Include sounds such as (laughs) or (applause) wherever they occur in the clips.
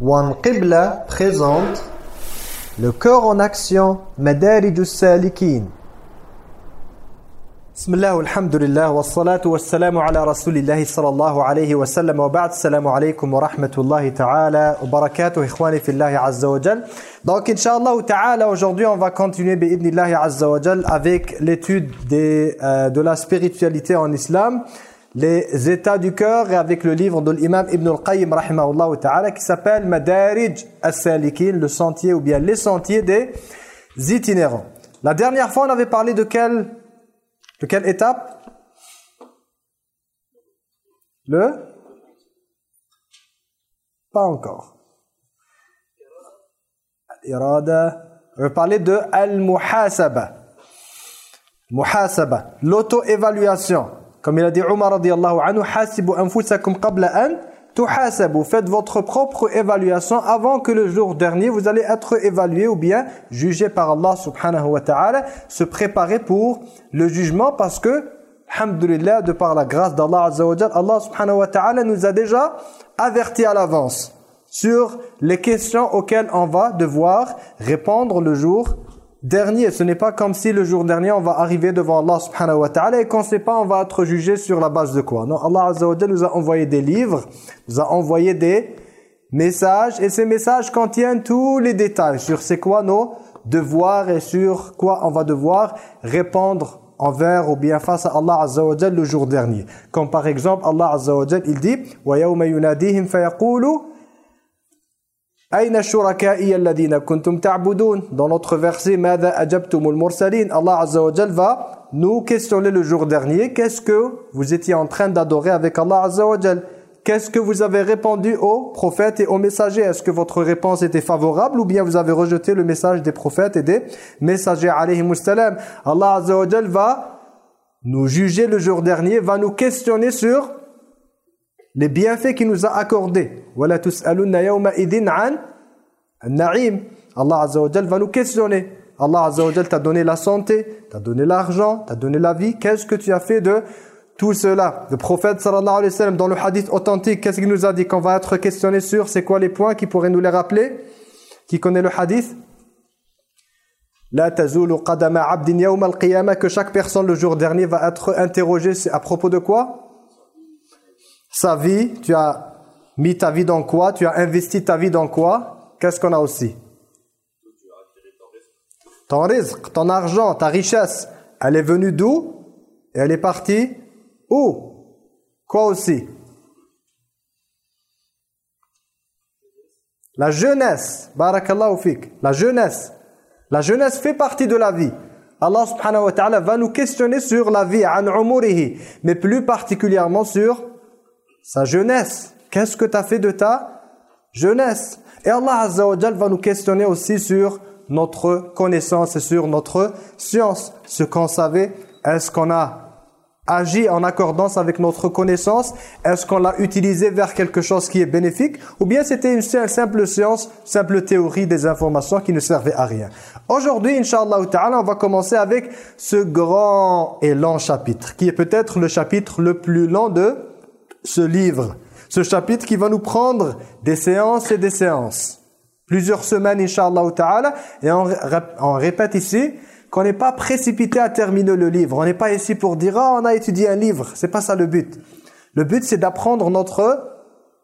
One Qibla présente le cœur en action, Madarij salikin Bismillah, alhamdulillah, wa salatu wa salamu ala rasulillahi sallallahu alayhi wa sallam wa ba'd, salamu alaykum wa rahmatullahi ta'ala wa barakatuh, ikhwani fillahi azza wa jal. Donc, inshallah ta'ala, aujourd'hui, on va continuer, bi'ibnillahi azza wa jal, avec l'étude des euh, de la spiritualité en islam les états du cœur et avec le livre de l'imam Ibn al-Qayyim rahimahullah ta'ala qui s'appelle Madarij as-Salikin, le sentier ou bien les sentiers des itinérants. La dernière fois on avait parlé de quelle, de étape? Le? Pas encore. On va parler de al-muhasaba. Muhasaba, l'auto-évaluation. Comme il a dit Omar radiallahu anhu, hasibu anfusakum qabla an tuhasabu. Faites votre propre évaluation avant que le jour dernier vous allez être évalué ou bien jugé par Allah subhanahu wa ta'ala. Se préparer pour le jugement parce que, alhamdulillah, de par la grâce d'Allah Allah subhanahu wa ta'ala nous a déjà averti à l'avance sur les questions auxquelles on va devoir répondre le jour dernier. Ce n'est pas comme si le jour dernier, on va arriver devant Allah subhanahu wa ta'ala et qu'on ne sait pas, on va être jugé sur la base de quoi. Non, Allah azza wa nous a envoyé des livres, nous a envoyé des messages et ces messages contiennent tous les détails sur c'est quoi nos devoirs et sur quoi on va devoir répondre envers ou bien face à Allah azza wa le jour dernier. Comme par exemple, Allah azza wa il dit « Wa yawma yunadihim dans notre verset Allah Azza wa va nous questionner le jour dernier. Qu'est-ce que vous étiez en train d'adorer avec Allah Azza wa Qu'est-ce que vous avez répondu aux prophètes et aux messagers? Est-ce que votre réponse était favorable ou bien vous avez rejeté le message des prophètes et des messagers? Allah Azza wa va nous juger le jour dernier, va nous questionner sur les bienfaits qu'il nous a accordés. Allah Azza wa va nous questionner. Allah Azza wa t'a donné la santé, t'a donné l'argent, t'a donné la vie. Qu'est-ce que tu as fait de tout cela? Le prophète sallallahu alayhi wa sallam dans le hadith authentique, qu'est-ce qu'il nous a dit qu'on va être questionné sur C'est quoi les points qui pourraient nous les rappeler? Qui connaît le hadith? La tazulu qadama abdin al-qiyamah que chaque personne le jour dernier va être interrogée à propos de quoi? Sa vie, tu as mis ta vie dans quoi? Tu as investi ta vie dans quoi? Qu'est-ce qu'on a aussi? Ton risque, ton argent, ta richesse, elle est venue d'où? Et elle est partie où? Quoi aussi? La jeunesse, barakallahu fik, la jeunesse. La jeunesse fait partie de la vie. Allah subhanahu wa ta'ala va nous questionner sur la vie, an mais plus particulièrement sur sa jeunesse. Qu'est-ce que tu as fait de ta jeunesse? Et Allah Azza wa va nous questionner aussi sur notre connaissance et sur notre science. Ce qu'on savait, est-ce qu'on a agi en accordance avec notre connaissance? Est-ce qu'on l'a utilisé vers quelque chose qui est bénéfique? Ou bien c'était une simple science, simple théorie des informations qui ne servait à rien? Aujourd'hui, Inch'Allah on va commencer avec ce grand et long chapitre, qui est peut-être le chapitre le plus long de ce livre, ce chapitre qui va nous prendre des séances et des séances. Plusieurs semaines, Inch'Allah Ta'ala. Et on, répète ici qu'on n'est pas précipité à terminer le livre. On n'est pas ici pour dire oh, on a étudié un livre ». C'est pas ça le but. Le but, c'est d'apprendre notre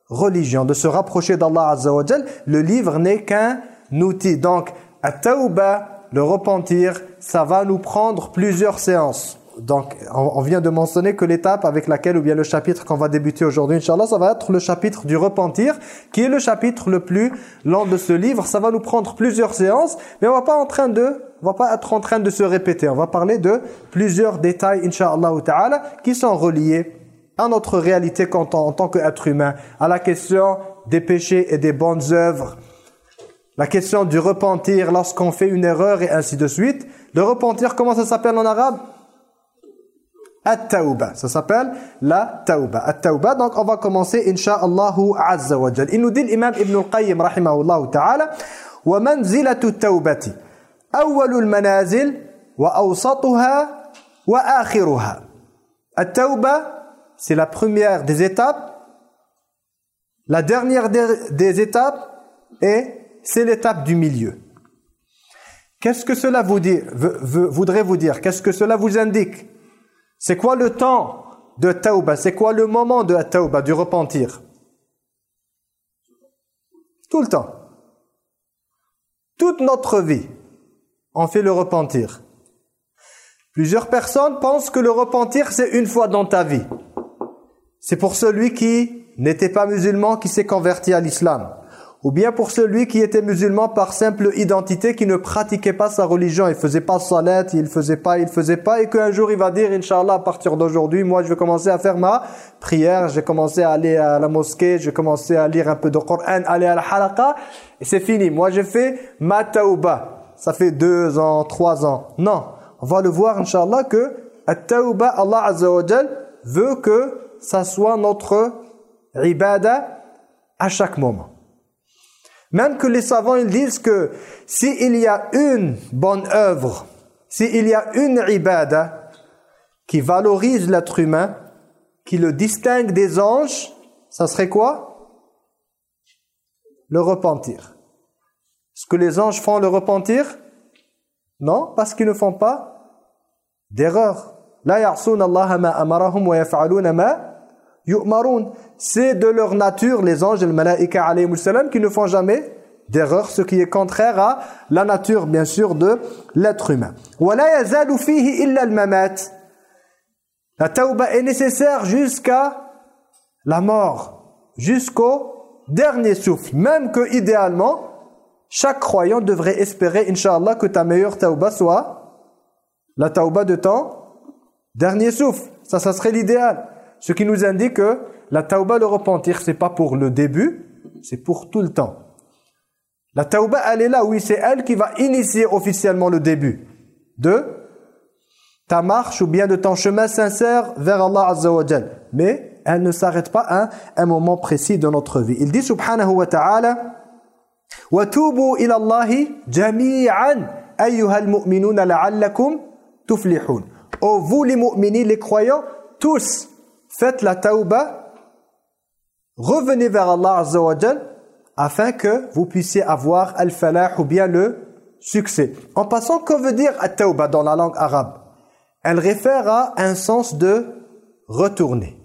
religion, de se rapprocher d'Allah Azza wa Le livre n'est qu'un outil. Donc, à tawba, le repentir, ça va nous prendre plusieurs séances donc, on vient de mentionner que l'étape avec laquelle, ou bien le chapitre qu'on va débuter aujourd'hui, Inch'Allah, ça va être le chapitre du repentir, qui est le chapitre le plus long de ce livre. Ça va nous prendre plusieurs séances, mais on va pas en train de, on va pas être en train de se répéter. On va parler de plusieurs détails, Inch'Allah ta'ala, qui sont reliés à notre réalité en tant qu'être humain, à la question des péchés et des bonnes œuvres, la question du repentir lorsqu'on fait une erreur et ainsi de suite. Le repentir, comment ça s'appelle en arabe? At-Tawba. Ça s'appelle la Tawba. At-Tawba. Donc, on va commencer, Inch'Allah Azza wa Jal. Il nous dit l'imam Ibn al-Qayyim, rahimahullah ta'ala, وَمَنْزِلَةُ التَّوْبَةِ أَوَّلُ الْمَنَازِلِ وَأَوْسَطُهَا وَآخِرُهَا At-Tawba, c'est la première des étapes, la dernière des, des étapes, et c'est l'étape du milieu. Qu'est-ce que cela vous dit, voudrait vous dire Qu'est-ce que cela vous indique C'est quoi le temps de tauba? C'est quoi le moment de tauba, du repentir? Tout le temps. Toute notre vie, on fait le repentir. Plusieurs personnes pensent que le repentir, c'est une fois dans ta vie. C'est pour celui qui n'était pas musulman, qui s'est converti à l'islam ou bien pour celui qui était musulman par simple identité, qui ne pratiquait pas sa religion, il faisait pas salat, il faisait pas, il faisait pas, et qu'un jour il va dire, Inch'Allah, à partir d'aujourd'hui, moi je vais commencer à faire ma prière, j'ai commencé à aller à la mosquée, j'ai commencé à lire un peu de Coran, aller à la halaqa, et c'est fini. Moi j'ai fait ma tauba. Ça fait deux ans, trois ans. Non, on va le voir, Inch'Allah, que la tauba, Allah Azza veut que ça soit notre ibada à chaque moment. Même que les savants disent que s'il y a une bonne œuvre, s'il y a une ibada qui valorise l'être humain, qui le distingue des anges, ça serait quoi? Le repentir. Est-ce que les anges font le repentir? Non, parce qu'ils ne font pas d'erreur. Ma wa c'est de leur nature, les anges et le malaïka qui ne font jamais d'erreur, ce qui est contraire à la nature, bien sûr, de l'être humain. La tauba est nécessaire jusqu'à la mort, jusqu'au dernier souffle. Même que, idéalement, chaque croyant devrait espérer, Inch'Allah, que ta meilleure tauba soit la tauba de ton dernier souffle. Ça, ça serait l'idéal. Ce qui nous indique que la tauba, le repentir, c'est pas pour le début, c'est pour tout le temps. La tauba, elle est là, oui, c'est elle qui va initier officiellement le début de ta marche ou bien de ton chemin sincère vers Allah Azza wa Mais elle ne s'arrête pas à un moment précis de notre vie. Il dit subhanahu wa ta'ala وَتُوبُوا إِلَى اللَّهِ جَمِيعًا أَيُّهَا الْمُؤْمِنُونَ لَعَلَّكُمْ تُفْلِحُونَ Oh vous les mu'minins, les croyants, tous faites la tauba, revenez vers Allah Azza afin que vous puissiez avoir al-falah ou bien le succès. En passant, que veut dire at-tauba dans la langue arabe? Elle réfère à un sens de retourner.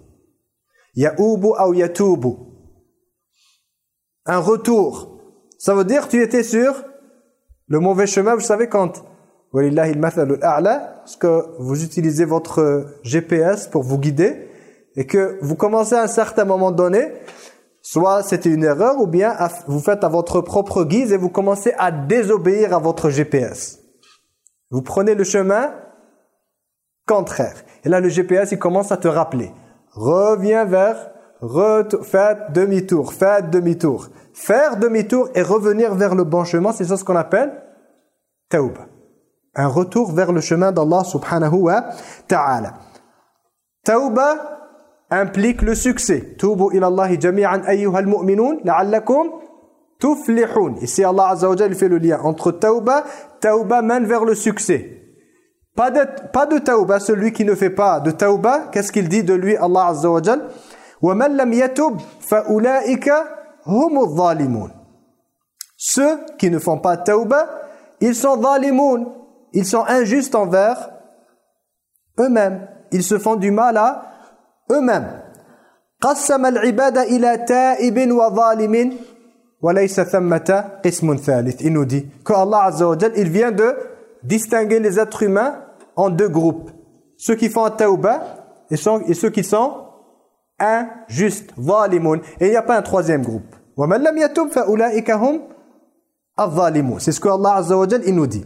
Ya'ubu ou yatubu. Un retour. Ça veut dire tu étais sur le mauvais chemin. Vous savez quand parce que vous utilisez votre GPS pour vous guider et que vous commencez à un certain moment donné, soit c'était une erreur ou bien vous faites à votre propre guise et vous commencez à désobéir à votre GPS. Vous prenez le chemin contraire. Et là, le GPS, il commence à te rappeler. Reviens vers, faites demi-tour, faites demi-tour. Faire demi-tour et revenir vers le bon chemin, c'est ça ce qu'on appelle tauba. Un retour vers le chemin d'Allah subhanahu wa ta'ala. Tauba, implique le succès. Tubu ilallahi jami'an ayyuhal mu'minun la'allakum tuflihun. Ici Allah Azza wa Jalla fait le lien entre tauba, tauba mène vers le succès. Pas de, pas de tauba, celui qui ne fait pas de tauba, qu'est-ce qu'il dit de lui Allah Azza wa Jalla وَمَنْ لَمْ يَتُبْ فَأُولَئِكَ هُمُ الظَّالِمُونَ Ceux qui ne font pas tauba, ils sont zalimoun, ils sont injustes envers eux-mêmes. Ils se font du mal à eux-mêmes. قسم العبادة إلى تائب وظالم وليس ثمة قسم ثالث. Il nous dit que Allah Azza wa Jal, il vient de distinguer les êtres humains en deux groupes. Ceux qui font tauba et, et ceux qui sont injustes, ظالمون. Et il n'y a pas un troisième groupe. ومن لم يتوب فأولئك هم الظالمون. C'est ce que Allah Azza wa Jal, il nous dit.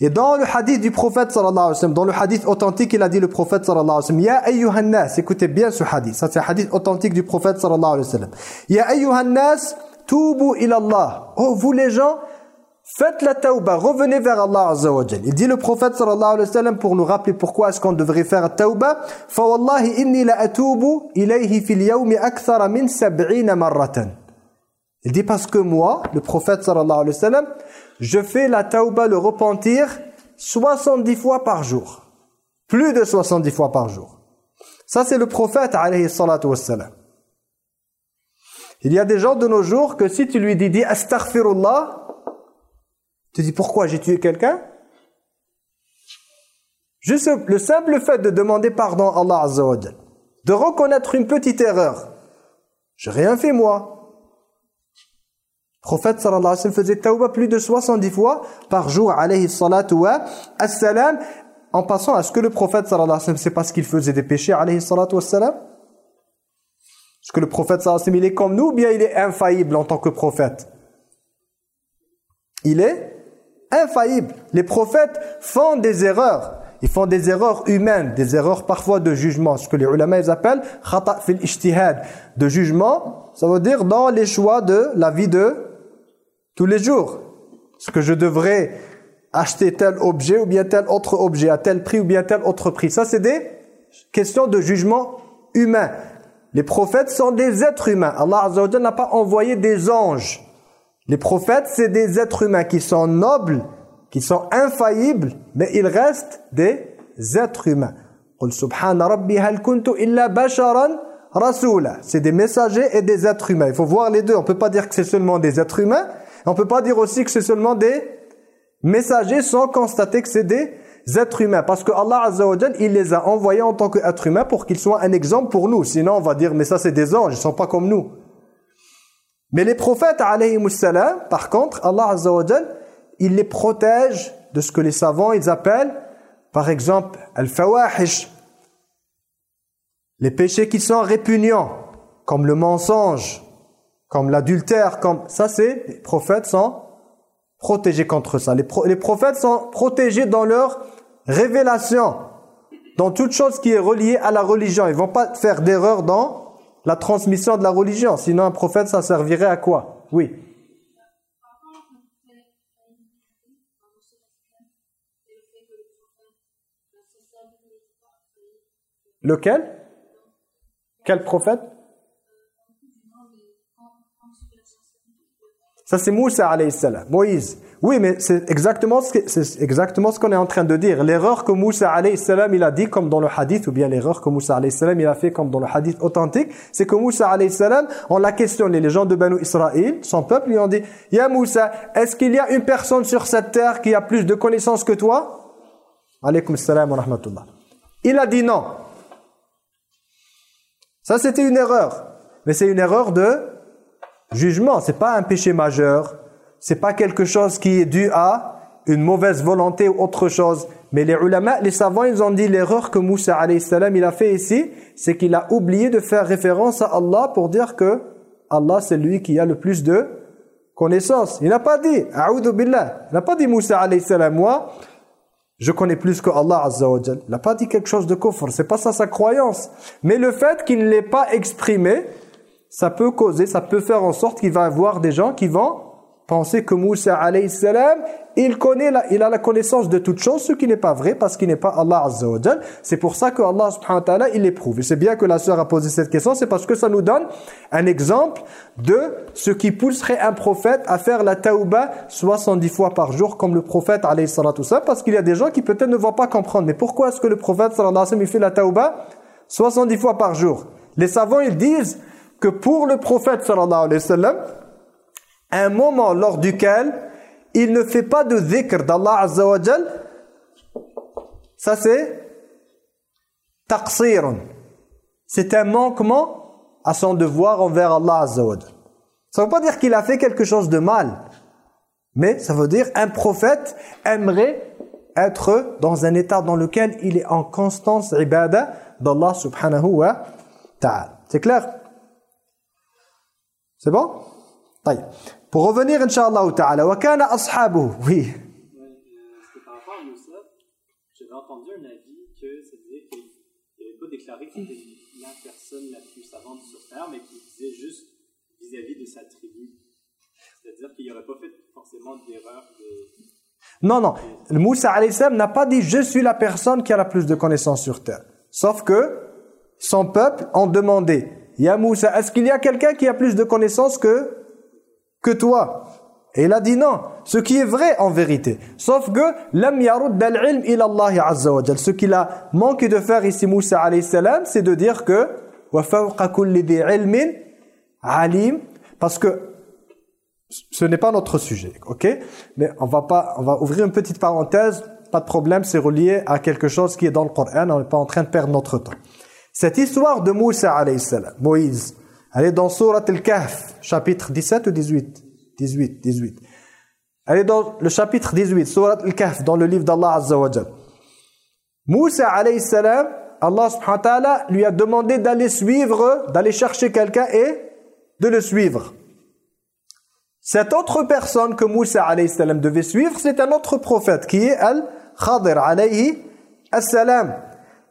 Et dans le hadith du prophète sallallahu alayhi wa sallam, dans le hadith authentique, il a dit le prophète sallallahu alayhi wa sallam, Ya ayyuhan nas, écoutez bien ce hadith, ça c'est un hadith authentique du prophète sallallahu alayhi wa sallam. Ya ayyuhan nas, tubu ilallah. Oh vous les gens, faites la tauba, revenez vers Allah azza wa jal. Il dit le prophète sallallahu alayhi wa sallam pour nous rappeler pourquoi est-ce qu'on devrait faire la tauba. Fa wallahi inni la atubu ilayhi fil yawmi akthara min sab'ina marratan. Il dit parce que moi, le prophète sallallahu alayhi wa sallam, je fais la tauba, le repentir, 70 fois par jour. Plus de 70 fois par jour. Ça, c'est le prophète, alayhi. Il y a des gens de nos jours que si tu lui dis, dis astaghfirullah, tu dis pourquoi j'ai tué quelqu'un? Juste le simple fait de demander pardon à Allah Azza de reconnaître une petite erreur. J'ai rien fait moi. Prophète sallallahu alayhi wa sallam faisait tawbah plus de 70 fois par jour alayhi salatu wa assalam en passant à ce que le prophète sallallahu alayhi wa sallam c'est parce qu'il faisait des péchés alayhi wa salam Est-ce que le prophète sallallahu alayhi wa sallam il est comme nous ou bien il est infaillible en tant que prophète? Il est infaillible. Les prophètes font des erreurs. Ils font des erreurs humaines, des erreurs parfois de jugement, ce que les ulama appellent khata fil ijtihad, de jugement, ça veut dire dans les choix de la vie de tous les jours. Ce que je devrais acheter tel objet ou bien tel autre objet à tel prix ou bien tel autre prix. Ça c'est des questions de jugement humain. Les prophètes sont des êtres humains. Allah Azza n'a pas envoyé des anges. Les prophètes c'est des êtres humains qui sont nobles qui sont infaillibles, mais ils restent des êtres humains. C'est des messagers et des êtres humains. Il faut voir les deux. On ne peut pas dire que c'est seulement des êtres humains. On ne peut pas dire aussi que c'est seulement des messagers sans constater que c'est des êtres humains. Parce que Allah il les a envoyés en tant qu'êtres humains pour qu'ils soient un exemple pour nous. Sinon, on va dire, mais ça c'est des anges, ils ne sont pas comme nous. Mais les prophètes, par contre, Allah Azza il les protège de ce que les savants ils appellent, par exemple, al-fawahish, les péchés qui sont répugnants, comme le mensonge, comme l'adultère, comme ça c'est, les prophètes sont protégés contre ça. Les, les, prophètes sont protégés dans leur révélation, dans toute chose qui est reliée à la religion. Ils vont pas faire d'erreur dans la transmission de la religion, sinon un prophète ça servirait à quoi? Oui. Lequel? Quel prophète? Ça c'est Moussa salam, Moïse. Oui, mais c'est exactement ce qu'on est en train de dire. L'erreur que Moussa salam il a dit comme dans le hadith ou bien l'erreur que Moussa salam il a fait comme dans le hadith authentique, c'est que Moussa salam, on l'a questionné les gens de Banu Israël, son peuple lui ont dit "Ya Moussa, est-ce qu'il y a une personne sur cette terre qui a plus de connaissances que toi? Alaykoum salam wa rahmatullah. Il a dit non. Ça, c'était une erreur. Mais c'est une erreur de jugement. C'est pas un péché majeur. C'est pas quelque chose qui est dû à une mauvaise volonté ou autre chose. Mais les ulama, les savants, ils ont dit l'erreur que Moussa alayhi salam, il a fait ici, c'est qu'il a oublié de faire référence à Allah pour dire que Allah, c'est lui qui a le plus de connaissances. Il n'a pas dit, a'udhu billah. Il n'a pas dit Moussa alayhi salam, moi, je connais plus que Allah Azza wa Il n'a pas dit quelque chose de kufr. C'est pas ça sa croyance. Mais le fait qu'il ne l'ait pas exprimé, ça peut causer, ça peut faire en sorte qu'il va avoir des gens qui vont penser que Moussa alayhi salam, il connaît il a la connaissance de toutes choses, ce qui n'est pas vrai parce qu'il n'est pas Allah Azza C'est pour ça que Allah subhanahu wa ta'ala il l'éprouve. Et c'est bien que la sœur a posé cette question, c'est parce que ça nous donne un exemple de ce qui pousserait un prophète à faire la tauba 70 fois par jour comme le prophète alayhi salatu parce qu'il y a des gens qui peut-être ne vont pas comprendre. Mais pourquoi est-ce que le prophète sallallahu alayhi wa sallam il fait la tauba 70 fois par jour? Les savants ils disent que pour le prophète sallallahu alayhi wa sallam un moment lors duquel il ne fait pas de dhikr d'Allah Azza wa ça c'est taqsirun. C'est un manquement à son devoir envers Allah Azza Ça ne veut pas dire qu'il a fait quelque chose de mal. Mais ça veut dire un prophète aimerait être dans un état dans lequel il est en constance ibadah d'Allah subhanahu wa ta'ala. C'est clair? C'est bon? Pour revenir, Inch'Allah ta'ala, wa kana ashabuhu, oui. Par rapport à Moussa, j'avais entendu un avis que ça disait qu'il n'avait pas déclaré qu'il était la personne la plus savante sur Terre, mais qu'il disait juste vis-à-vis de sa tribu. C'est-à-dire qu'il n'aurait pas fait forcément d'erreur de... Non, non. Le Moussa n'a pas dit « je suis la personne qui a la plus de connaissances sur terre ». Sauf que son peuple ont demandé « Ya Moussa, est-ce qu'il y a quelqu'un qui a plus de connaissances que que toi? Et il a dit non, ce qui est vrai en vérité. Sauf que lam yarud al-ilm ila Allah Ce qu'il a manqué de faire ici Moussa alayhi salam, c'est de dire que wa fawqa kulli ilmin alim, parce que ce n'est pas notre sujet, ok? Mais on va pas, on va ouvrir une petite parenthèse, pas de problème, c'est relié à quelque chose qui est dans le Coran, on n'est pas en train de perdre notre temps. Cette histoire de Moussa alayhi salam, Moïse, elle est dans Surat al-Kahf, chapitre 17 ou 18 18, 18. Elle est dans le chapitre 18, Surat al-Kahf, dans le livre d'Allah Azza wa Moussa alayhi salam, Allah subhanahu wa ta'ala lui a demandé d'aller suivre, d'aller chercher quelqu'un et de le suivre. Cette autre personne que Moussa alayhi salam devait suivre, c'est un autre prophète qui est Al-Khadir alayhi salam.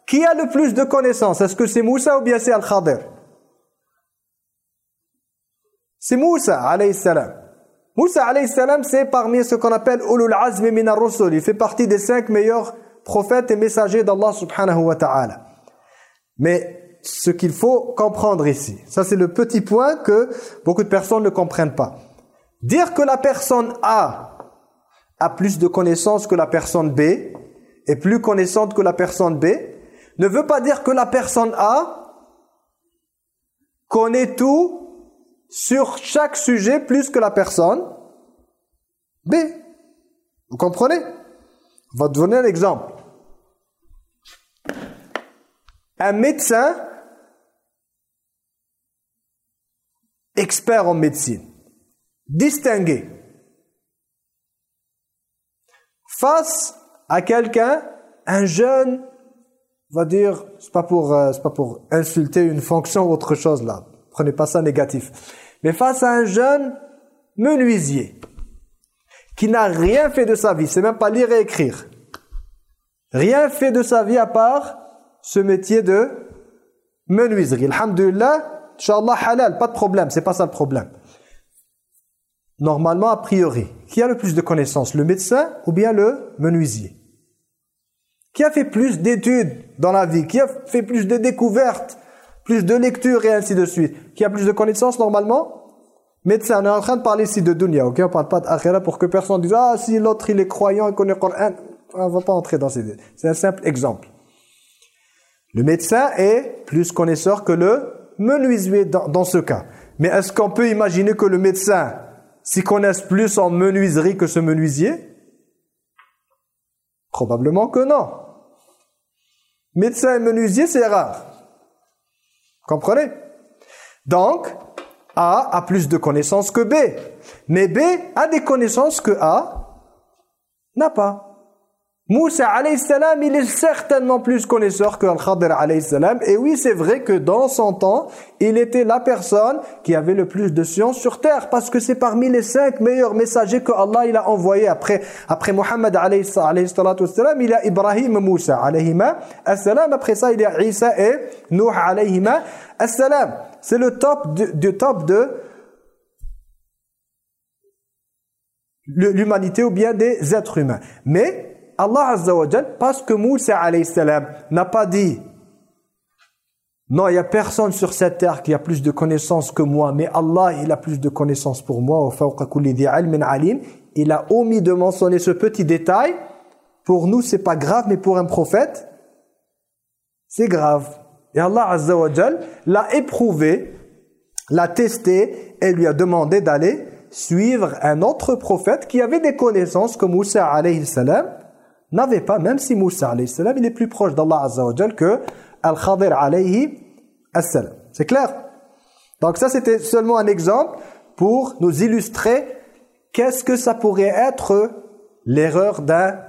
Qui a le plus de connaissances? Est-ce que c'est Moussa ou bien c'est Al-Khadir? C'est Moussa alayhi salam. Moussa alayhi salam, c'est parmi ce qu'on appelle Ulul Azmi min ar-Rusul. Il fait partie des cinq meilleurs prophètes et messagers d'Allah subhanahu wa ta'ala. Mais ce qu'il faut comprendre ici, ça c'est le petit point que beaucoup de personnes ne comprennent pas. Dire que la personne A a plus de connaissances que la personne B est plus connaissante que la personne B ne veut pas dire que la personne A connaît tout sur chaque sujet plus que la personne B. Vous comprenez? On va te donner un exemple. Un médecin expert en médecine distingué face à quelqu'un, un jeune, va dire, c'est pas pour euh, c'est pas pour insulter une fonction ou autre chose là. Prenez pas ça négatif. Mais face à un jeune menuisier qui n'a rien fait de sa vie, c'est même pas lire et écrire. Rien fait de sa vie à part ce métier de menuiserie. Alhamdulillah, Inch'Allah halal, pas de problème, c'est pas ça le problème. Normalement, a priori, qui a le plus de connaissances, le médecin ou bien le menuisier? Qui a fait plus d'études dans la vie? Qui a fait plus de découvertes, plus de lectures et ainsi de suite Qui a plus de connaissances normalement? Médecin, on est en train de parler ici de dunya, ok? On parle pas d'akhira pour que personne dise « Ah, si l'autre il est croyant, il connaît le Coran », on va pas entrer dans ces idées. C'est un simple exemple. Le médecin est plus connaisseur que le menuisier dans, ce cas. Mais est-ce qu'on peut imaginer que le médecin s'y connaissent plus en menuiserie que ce menuisier? Probablement que non. Médecin et menuisier, c'est rare. Comprenez? Donc, A a plus de connaissances que B. Mais B a des connaissances que A n'a pas. Moussa alayhi salam, il est certainement plus connaisseur que Al-Khadir alayhi salam. Et oui, c'est vrai que dans son temps, il était la personne qui avait le plus de science sur terre. Parce que c'est parmi les cinq meilleurs messagers que Allah il a envoyés. Après, après Muhammad alayhi salam, il y a Ibrahim Moussa alayhi salam. Après ça, il y a Isa et Nuh alayhi salam. C'est le top du top de l'humanité ou bien des êtres humains. Mais Allah Azza wa parce que Moussa n'a pas dit non, il n'y a personne sur cette terre qui a plus de connaissances que moi, mais Allah, il a plus de connaissances pour moi. Il a omis de mentionner ce petit détail. Pour nous, c'est pas grave, mais pour un prophète, c'est grave. Et Allah Azza wa l'a éprouvé, l'a testé et lui a demandé d'aller suivre un autre prophète qui avait des connaissances comme Moussa alayhi salam n'avait pas, même si Moussa alayhi salam, il est plus proche d'Allah Azza que Al-Khadir alayhi salam. C'est clair? Donc ça c'était seulement un exemple pour nous illustrer qu'est-ce que ça pourrait être l'erreur d'un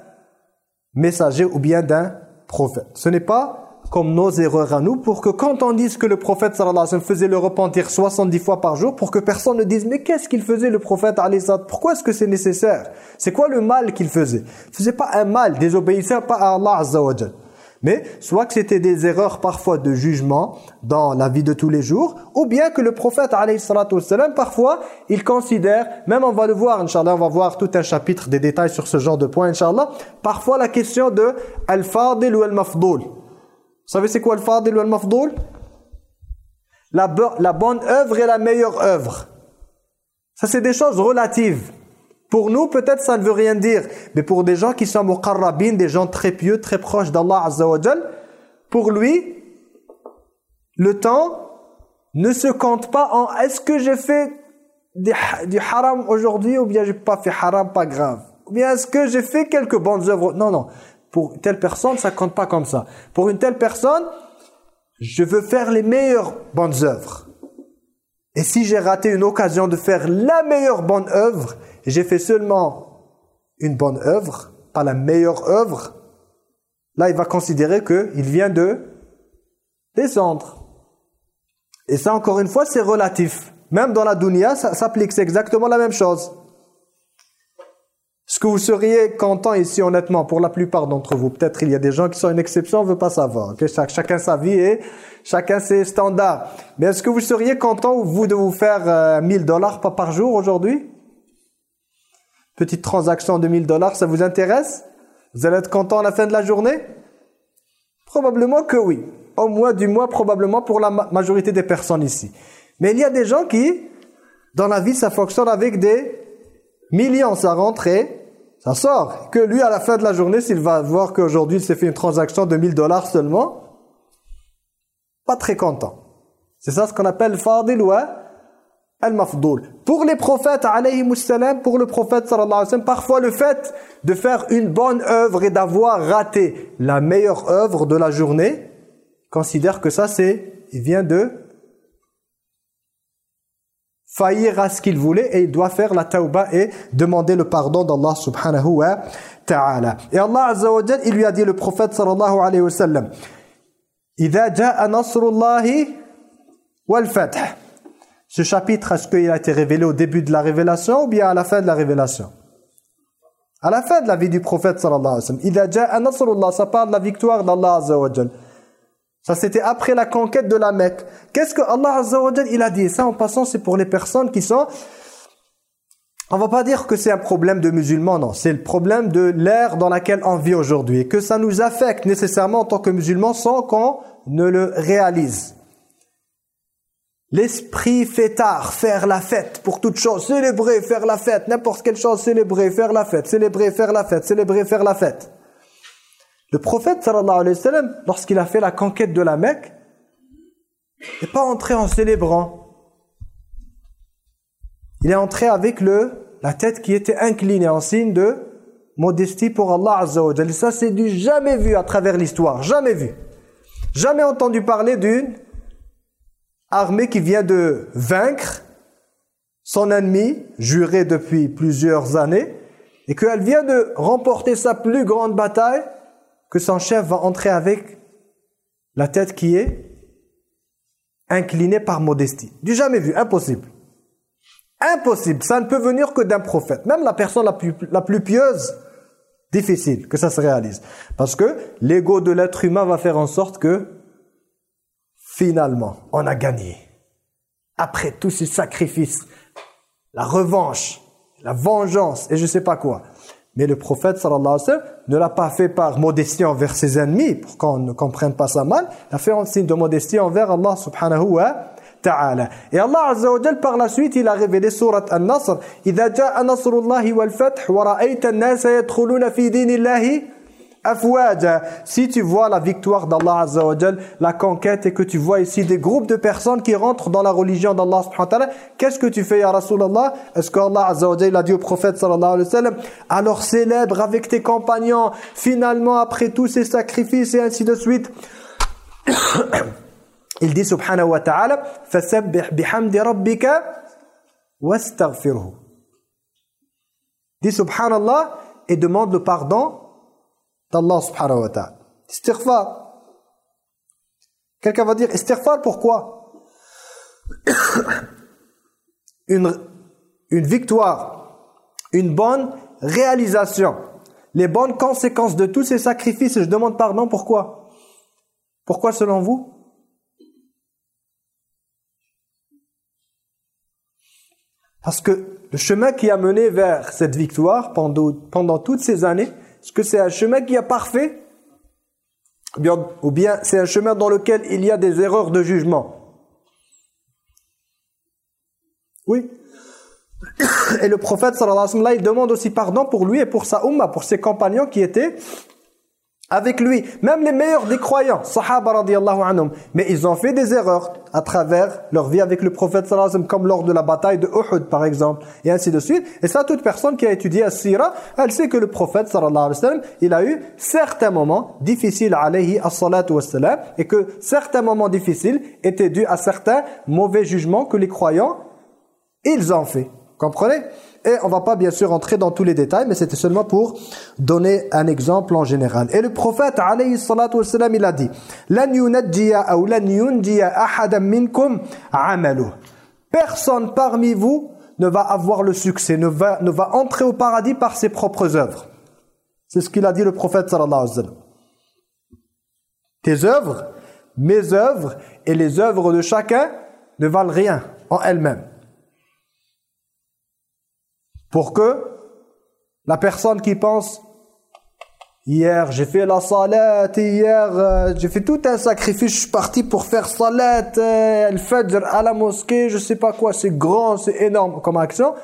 messager ou bien d'un prophète. Ce n'est pas comme nos erreurs à nous, pour que quand on dise que le prophète sallallahu alayhi wa sallam faisait le repentir 70 fois par jour, pour que personne ne dise « Mais qu'est-ce qu'il faisait le prophète alayhi Pourquoi est-ce que c'est nécessaire? C'est quoi le mal qu'il faisait? Il faisait pas un mal, désobéissant pas à Allah azza wa mais soit que c'était des erreurs parfois de jugement dans la vie de tous les jours, ou bien que le prophète sallam, parfois, il considère, même on va le voir, Inch'Allah, on va voir tout un chapitre des détails sur ce genre de points, Inch'Allah, parfois la question de al-fadil ou al-mafdoul. Savez c'est quoi le fadil ou le mafdoul la, la bonne œuvre et la meilleure œuvre. Ça c'est des choses relatives. Pour nous, peut-être ça ne veut rien dire. Mais pour des gens qui sont muqarrabin, des gens très pieux, très proches d'Allah Azza pour lui, le temps ne se compte pas en est-ce que j'ai fait du haram aujourd'hui ou bien j'ai pas fait haram, pas grave. Ou bien est-ce que j'ai fait quelques bonnes œuvres? Non, non. Pour telle personne, ça compte pas comme ça. Pour une telle personne, je veux faire les meilleures bonnes œuvres. Et si j'ai raté une occasion de faire la meilleure bonne œuvre, j'ai fait seulement une bonne œuvre, pas la meilleure œuvre, là il va considérer qu'il vient de descendre. Et ça encore une fois c'est relatif. Même dans la dunya ça s'applique, c'est exactement la même chose. Est-ce que vous seriez content ici honnêtement pour la plupart d'entre vous Peut-être il y a des gens qui sont une exception, on ne veut pas savoir. chacun sa vie et chacun ses standards. Mais est-ce que vous seriez content vous de vous faire 1000 euh, dollars par jour aujourd'hui? Petite transaction de 1000 dollars, ça vous intéresse? Vous allez être content à la fin de la journée? Probablement que oui. Au moins du mois probablement pour la majorité des personnes ici. Mais il y a des gens qui, dans la vie, ça fonctionne avec des millions, ça rentre et ça sort. Que lui, à la fin de la journée, s'il va voir qu'aujourd'hui, il s'est fait une transaction de 1000 dollars seulement, pas très content. C'est ça ce qu'on appelle fadil ou al-mafdoul. Pour les prophètes, salam, pour le prophète, sallallahu sallam, parfois le fait de faire une bonne œuvre et d'avoir raté la meilleure œuvre de la journée, considère que ça, c'est, il vient de faillir à ce qu'il voulait et il doit faire la tauba et demander le pardon d'Allah subhanahu wa ta'ala. Et Allah azza il lui a dit le prophète sallallahu alayhi wa sallam jaa nasrullahi wal. Ce chapitre est-ce qu'il a été révélé au début de la révélation ou bien à la fin de la révélation? À la fin de la vie du prophète sallallahu alayhi wa sallam. "Idha jaa nasrullah", ça parle de la victoire d'Allah azza ça, c'était après la conquête de la Mecque. Qu'est-ce que Allah il a dit? Ça, en passant, c'est pour les personnes qui sont... On va pas dire que c'est un problème de musulmans, non. C'est le problème de l'ère dans laquelle on vit aujourd'hui. Et que ça nous affecte nécessairement en tant que musulmans sans qu'on ne le réalise. L'esprit fêtard, faire la fête pour toute chose, célébrer, faire la fête, n'importe quelle chose, célébrer, faire la fête, célébrer, faire la fête, célébrer, faire la fête. Le prophète sallallahu alayhi wa sallam, lorsqu'il a fait la conquête de la Mecque, n'est pas entré en célébrant. Il est entré avec le, la tête qui était inclinée en signe de modestie pour Allah Azza wa ça, c'est du jamais vu à travers l'histoire. Jamais vu. Jamais entendu parler d'une armée qui vient de vaincre son ennemi, juré depuis plusieurs années, et qu'elle vient de remporter sa plus grande bataille que son chef va entrer avec la tête qui est inclinée par modestie. Du jamais vu, impossible. Impossible, ça ne peut venir que d'un prophète. Même la personne la plus, pieuse, difficile que ça se réalise. Parce que l'ego de l'être humain va faire en sorte que finalement, on a gagné. Après tous ces sacrifices, la revanche, la vengeance et je ne sais pas quoi. Mais le prophète sallallahu alayhi wa sallam ne l'a pas fait par modestie envers ses ennemis, pour qu'on ne comprenne pas ça mal. Il a fait un signe de modestie envers Allah subhanahu wa ta'ala. Et Allah azza wa par la suite, il a révélé surat An-Nasr. « Idha ja'a nasrullahi wal fath wa ra'ayta an-nasa yadkhuluna fi dinillahi » Si tu vois la victoire d'Allah Azza la conquête et que tu vois ici des groupes de personnes qui rentrent dans la religion d'Allah qu'est-ce que tu fais ya Rasulallah? Est-ce qu'Allah Azza a dit au prophète sallallahu alayhi wa sallam alors célèbre avec tes compagnons finalement après tous ces sacrifices et ainsi de suite? (coughs) Il dit subhanahu wa ta'ala fasabbih bihamdi rabbika wastaghfirhu. Dis subhanallah et demande le pardon d'Allah subhanahu wa ta'ala. Istighfar. Quelqu'un va dire istighfar pourquoi (coughs) une, victoire, une bonne réalisation, les bonnes conséquences de tous ces sacrifices. Je demande pardon, pourquoi? Pourquoi selon vous? Parce que le chemin qui a mené vers cette victoire pendant toutes ces années, est-ce que c'est un chemin qui est parfait Ou bien, c'est un chemin dans lequel il y a des erreurs de jugement Oui. (coughs) Et le prophète sallallahu alayhi wa sallam, il demande aussi pardon pour lui et pour sa umma, pour ses compagnons qui étaient avec lui. Même les meilleurs des croyants, sahaba radiallahu anhum. Mais ils ont fait des erreurs à travers leur vie avec le prophète sallallahu alayhi wa comme lors de la bataille de Uhud par exemple, et ainsi de suite. Et ça, toute personne qui a étudié à Sira, elle sait que le prophète sallallahu alayhi wa sallam, il a eu certains moments difficiles alayhi as-salatu wassalam, et que certains moments difficiles étaient dus à certains mauvais jugements que les croyants, ils ont fait. Comprenez? Et on va pas bien sûr entrer dans tous les détails, mais c'était seulement pour donner un exemple en général. Et le prophète, alayhi salatu il a dit Personne parmi vous ne va avoir le succès, ne va, ne va entrer au paradis par ses propres œuvres. C'est ce qu'il a dit le prophète sallallahu. Tes œuvres, mes œuvres et les œuvres de chacun ne valent rien en elles-mêmes pour que la personne qui pense hier j'ai fait la salat hier euh, j'ai fait tout un sacrifice je suis parti pour faire salat euh, le fajr à la mosquée je sais pas quoi c'est grand c'est énorme comme action.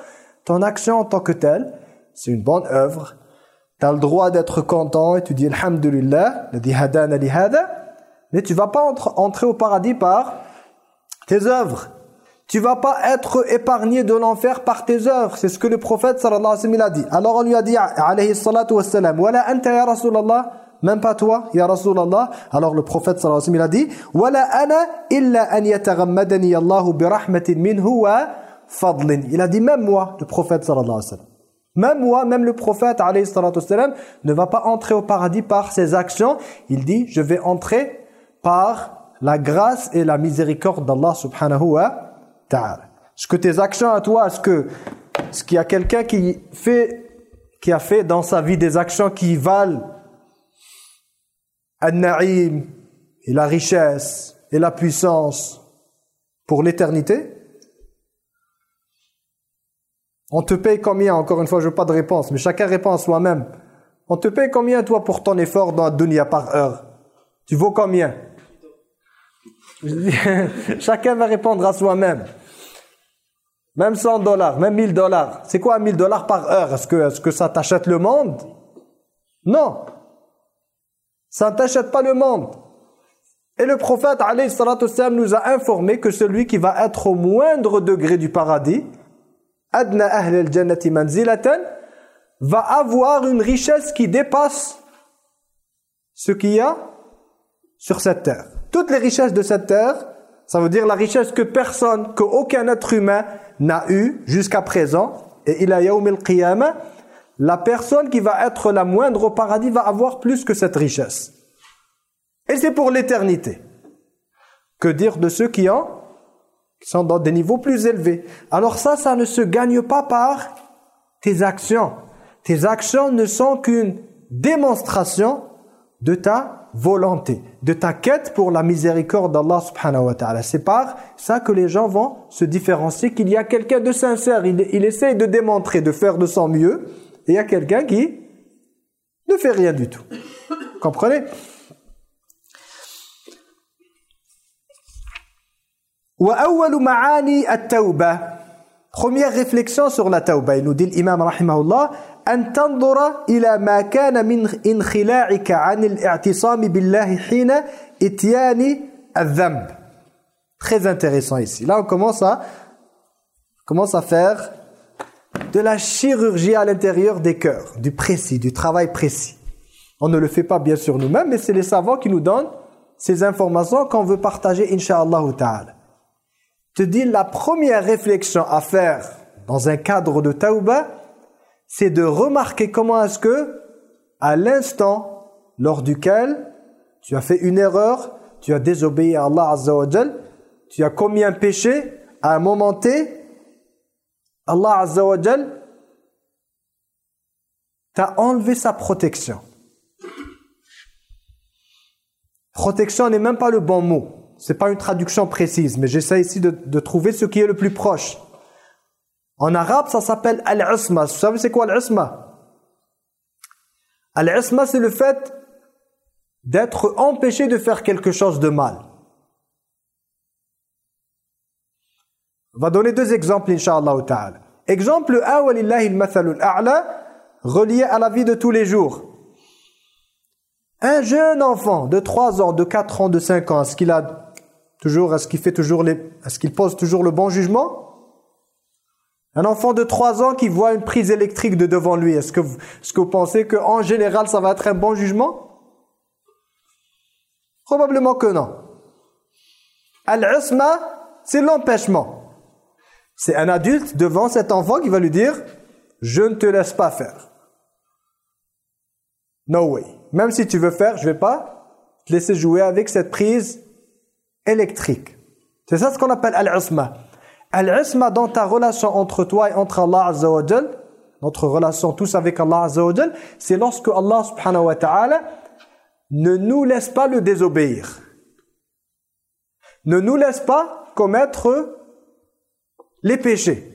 Ton action en tant que telle c'est une bonne œuvre. Tu as le droit d'être content et tu dis alhamdulillah mais tu vas pas entrer au paradis par tes œuvres tu vas pas être épargné de l'enfer par tes œuvres. C'est ce que le prophète sallallahu alayhi wa sallam a dit. Alors on lui a dit alayhi salatu wassalam, "Wala anta ya Rasulallah?" Même pas toi, ya Rasulallah. Alors le prophète sallallahu alayhi wa sallam a dit, "Wala ana illa an yataghammadani Allahu bi rahmatin minhu wa fadlin." Il a dit même moi, le prophète sallallahu alayhi wa sallam. Même moi, même le prophète alayhi salatu wassalam ne va pas entrer au paradis par ses actions. Il dit, je vais entrer par la grâce et la miséricorde d'Allah subhanahu wa est-ce que tes actions à toi, est-ce que ce qu'il y a quelqu'un qui fait qui a fait dans sa vie des actions qui valent et la richesse et la puissance pour l'éternité On te paye combien? Encore une fois, je veux pas de réponse, mais chacun répond à soi-même. On te paye combien toi pour ton effort dans la par heure? Tu vaux combien? (laughs) Chacun va répondre à soi-même. Même 100 dollars, même 1000 dollars. C'est quoi 1000 dollars par heure? Est-ce que, est que ça t'achète le monde? Non. Ça ne t'achète pas le monde. Et le prophète nous a informé que celui qui va être au moindre degré du paradis, adna ahl al-jannati manzilatan, va avoir une richesse qui dépasse ce qu'il y a sur cette terre. Toutes les richesses de cette terre, ça veut dire la richesse que personne, qu'aucun être humain n'a eu jusqu'à présent. Et il a yaoum al la personne qui va être la moindre au paradis va avoir plus que cette richesse. Et c'est pour l'éternité. Que dire de ceux qui, ont, qui sont dans des niveaux plus élevés? Alors ça, ça ne se gagne pas par tes actions. Tes actions ne sont qu'une démonstration de ta volonté, de ta quête pour la miséricorde d'Allah subhanahu wa ta'ala. C'est par ça que les gens vont se différencier qu'il y a quelqu'un de sincère, il, essaye de démontrer, de faire de son mieux, et il y a quelqu'un qui ne fait rien du tout. Comprenez? Première réflexion sur la tawbah. Il nous dit l'imam rahimahullah أن تنظر إلى ما كان من انخلاعك عن الاعتصام بالله حين إتيان الذنب Très intéressant ici. Là, on commence à, commence à faire de la chirurgie à l'intérieur des cœurs, du précis, du travail précis. On ne le fait pas bien sûr nous-mêmes, mais c'est les savants qui nous donnent ces informations qu'on veut partager, inshallah ta'ala. Te dis la première réflexion à faire dans un cadre de tauba, c'est de remarquer comment est-ce que, à l'instant lors duquel tu as fait une erreur, tu as désobéi à Allah Azza wa tu as commis un péché, à un moment T, Allah Azza wa t'a enlevé sa protection. Protection n'est même pas le bon mot. C'est pas une traduction précise, mais j'essaie ici de, trouver ce qui est le plus proche. En arabe, ça s'appelle al-usma. Vous savez c'est quoi al-usma Al-usma, c'est le fait d'être empêché de faire quelque chose de mal. On va donner deux exemples, inshallah ta'ala. Exemple 1, walillahi al-mathalul a'la, relié à la vie de tous les jours. Un jeune enfant de 3 ans, de 4 ans, de 5 ans, est-ce qu'il a toujours, est-ce qu'il fait toujours les, est-ce qu'il pose toujours le bon jugement un enfant de 3 ans qui voit une prise électrique de devant lui, est-ce que, vous, que pensez qu'en général ça va être un bon jugement? Probablement que non. Al-usma, c'est l'empêchement. C'est un adulte devant cet enfant qui va lui dire « Je ne te laisse pas faire. » No way. Même si tu veux faire, je ne vais pas te laisser jouer avec cette prise électrique. C'est ça ce qu'on appelle al-usma. Al-isma dans ta relation entre toi et entre Allah Azza wa notre relation tous avec Allah Azza wa c'est lorsque Allah subhanahu wa ta'ala ne nous laisse pas le désobéir. Ne nous laisse pas commettre les péchés.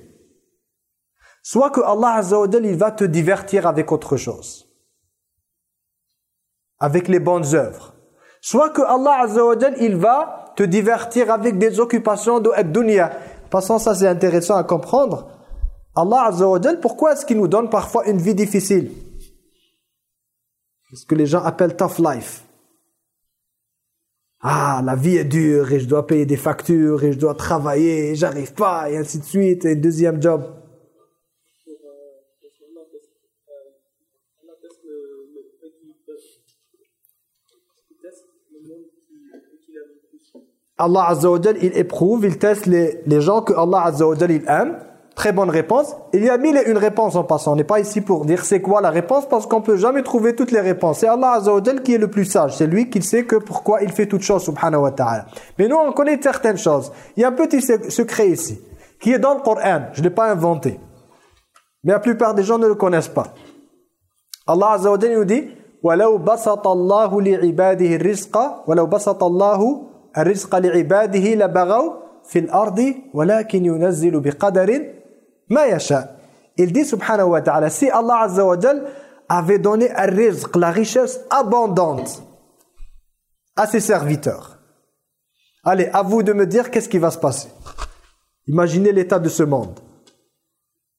Soit que Allah Azza wa il va te divertir avec autre chose. Avec les bonnes œuvres. Soit que Allah Azza wa il va te divertir avec des occupations de dunya Passons, ça c'est intéressant à comprendre. Allah Azza wa pourquoi est-ce qu'il nous donne parfois une vie difficile? Ce que les gens appellent tough life. Ah, la vie est dure et je dois payer des factures et je dois travailler et j'arrive pas et ainsi de suite et deuxième job. Allah Azza wa il éprouve, il teste les, les gens que Allah Azza wa il aime. Très bonne réponse. Il y a mille et une réponses en passant. On n'est pas ici pour dire c'est quoi la réponse parce qu'on peut jamais trouver toutes les réponses. C'est Allah Azza wa qui est le plus sage. C'est lui qui sait que pourquoi il fait toutes choses, subhanahu wa ta'ala. Mais nous, on connaît certaines choses. Il y a un petit secret ici, qui est dans le Coran. Je ne l'ai pas inventé. Mais la plupart des gens ne le connaissent pas. Allah Azza wa nous dit « وَلَوْ بَسَطَ اللَّهُ لِعِبَادِهِ الرِّزْقَ وَلَوْ بَسَطَ اللَّهُ الرزق لعباده لبغوا في الأرض ولكن ينزل بقدر ما يشاء Il dit subhanahu wa ta'ala, si Allah azza wa jal avait donné un rizq, la richesse abondante à ses serviteurs. Allez, à vous de me dire qu'est-ce qui va se passer. Imaginez l'état de ce monde.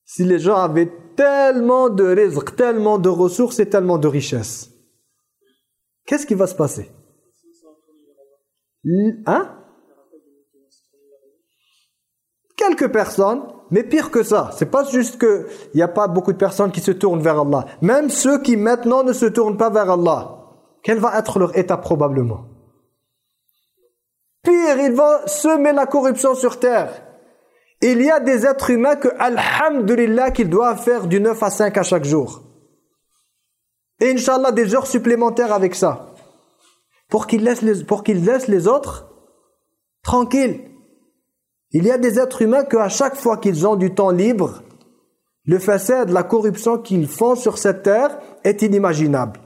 Si les gens avaient tellement de rizq, tellement de ressources et tellement de richesses, qu'est-ce qui va se passer Hein? Quelques personnes, mais pire que ça. C'est pas juste qu'il n'y a pas beaucoup de personnes qui se tournent vers Allah. Même ceux qui maintenant ne se tournent pas vers Allah. Quel va être leur état probablement? Pire, ils vont semer la corruption sur terre. Il y a des êtres humains que, alhamdulillah, qu'ils doivent faire du 9 à 5 à chaque jour. Et Inch'Allah, des heures supplémentaires avec ça pour qu'ils laissent, les, autres tranquilles. Il y a des êtres humains qu'à chaque fois qu'ils ont du temps libre, le de la corruption qu'ils font sur cette terre est inimaginable.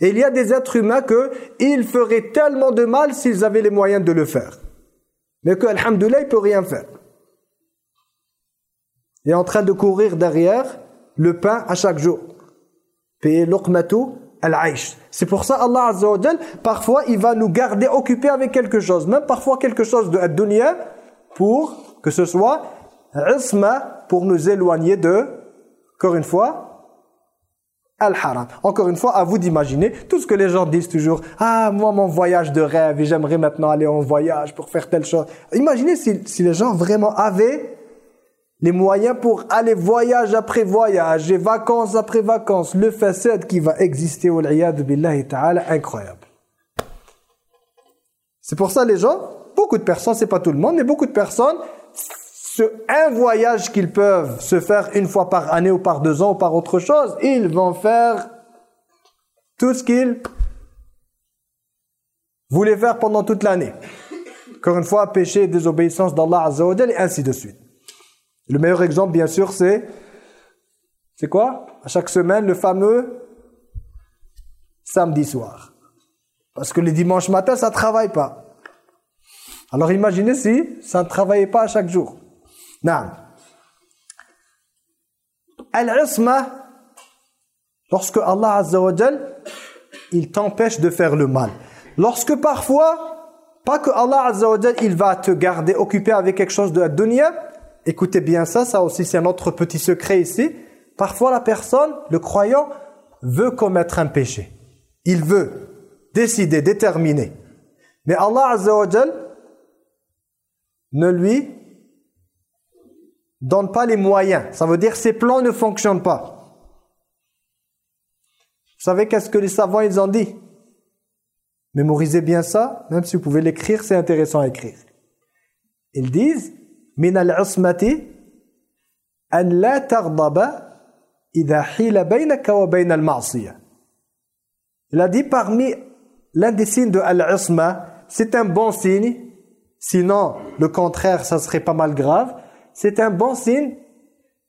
Et il y a des êtres humains qu'ils feraient tellement de mal s'ils avaient les moyens de le faire. Mais que, alhamdoulilah, il ne peut rien faire. Il est en train de courir derrière le pain à chaque jour. Payer l'uqmatu C'est pour ça Allah Azza wa parfois il va nous garder occupés avec quelque chose, même parfois quelque chose de dunya pour que ce soit isma pour nous éloigner de encore une fois al-haram. Encore une fois, à vous d'imaginer tout ce que les gens disent toujours. Ah, moi, mon voyage de rêve, et j'aimerais maintenant aller en voyage pour faire telle chose. Imaginez si, si les gens vraiment avaient les moyens pour aller voyage après voyage et vacances après vacances, le facade qui va exister, au billahi ta'ala, incroyable. C'est pour ça les gens, beaucoup de personnes, c'est pas tout le monde, mais beaucoup de personnes, ce un voyage qu'ils peuvent se faire une fois par année ou par deux ans ou par autre chose, ils vont faire tout ce qu'ils voulaient faire pendant toute l'année. Encore une fois, péché, désobéissance d'Allah Azza et ainsi de suite. Le meilleur exemple, bien sûr, c'est... C'est quoi? À chaque semaine, le fameux samedi soir. Parce que le dimanche matin, ça ne travaille pas. Alors imaginez si ça ne travaillait pas à chaque jour. Non. Al-isma, lorsque Allah Azza wa il t'empêche de faire le mal. Lorsque parfois, pas que Allah Azza wa il va te garder occupé avec quelque chose de la dunya, écoutez bien ça, ça aussi c'est un autre petit secret ici. Parfois la personne, le croyant, veut commettre un péché. Il veut. décidé, déterminé. Mais Allah Azza ne lui donne pas les moyens. Ça veut dire ses plans ne fonctionnent pas. Vous savez qu'est-ce que les savants ils ont dit? Mémorisez bien ça, même si vous pouvez l'écrire, c'est intéressant à écrire. Ils disent min al-usmati. Il a dit parmi l'un des signes de al-usma, c'est un bon signe, sinon le contraire ça serait pas mal grave. C'est un bon signe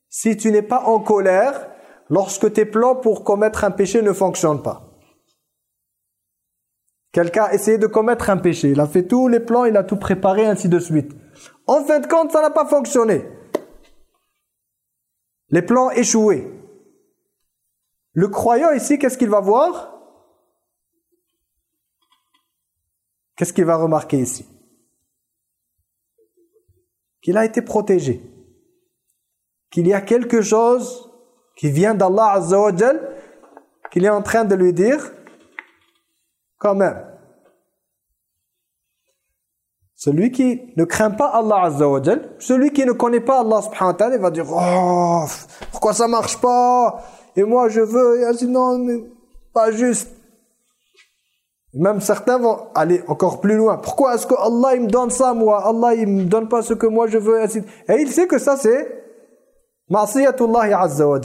si tu n'es pas en colère lorsque tes plans pour commettre un péché ne fonctionnent pas. Quelqu'un a essayé de commettre un péché. Il a fait tous les plans, il a tout préparé, ainsi de suite. En fin de compte, ça n'a pas fonctionné. Les plans échoués. Le croyant ici, qu'est-ce qu'il va voir? Qu'est-ce qu'il va remarquer ici? Qu'il a été protégé. Qu'il y a quelque chose qui vient d'Allah Azza qu'il est en train de lui dire quand même. Celui qui ne craint pas Allah Azza wa celui qui ne connaît pas Allah subhanahu wa ta'ala, il va dire oh, pourquoi ça marche pas? Et moi je veux, et non, mais pas juste. Même certains vont aller encore plus loin. Pourquoi est-ce que Allah il me donne ça moi? Allah il me donne pas ce que moi je veux Et il sait que ça c'est Ma'siyatullah Azza wa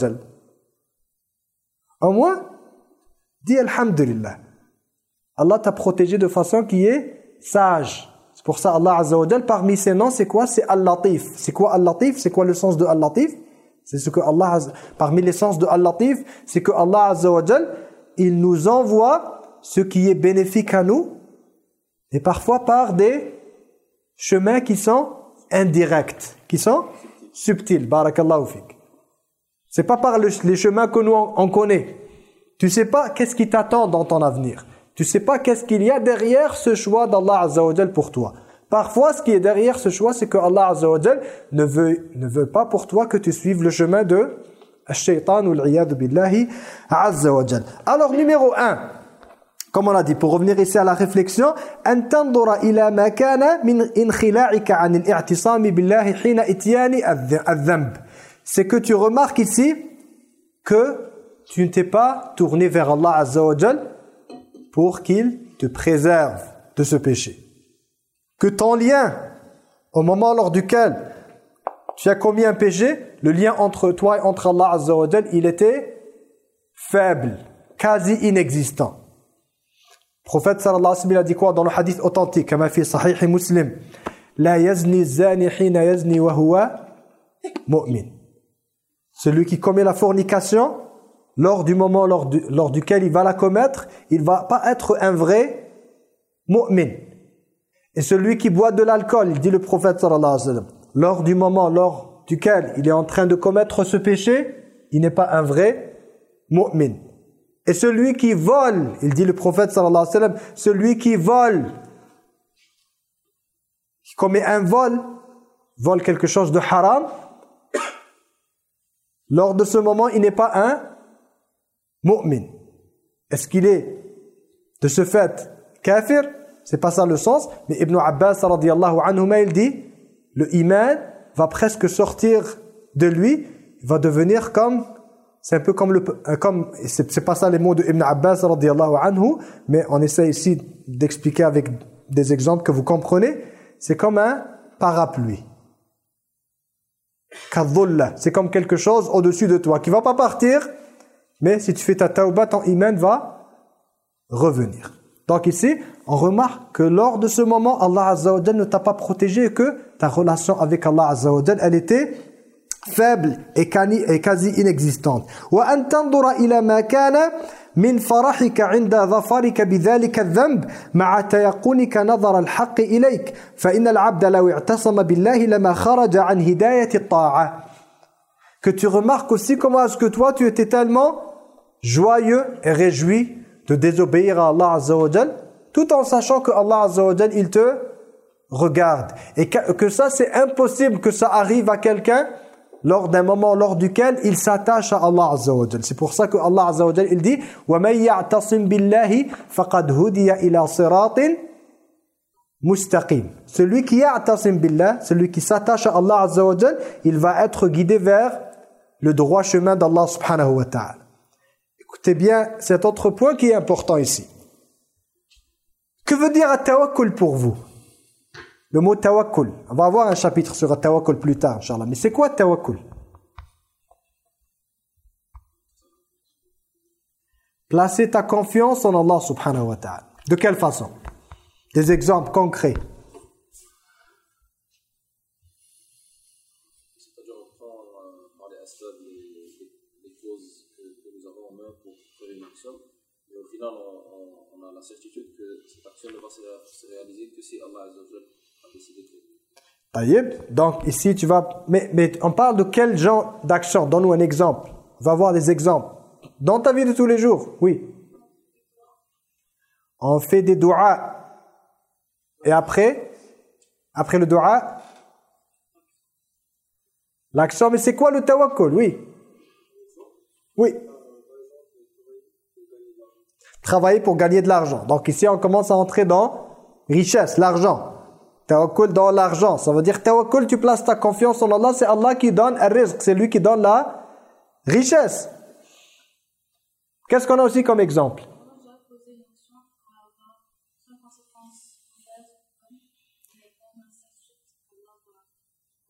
Au moins, dis Alhamdulillah. Allah t'a protégé de façon qui est sage. C'est pour ça Allah Azza parmi ses noms, c'est quoi? C'est Al-Latif. C'est quoi Al-Latif? C'est quoi le sens de Al-Latif? C'est ce que Allah parmi les sens de Al-Latif, c'est que Allah Azza il nous envoie ce qui est bénéfique à nous et parfois par des chemins qui sont indirects, qui sont subtils. Barakallahu fik. C'est pas par les chemins que nous on connaît. Tu sais pas qu'est-ce qui t'attend dans ton avenir. Tu sais pas qu'est-ce qu'il y a derrière ce choix d'Allah Azza wa pour toi. Parfois, ce qui est derrière ce choix, c'est que Allah Azza wa ne veut, ne veut pas pour toi que tu suives le chemin de Shaitan ou billahi Azza wa Alors, numéro 1, comme on l'a dit, pour revenir ici à la réflexion, c'est que tu remarques ici que tu ne t'es pas tourné vers Allah Azza wa pour qu'il te préserve de ce péché. Que ton lien, au moment lors duquel tu as commis un péché, le lien entre toi et entre Allah Azza wa il était faible, quasi inexistant. Le prophète sallallahu alayhi wa sallam a dit quoi dans le hadith authentique, comme fait Sahih Muslim? La yazni zani wa. Celui qui commet la fornication lors du moment lors, duquel il va la commettre, il va pas être un vrai mu'min. Et celui qui boit de l'alcool, dit le prophète sallallahu alayhi wa sallam, lors du moment lors duquel il est en train de commettre ce péché, il n'est pas un vrai mu'min. Et celui qui vole, il dit le prophète sallallahu alayhi wa sallam, celui qui vole, qui commet un vol, vole quelque chose de haram, lors de ce moment, il n'est pas un mu'min. Est-ce qu'il est de ce fait kafir? C'est pas ça le sens. Mais Ibn Abbas radiallahu anhu, il dit le iman va presque sortir de lui, va devenir comme c'est un peu comme le euh, comme c'est pas ça les mots de Ibn Abbas radiallahu anhu, mais on essaie ici d'expliquer avec des exemples que vous comprenez, c'est comme un parapluie. C'est comme quelque chose au-dessus de toi qui va pas partir, mais si tu fais ta tauba, ton iman va revenir. Donc ici, on remarque que lors de ce moment, Allah Azza wa ne t'a pas protégé et que ta relation avec Allah Azza wa elle était faible et quasi inexistante. وأن تنظر إلى ما كان من فرحك عند ظفرك بذلك الذنب مع تيقنك نظر الحق إليك فإن العبد لو اعتصم بالله لما خرج عن هداية الطاعة que tu remarques aussi comment est-ce que toi tu étais tellement joyeux et réjoui de désobéir à Allah Azza wa tout en sachant que Allah Azza wa il te regarde. Et que, que ça, c'est impossible que ça arrive à quelqu'un lors d'un moment lors duquel il s'attache à Allah Azza wa C'est pour ça que Allah Azza wa il dit وَمَن يَعْتَصِمْ بِاللَّهِ فَقَدْ هُدِيَ إِلَى صِرَاطٍ مُسْتَقِيمٍ Celui qui ya'tasim billah, celui qui s'attache à Allah Azza wa il va être guidé vers le droit chemin d'Allah subhanahu wa ta'ala. Écoutez bien cet autre point qui est important ici. Que veut dire tawakkul pour vous? Le mot tawakkul. On va avoir un chapitre sur tawakkul plus tard, Inch'Allah. Mais c'est quoi tawakkul? Placer ta confiance en Allah subhanahu wa ta'ala. De quelle façon? Des exemples concrets. On, a la certitude que cette action ne va se réaliser que si Allah a décidé de Donc ici tu vas... Mais, mais on parle de quel genre d'action? Donne-nous un exemple. On va voir des exemples. Dans ta vie de tous les jours, oui. On fait des doigts. Et après? Après le doua L'action, mais c'est quoi le tawakkul? Oui. Oui travailler pour gagner de l'argent. Donc ici, on commence à entrer dans richesse, l'argent. Tawakkul dans l'argent. Ça veut dire tawakkul, tu places ta confiance en Allah. C'est Allah qui donne un risque. C'est lui qui donne la richesse. Qu'est-ce qu'on a aussi comme exemple?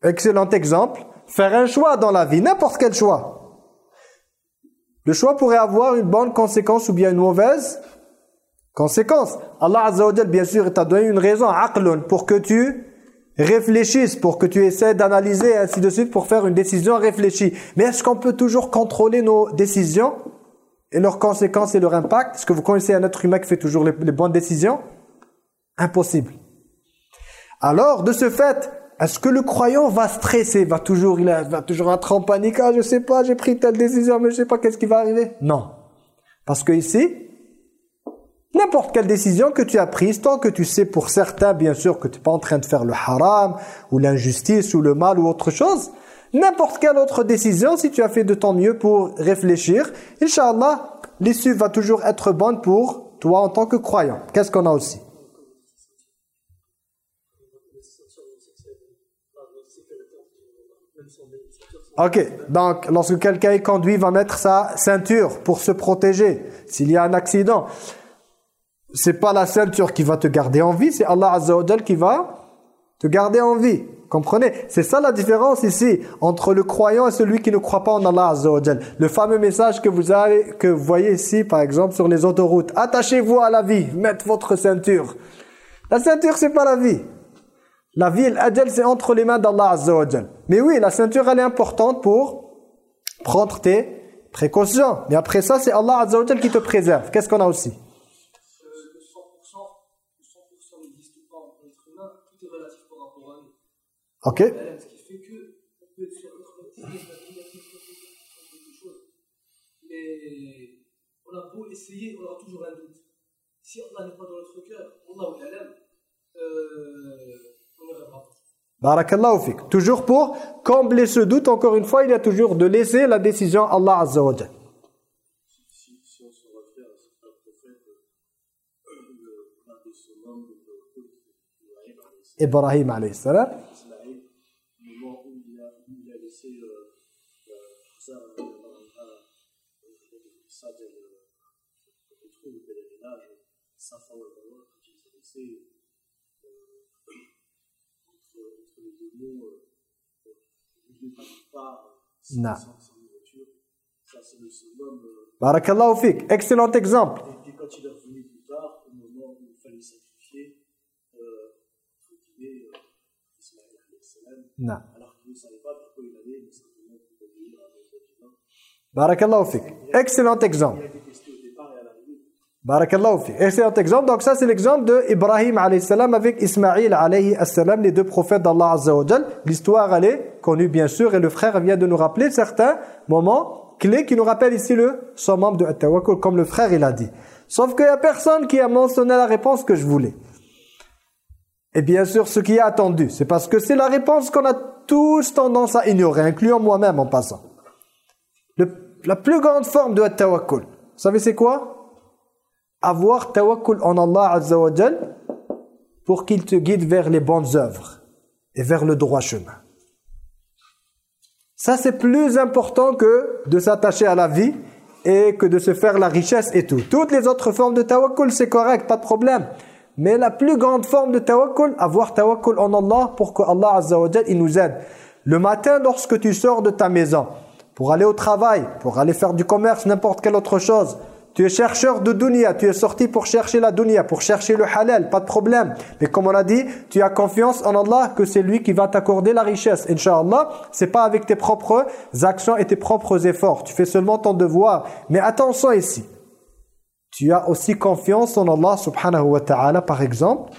Excellent exemple. Faire un choix dans la vie, n'importe quel choix. Le choix pourrait avoir une bonne conséquence ou bien une mauvaise conséquence. Allah Azza wa bien sûr, t'a donné une raison, aqlun, pour que tu réfléchisses, pour que tu essaies d'analyser, ainsi de suite, pour faire une décision réfléchie. Mais est-ce qu'on peut toujours contrôler nos décisions et leurs conséquences et leur impact? Est-ce que vous connaissez un être humain qui fait toujours les bonnes décisions? Impossible. Alors, de ce fait, est-ce que le croyant va stresser, va toujours, il va toujours être en panique Ah, je sais pas, j'ai pris telle décision, mais je sais pas qu'est-ce qui va arriver. Non. Parce que ici, n'importe quelle décision que tu as prise, tant que tu sais pour certains, bien sûr, que tu n'es pas en train de faire le haram, ou l'injustice, ou le mal, ou autre chose, n'importe quelle autre décision, si tu as fait de ton mieux pour réfléchir, Inch'Allah, l'issue va toujours être bonne pour toi en tant que croyant. Qu'est-ce qu'on a aussi? Ok, donc lorsque quelqu'un est conduit, va mettre sa ceinture pour se protéger s'il y a un accident. C'est pas la ceinture qui va te garder en vie, c'est Allah Azza qui va te garder en vie. Comprenez? C'est ça la différence ici entre le croyant et celui qui ne croit pas en Allah Azza Le fameux message que vous, avez, que vous voyez ici, par exemple, sur les autoroutes. Attachez-vous à la vie, mettez votre ceinture. La ceinture, c'est pas la vie. La vie et c'est entre les mains d'Allah Azza wa Mais oui, la ceinture, elle est importante pour prendre tes précautions. Mais après ça, c'est Allah Azza wa qui te préserve. Qu'est-ce qu'on a aussi? Ok. Mais on a beau essayer, on aura toujours un doute. Si Allah n'est pas dans notre cœur, Allah euh, Barakallahu. Toujours pour combler ce doute, encore une fois, il y a toujours de laisser la décision à Allah Azza wa Ibrahim alayhi. Barakallahu fik. Excellent exemple. Et quand il est revenu plus tard, au moment où il fallait sacrifier, euh, il euh, Ismaël Non. Alors qu'il ne savait pas pourquoi il allait, mais simplement pour obéir à notre Barakallahu fik. Excellent exemple. Barakallahu. Excellent exemple. Donc ça c'est l'exemple de Ibrahim salam avec Ismaïl salam, les deux prophètes d'Allah azza L'histoire elle est connue bien sûr et le frère vient de nous rappeler certains moments clés qui nous rappellent ici le summum de At-Tawakkul comme le frère il a dit. Sauf qu'il n'y a personne qui a mentionné la réponse que je voulais. Et bien sûr, ce qui est attendu, c'est parce que c'est la réponse qu'on a tous tendance à ignorer, incluant moi-même en passant. la plus grande forme de tawakkul, vous savez c'est quoi? Avoir tawakkul en Allah pour qu'il te guide vers les bonnes œuvres et vers le droit chemin. Ça, c'est plus important que de s'attacher à la vie et que de se faire la richesse et tout. Toutes les autres formes de tawakkul, c'est correct, pas de problème. Mais la plus grande forme de tawakkul, avoir tawakkul en Allah pour que Allah il nous aide. Le matin, lorsque tu sors de ta maison, pour aller au travail, pour aller faire du commerce, n'importe quelle autre chose, tu es chercheur de dunya, tu es sorti pour chercher la dunya, pour chercher le halal, pas de problème. Mais comme on a dit, tu as confiance en Allah que c'est lui qui va t'accorder la richesse. Inch'Allah, c'est pas avec tes propres actions et tes propres efforts. Tu fais seulement ton devoir. Mais attention ici. Tu as aussi confiance en Allah subhanahu wa ta'ala, par exemple,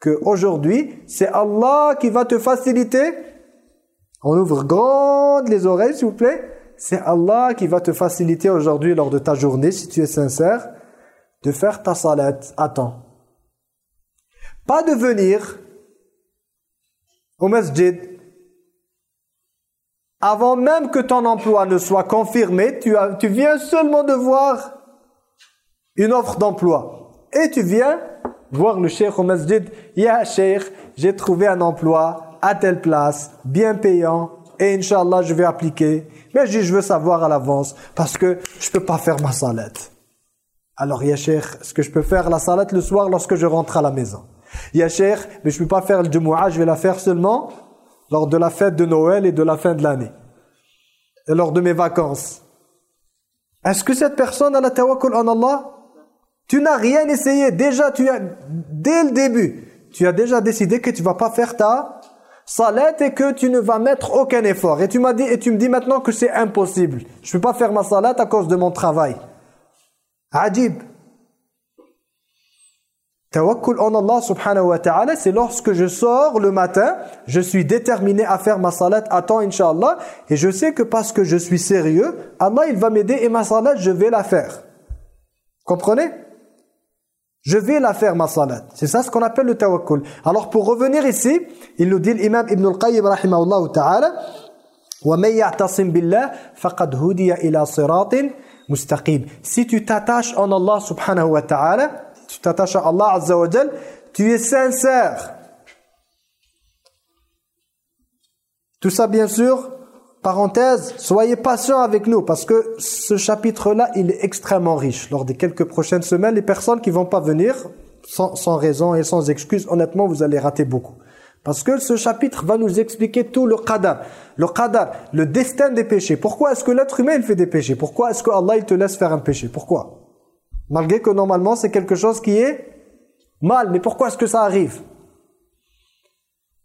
que aujourd'hui, c'est Allah qui va te faciliter. On ouvre grandes les oreilles, s'il vous plaît c'est Allah qui va te faciliter aujourd'hui lors de ta journée, si tu es sincère, de faire ta salat à temps. Pas de venir au masjid avant même que ton emploi ne soit confirmé, tu, viens seulement de voir une offre d'emploi. Et tu viens voir le cheikh au masjid, « Ya cheikh, j'ai trouvé un emploi à telle place, bien payant, et Inch'Allah je vais appliquer. Mais je, veux savoir à l'avance parce que je peux pas faire ma salette. Alors, ya est-ce que je peux faire la salette le soir lorsque je rentre à la maison Ya mais je peux pas faire le Jumu'ah, je vais la faire seulement lors de la fête de Noël et de la fin de l'année. Et lors de mes vacances. Est-ce que cette personne a la tawakkul en Allah? Tu n'as rien essayé. Déjà, tu as, dès le début, tu as déjà décidé que tu vas pas faire ta salat et que tu ne vas mettre aucun effort. Et tu m'as dit et tu me dis maintenant que c'est impossible. Je ne peux pas faire ma salat à cause de mon travail. Adib. Tawakkul en Allah subhanahu wa ta'ala, c'est lorsque je sors le matin, je suis déterminé à faire ma salat à temps, inshallah, et je sais que parce que je suis sérieux, Allah il va m'aider et ma salat, je vais la faire. Comprenez? je vais la faire ma salat. C'est ça ce qu'on appelle le tawakkul. Alors pour revenir ici, il nous dit l'imam Ibn al-Qayyim rahimahullah ta'ala وَمَنْ يَعْتَصِمْ بِاللَّهِ فَقَدْ هُدِيَ إِلَى صِرَاطٍ مُسْتَقِيمٍ Si tu t'attaches en Allah subhanahu wa ta'ala, tu t'attaches à Allah azza wa jal, tu es sincère. Tout ça bien sûr Parenthèse, soyez patients avec nous parce que ce chapitre-là, il est extrêmement riche. Lors des quelques prochaines semaines, les personnes qui vont pas venir, sans, raison et sans excuse, honnêtement, vous allez rater beaucoup. Parce que ce chapitre va nous expliquer tout le qadar. Le qadar, le destin des péchés. Pourquoi est-ce que l'être humain fait des péchés? Pourquoi est-ce que Allah il te laisse faire un péché? Pourquoi? Malgré que normalement c'est quelque chose qui est mal. Mais pourquoi est-ce que ça arrive?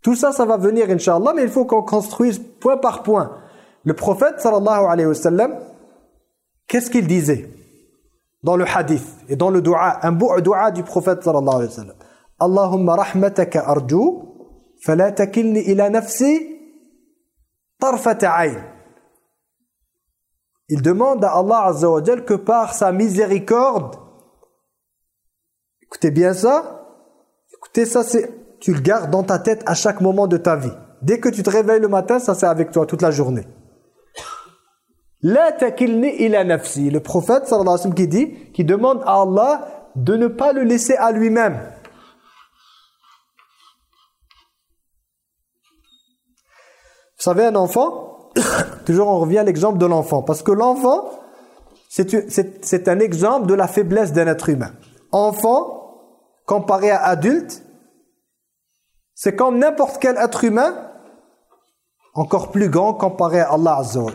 Tout ça, ça va venir, Inch'Allah, mais il faut qu'on construise point par point. Le prophète sallallahu alayhi wa sallam, qu'est-ce qu'il disait dans le hadith et dans le dua, un beau dua du prophète sallallahu alayhi wa sallam? Allahumma rahmataka arju, fala ila nafsi tarfata. Il demande à Allah azza que par sa miséricorde, écoutez bien ça, écoutez ça, c'est tu le gardes dans ta tête à chaque moment de ta vie. Dès que tu te réveilles le matin, ça c'est avec toi toute la journée. La takilni ila nafsi. Le prophète sallallahu alayhi wa qui dit, qui demande à Allah de ne pas le laisser à lui-même. Vous savez, un enfant, (coughs) toujours on revient à l'exemple de l'enfant, parce que l'enfant, c'est un exemple de la faiblesse d'un être humain. Enfant, comparé à adulte, c'est comme n'importe quel être humain, encore plus grand comparé à Allah Azza wa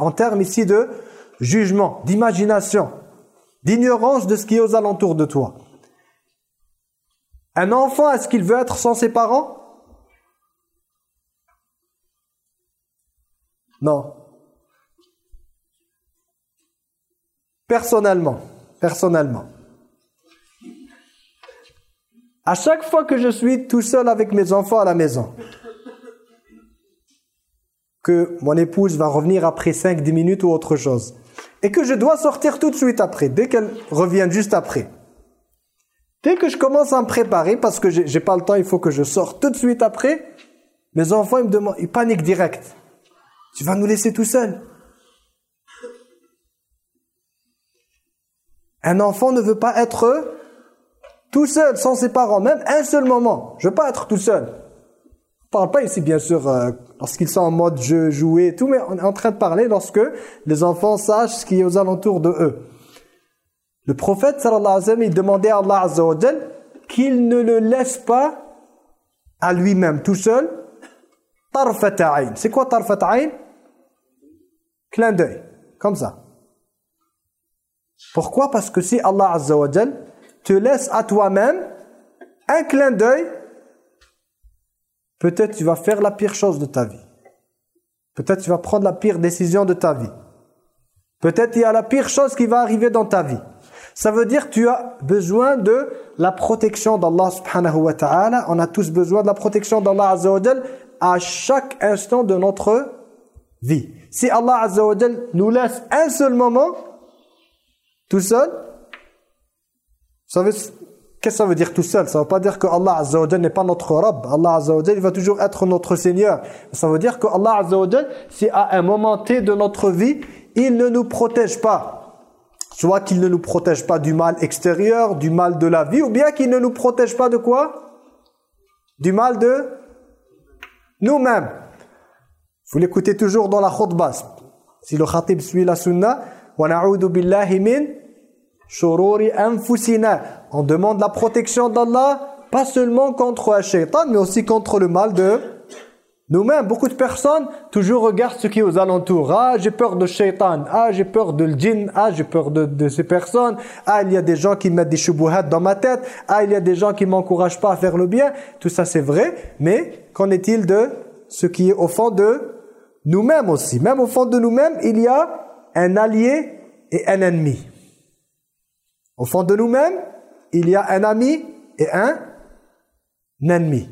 En termes ici de jugement, d'imagination, d'ignorance de ce qui est aux alentours de toi. Un enfant, est-ce qu'il veut être sans ses parents? Non. Personnellement, personnellement. À chaque fois que je suis tout seul avec mes enfants à la maison, que mon épouse va revenir après 5-10 minutes ou autre chose. Et que je dois sortir tout de suite après, dès qu'elle revient juste après. Dès que je commence à me préparer, parce que j'ai pas le temps, il faut que je sorte tout de suite après, mes enfants, ils me demandent, ils paniquent direct. Tu vas nous laisser tout seuls. Un enfant ne veut pas être tout seul, sans ses parents, même un seul moment. Je veux pas être tout seul. On parle pas ici, bien sûr, euh, lorsqu'ils sont en mode jeu, jouer et tout, mais on est en train de parler lorsque les enfants sachent ce qui est aux alentours de eux. Le prophète, sallallahu alayhi il demandait à Allah azza qu'il ne le laisse pas à lui-même, tout seul. Tarfat C'est quoi tarfat Clin d'œil, comme ça. Pourquoi? Parce que si Allah azza te laisse à toi-même un clin d'œil, peut-être tu vas faire la pire chose de ta vie. Peut-être tu vas prendre la pire décision de ta vie. Peut-être il y a la pire chose qui va arriver dans ta vie. Ça veut dire que tu as besoin de la protection d'Allah subhanahu wa ta'ala. On a tous besoin de la protection d'Allah azza à chaque instant de notre vie. Si Allah azza nous laisse un seul moment, tout seul, vous savez, qu'est-ce que ça veut dire tout seul? Ça ne veut pas dire que Allah azza wa n'est pas notre Rabb. Allah azza wa va toujours être notre Seigneur. Ça veut dire que Allah azza wa si à un moment T de notre vie, il ne nous protège pas Soit qu'il ne nous protège pas du mal extérieur, du mal de la vie, ou bien qu'il ne nous protège pas de quoi? Du mal de nous-mêmes. Vous l'écoutez toujours dans la khutbah. Si le khatib suit la sunna, On demande la protection d'Allah, pas seulement contre un shaitan, mais aussi contre le mal de nous-mêmes, beaucoup de personnes toujours regardent ce qui est aux alentours. Ah, j'ai peur de shaitan. Ah, j'ai peur de le djinn. Ah, j'ai peur de, ces personnes. Ah, il y a des gens qui mettent des shubuhat dans ma tête. Ah, il y a des gens qui m'encouragent pas à faire le bien. Tout ça, c'est vrai. Mais qu'en est-il de ce qui est au fond de nous-mêmes aussi? Même au fond de nous-mêmes, il y a un allié et un ennemi. Au fond de nous-mêmes, il y a un ami et un ennemi.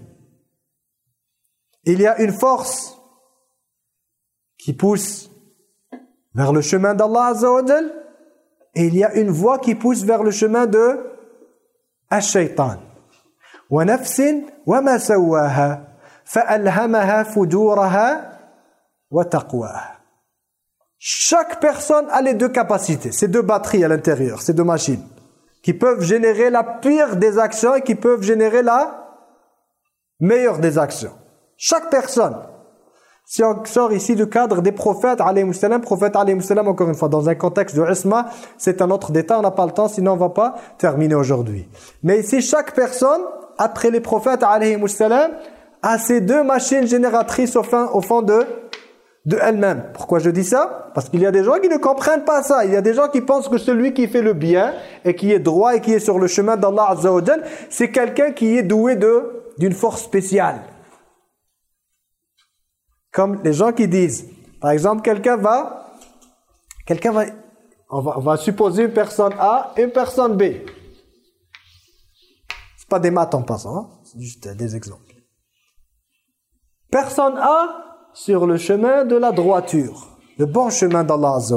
Il y a une force qui pousse vers le chemin d'Allah Azza et il y a une voie qui pousse vers le chemin de Ash-Shaytan. ونفس وما سواها فألهمها فجورها وتقواها Chaque personne a les deux capacités, ces deux batteries à l'intérieur, ces deux machines, qui peuvent générer la pire des actions et qui peuvent générer la meilleure des actions. Chaque personne. Si on sort ici du cadre des prophètes, alayhi salam, prophète alayhi salam, encore une fois, dans un contexte de isma, c'est un autre détail, on n'a pas le temps, sinon on ne va pas terminer aujourd'hui. Mais ici, chaque personne, après les prophètes alayhi salam, a ces deux machines génératrices au fond, au fond de, de elle-même. Pourquoi je dis ça? Parce qu'il y a des gens qui ne comprennent pas ça. Il y a des gens qui pensent que celui qui fait le bien et qui est droit et qui est sur le chemin d'Allah Azza c'est quelqu'un qui est doué d'une force spéciale. Comme les gens qui disent, par exemple, quelqu'un va, quelqu'un va, on va, supposer une personne A et une personne B. C'est pas des maths en passant, hein. c'est juste des exemples. Personne A sur le chemin de la droiture, le bon chemin d'Allah Azza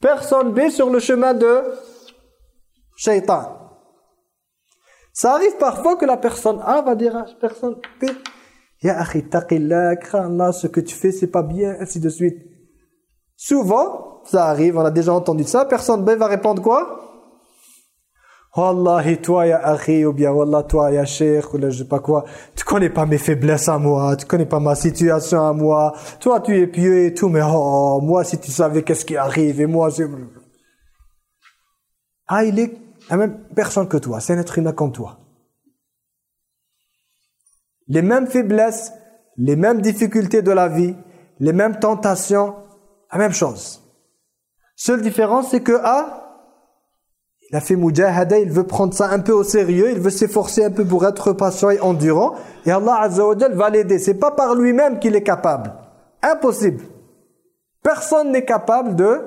Personne B sur le chemin de shaitan. Ça arrive parfois que la personne A va dire à la personne B Ya akhi, ce que tu fais, c'est pas bien, ainsi de suite. Souvent, ça arrive, on a déjà entendu ça, personne B va répondre quoi? Wallahi, toi, ya akhi, ou bien Wallah, toi, ya sheikh, ou je sais pas quoi, tu connais pas mes faiblesses à moi, tu connais pas ma situation à moi, toi, tu es pieux et tout, mais oh, moi, si tu savais qu'est-ce qui arrive, et moi, c'est... Ah, il est la même personne que toi, c'est un être humain comme toi. Les mêmes faiblesses, les mêmes difficultés de la vie, les mêmes tentations, la même chose. Seule différence, c'est que A, il a fait mujahada, il veut prendre ça un peu au sérieux, il veut s'efforcer un peu pour être patient et endurant, et Allah Azza wa va l'aider. C'est pas par lui-même qu'il est capable. Impossible. Personne n'est capable de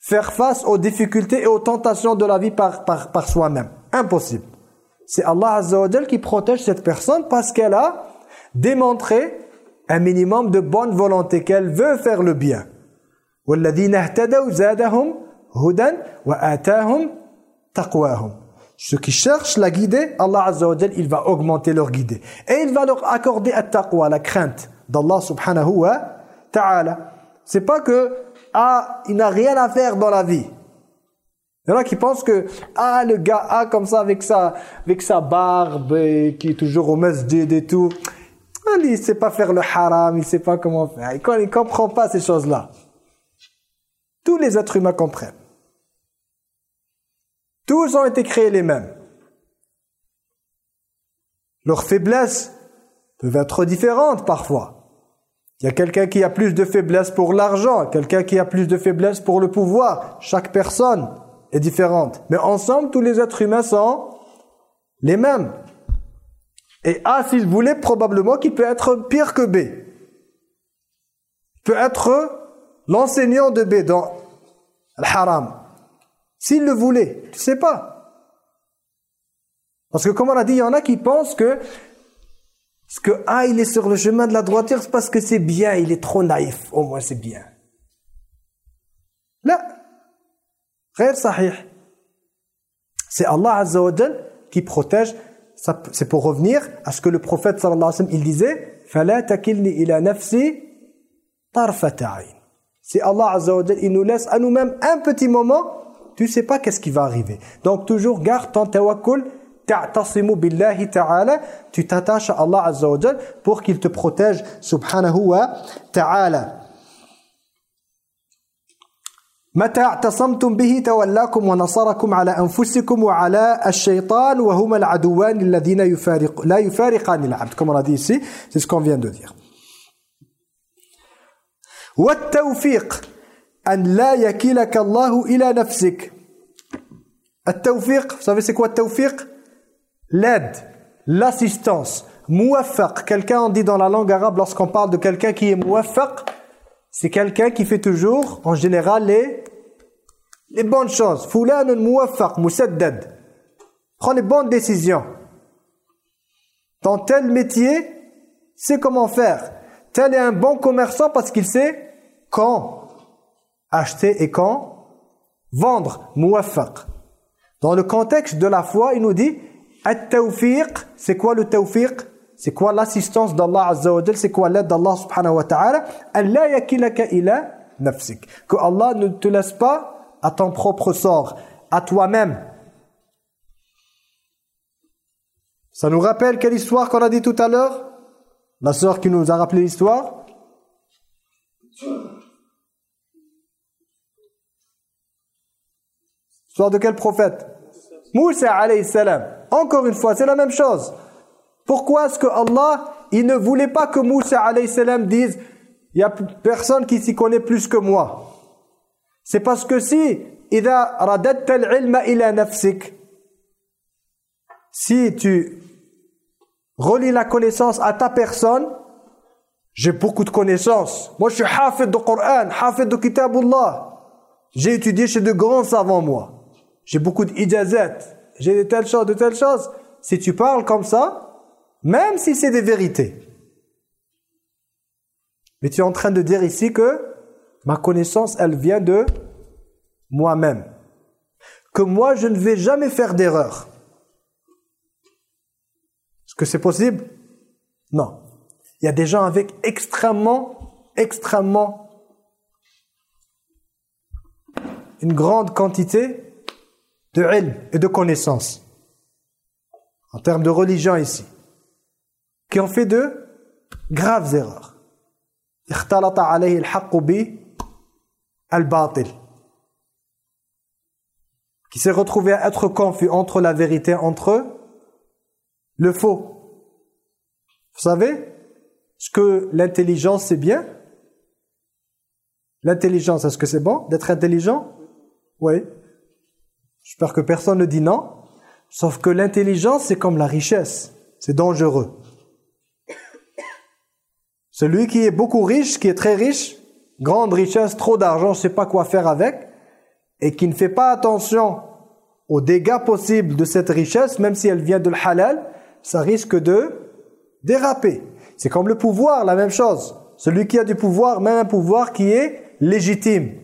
faire face aux difficultés et aux tentations de la vie par, par, par soi-même. Impossible. C'est Allah Azza wa qui protège cette personne parce qu'elle a démontré un minimum de bonne volonté, qu'elle veut faire le bien. Ceux qui cherchent la guider, Allah Azza wa il va augmenter leur guidée. Et il va leur accorder at-taqwa, la crainte d'Allah subhanahu wa ta'ala. C'est pas que, ah, il n'a rien à faire dans la vie. Il y en a qui pensent que, ah, le gars, ah, comme ça, avec sa, avec sa barbe, qui est toujours au masjid et tout, ah, il ne sait pas faire le haram, il ne sait pas comment faire. Il ne comprend pas ces choses-là. Tous les êtres humains comprennent. Tous ont été créés les mêmes. Leurs faiblesses peuvent être différentes parfois. Il y a quelqu'un qui a plus de faiblesse pour l'argent, quelqu'un qui a plus de faiblesse pour le pouvoir. Chaque personne est différente. Mais ensemble, tous les êtres humains sont les mêmes. Et A, s'il voulait, probablement qu'il peut être pire que B. Il peut être l'enseignant de B dans le haram. S'il le voulait, tu sais pas. Parce que comme on a dit, il y en a qui pensent que ce que A, il est sur le chemin de la droiture, c'est parce que c'est bien, il est trop naïf. Au moins, c'est bien. Là, sahih. C'est Allah Azza wa qui protège. C'est pour revenir à ce que le prophète sallallahu alayhi wa sallam, il disait فَلَا تَكِلْنِ إِلَى نَفْسِي طَرْفَةَ Si Allah Azza wa il nous laisse à nous-mêmes un petit moment, tu sais pas qu'est-ce qui va arriver. Donc toujours garde ton tawakkul, ta'tasimu billahi ta'ala, tu t'attaches à Allah Azza wa pour qu'il te protège subhanahu wa ta'ala. متى اعتصمتم به تولاكم ونصركم على أنفسكم وعلى الشيطان وهما العدوان الذين يفارق لا يفارقان العبد comme on a dit ici c'est ce qu'on vient de dire والتوفيق an la yakilaka Allahu ila nafsik. At-tawfiq, vous savez c'est quoi at-tawfiq L'aide, l'assistance. Mouaffaq, quelqu'un on dit dans la langue arabe lorsqu'on parle de quelqu'un qui est mouaffaq, c'est quelqu'un qui fait toujours en général les les bonnes choses. Fulanun mouaffaq, musaddad. Prend les bonnes décisions. Dans tel métier, c'est comment faire. Tel est un bon commerçant parce qu'il sait quand acheter et quand Vendre, muwaffaq. Dans le contexte de la foi, il nous dit At-tawfiq, c'est quoi le tawfiq? C'est quoi l'assistance d'Allah Azza wa C'est quoi l'aide d'Allah subhanahu wa ta'ala? Allah yakilaka ila. Que Allah ne te laisse pas à ton propre sort, à toi-même. Ça nous rappelle quelle histoire qu'on a dit tout à l'heure? La sœur qui nous a rappelé l'histoire? De quel prophète Moussa alayhi salam. Encore une fois, c'est la même chose. Pourquoi est-ce que Allah, il ne voulait pas que Moussa alayhi salam dise il n'y a personne qui s'y connaît plus que moi. C'est parce que si si tu relis la connaissance à ta personne, j'ai beaucoup de connaissances. Moi, je suis hafid de Coran, hafid de Kitabullah. J'ai étudié chez de grands savants, moi j'ai beaucoup d'ijazat, j'ai de telles choses, de telles choses. Si tu parles comme ça, même si c'est des vérités, mais tu es en train de dire ici que ma connaissance, elle vient de moi-même. Que moi, je ne vais jamais faire d'erreur. Est-ce que c'est possible? Non. Il y a des gens avec extrêmement, extrêmement une grande quantité de ilm et de connaissances, en termes de religion ici, qui ont fait de graves erreurs. qui s'est retrouvé à être confus entre la vérité, entre le faux. Vous savez ce que l'intelligence c'est bien L'intelligence, est-ce que c'est bon d'être intelligent? Oui. J'espère que personne ne dit non. Sauf que l'intelligence, c'est comme la richesse. C'est dangereux. Celui qui est beaucoup riche, qui est très riche, grande richesse, trop d'argent, ne sait pas quoi faire avec, et qui ne fait pas attention aux dégâts possibles de cette richesse, même si elle vient de halal, ça risque de déraper. C'est comme le pouvoir, la même chose. Celui qui a du pouvoir, même un pouvoir qui est légitime,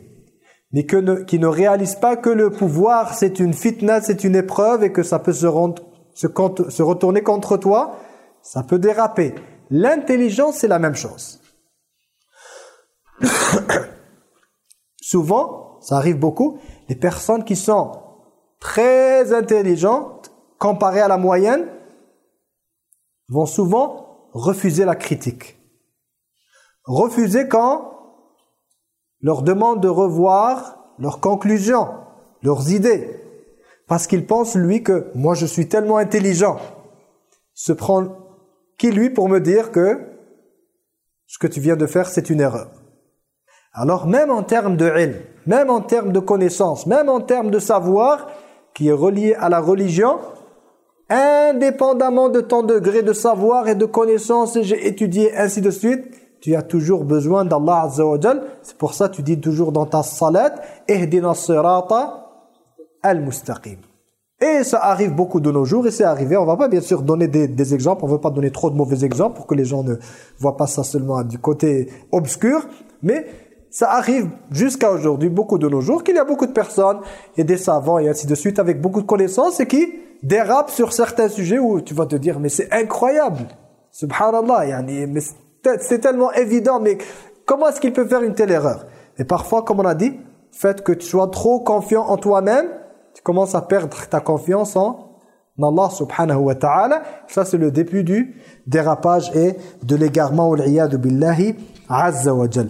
mais que ne, qui ne réalise pas que le pouvoir c'est une fitna, c'est une épreuve et que ça peut se, rendre, se, se retourner contre toi, ça peut déraper. L'intelligence c'est la même chose. (coughs) Souvent, ça arrive beaucoup, les personnes qui sont très intelligentes comparées à la moyenne vont souvent refuser la critique. Refuser quand leur demande de revoir leurs conclusions, leurs idées. Parce qu'ils pensent, lui, que moi je suis tellement intelligent. Se prend qui, lui, pour me dire que ce que tu viens de faire, c'est une erreur. Alors même en termes de ilm, même en termes de connaissance, même en termes de savoir qui est relié à la religion, indépendamment de ton degré de savoir et de connaissance, j'ai étudié ainsi de suite, tu as toujours besoin d'Allah Azza C'est pour ça que tu dis toujours dans ta salat Ihdina sirata al-mustaqim. Et ça arrive beaucoup de nos jours et c'est arrivé. On va pas bien sûr donner des, exemples, on veut pas donner trop de mauvais exemples pour que les gens ne voient pas ça seulement du côté obscur. Mais ça arrive jusqu'à aujourd'hui, beaucoup de nos jours, qu'il y a beaucoup de personnes et des savants et ainsi de suite avec beaucoup de connaissances et qui dérapent sur certains sujets où tu vas te dire mais c'est incroyable. Subhanallah, yani, c'est tellement évident, mais comment est-ce qu'il peut faire une telle erreur? Et parfois, comme on a dit, fait que tu sois trop confiant en toi-même, tu commences à perdre ta confiance en Allah subhanahu wa ta'ala. Ça, c'est le début du dérapage et de l'égarement. billahi azza wa jal.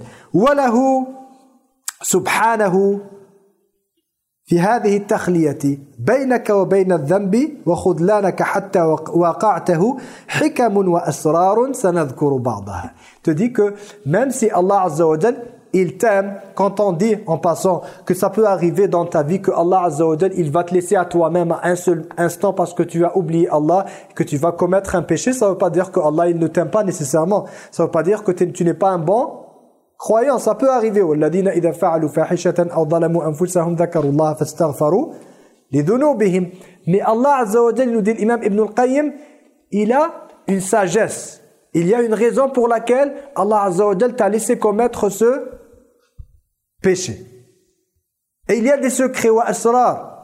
Subhanahu في هذه التخلية بينك وبين الذنب وخذلانك حتى وقعته حكم وأسرار سنذكر بعضها te dit Allah Azza wa Jal il t'aime quand on dit en passant que ça peut arriver dans ta vie que Allah Azza wa Jal il va te laisser à toi-même un seul instant parce que tu as oublié Allah que tu vas commettre un péché ça veut pas dire que Allah il ne t'aime pas nécessairement ça veut pas dire que tu n'es pas un bon Croyant, ça peut arriver. وَالَّذِينَ إِذَا فَعَلُوا فَاحِشَةً أَوْ ظَلَمُوا أَنفُسَهُمْ ذَكَرُوا اللَّهَ فَاسْتَغْفَرُوا لِذُنُوبِهِمْ Mais Allah Azza wa Jalla nous dit l'imam Ibn al-Qayyim, il a une sagesse. Il y a une raison pour laquelle Allah Azza wa Jalla t'a laissé commettre ce péché. Et il y a des secrets wa asrar.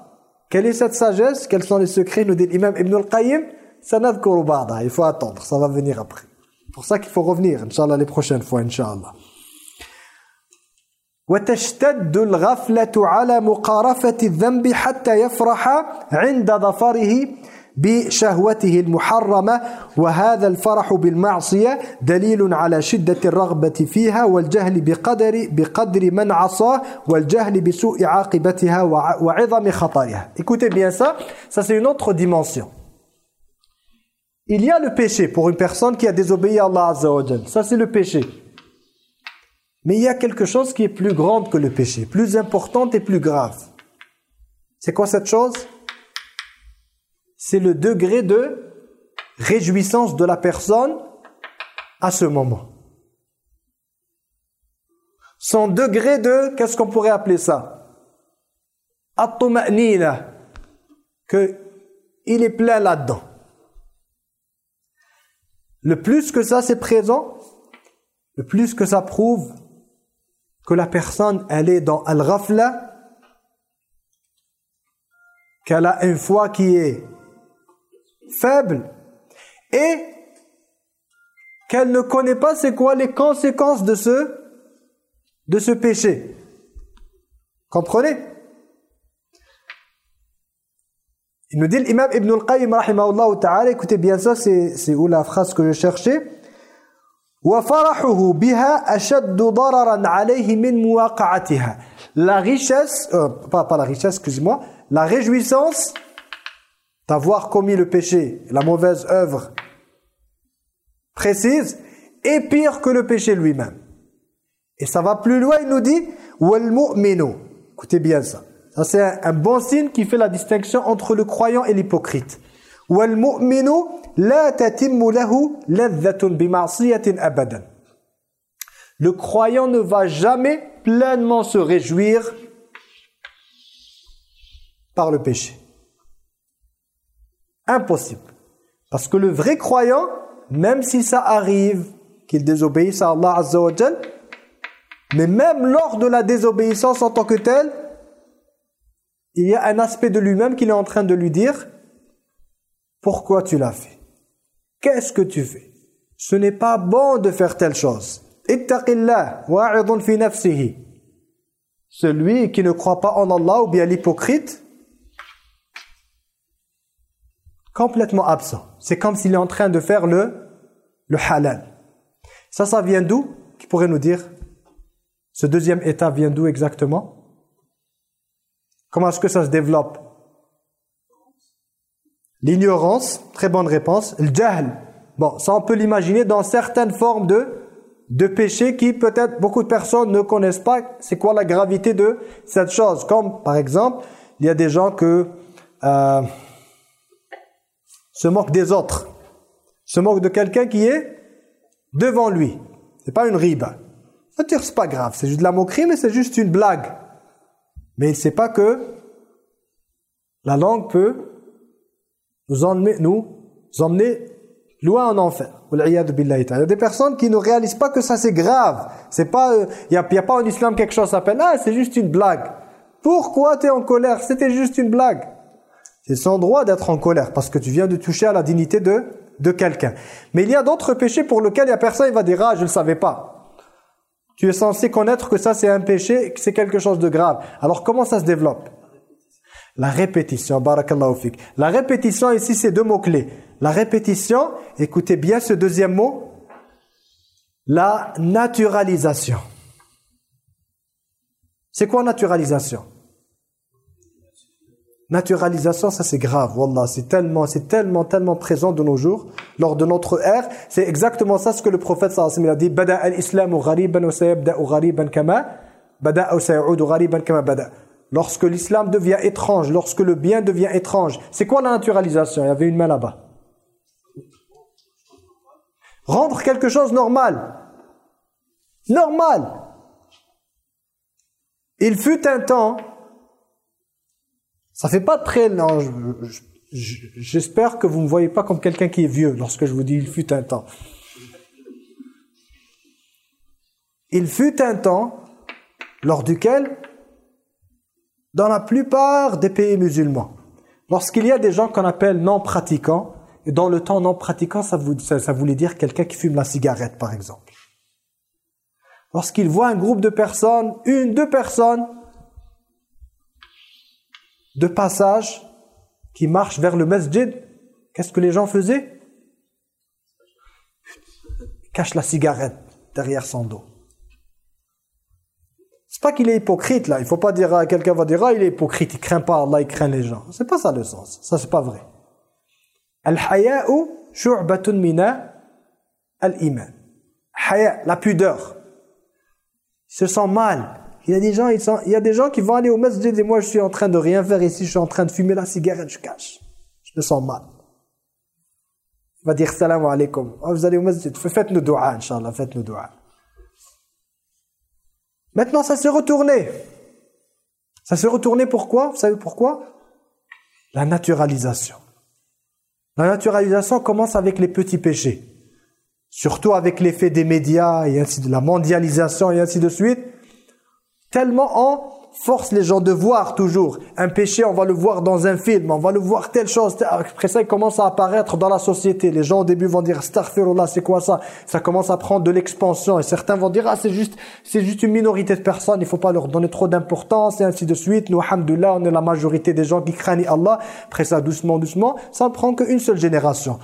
Quelle est cette sagesse Quels sont les secrets Nous dit l'imam Ibn al-Qayyim, sanadkuru ba'da. Il faut attendre, ça va venir après. pour ça qu'il faut revenir, Inch'Allah, les prochaines fois, Inch'Allah. وتشتد الغفلة على مقارفة الذنب حتى يفرح عند ظفره بشهوته المحرمة وهذا الفرح بالمعصية دليل على شدة الرغبة فيها والجهل بقدر بقدر من عصاه والجهل بسوء عاقبتها وعظم خطرها. Écoutez bien ça, ça c'est une autre dimension. Il y a le péché pour une personne qui a désobéi à Allah Azza wa Ça c'est le péché. Mais il y a quelque chose qui est plus grand que le péché, plus importante et plus grave. C'est quoi cette chose? C'est le degré de réjouissance de la personne à ce moment. Son degré de, qu'est-ce qu'on pourrait appeler ça? At-tuma'nina, que il est plein là-dedans. Le plus que ça c'est présent, le plus que ça prouve que la personne, elle est dans Al-Ghafla, qu'elle a une foi qui est faible et qu'elle ne connaît pas c'est quoi les conséquences de ce, de ce péché. Comprenez? Il nous dit l'imam Ibn al-Qayyim écoutez bien ça, c'est où la phrase que je cherchais? La richesse, euh, pas, la richesse, excuse-moi, la réjouissance d'avoir commis le péché, la mauvaise œuvre précise, est pire que le péché lui-même. Et ça va plus loin, il nous dit « Écoutez bien ça. Ça, c'est un, bon signe qui fait la distinction entre le croyant et l'hypocrite. «» Le croyant ne va jamais pleinement se réjouir par le péché. Impossible. Parce que le vrai croyant, même si ça arrive qu'il désobéisse à Allah Azza wa mais même lors de la désobéissance en tant que telle, il y a un aspect de lui-même qu'il est en train de lui dire « Pourquoi tu l'as fait ?» Qu'est-ce que tu fais? Ce n'est pas bon de faire telle chose. Ittaqillah wa'idun fi nafsihi. Celui qui ne croit pas en Allah ou bien l'hypocrite complètement absent. C'est comme s'il est en train de faire le le halal. Ça, ça vient d'où? Qui pourrait nous dire? Ce deuxième état vient d'où exactement? Comment est-ce que ça se développe? L'ignorance, très bonne réponse. Le jahl. Bon, ça on peut l'imaginer dans certaines formes de, de péché qui peut-être beaucoup de personnes ne connaissent pas. C'est quoi la gravité de cette chose? Comme par exemple, il y a des gens que euh, se moquent des autres. Se moquent de quelqu'un qui est devant lui. C'est pas une riba. C'est pas grave, c'est juste de la moquerie, mais c'est juste une blague. Mais il sait pas que la langue peut nous emmener, nous emmener loin en enfer. Il y a des personnes qui ne réalisent pas que ça c'est grave. C'est pas, il n'y a, pas en islam quelque chose qui s'appelle ah c'est juste une blague. Pourquoi tu es en colère? C'était juste une blague. C'est son droit d'être en colère parce que tu viens de toucher à la dignité de de quelqu'un. Mais il y a d'autres péchés pour lesquels il y a personne qui va dire ah je ne le savais pas. Tu es censé connaître que ça c'est un péché, que c'est quelque chose de grave. Alors comment ça se développe? La répétition, barakallahu fik. La répétition ici, c'est deux mots-clés. La répétition, écoutez bien ce deuxième mot, la naturalisation. C'est quoi naturalisation? Naturalisation, ça c'est grave, wallah, c'est tellement, c'est tellement, tellement présent de nos jours, lors de notre ère. C'est exactement ça ce que le prophète sallallahu a dit. Bada al-islamu ghariban wa sayabda'u ghariban kama bada ou sayaudu ghariban kama. Lorsque l'islam devient étrange, lorsque le bien devient étrange. C'est quoi la naturalisation? Il y avait une main là-bas. Rendre quelque chose normal. Normal. Il fut un temps, ça fait pas très... Non, J'espère que vous ne me voyez pas comme quelqu'un qui est vieux lorsque je vous dis il fut un temps. Il fut un temps lors duquel dans la plupart des pays musulmans, lorsqu'il y a des gens qu'on appelle non-pratiquants, et dans le temps non-pratiquant, ça, ça, voulait dire quelqu'un qui fume la cigarette, par exemple. Lorsqu'ils voient un groupe de personnes, une, deux personnes, de passage, qui marchent vers le masjid, qu'est-ce que les gens faisaient? Ils cachent la cigarette derrière son dos. Pas qu'il est hypocrite là. Il faut pas dire, à quelqu'un va dire, ah il est hypocrite, il craint pas Allah, il craint les gens. C'est pas ça le sens. Ça c'est pas vrai. Al-haya'u shu'batun mina al-iman. Haya, la pudeur. Ils se sent mal. Il y a des gens, ils sont, il y a des gens qui vont aller au masjid et moi je suis en train de rien faire ici, je suis en train de fumer la cigarette, je cache. Je me sens mal. Il va dire salam alaikum. Oh, vous allez au masjid, faites-nous dua, inshallah, faites-nous dua. Maintenant, ça s'est retourné. Ça s'est retourné pourquoi? Vous savez pourquoi? La naturalisation. La naturalisation commence avec les petits péchés. Surtout avec l'effet des médias et ainsi de la mondialisation et ainsi de suite. Tellement en force les gens de voir toujours un péché, on va le voir dans un film, on va le voir telle chose. Après ça, il commence à apparaître dans la société. Les gens au début vont dire astaghfirullah, c'est quoi ça? Ça commence à prendre de l'expansion et certains vont dire ah c'est juste juste une minorité de personnes, il faut pas leur donner trop d'importance et ainsi de suite. Nous alhamdoulilah, on est la majorité des gens qui craignent Allah. Après ça doucement doucement, ça ne prend qu'une seule génération.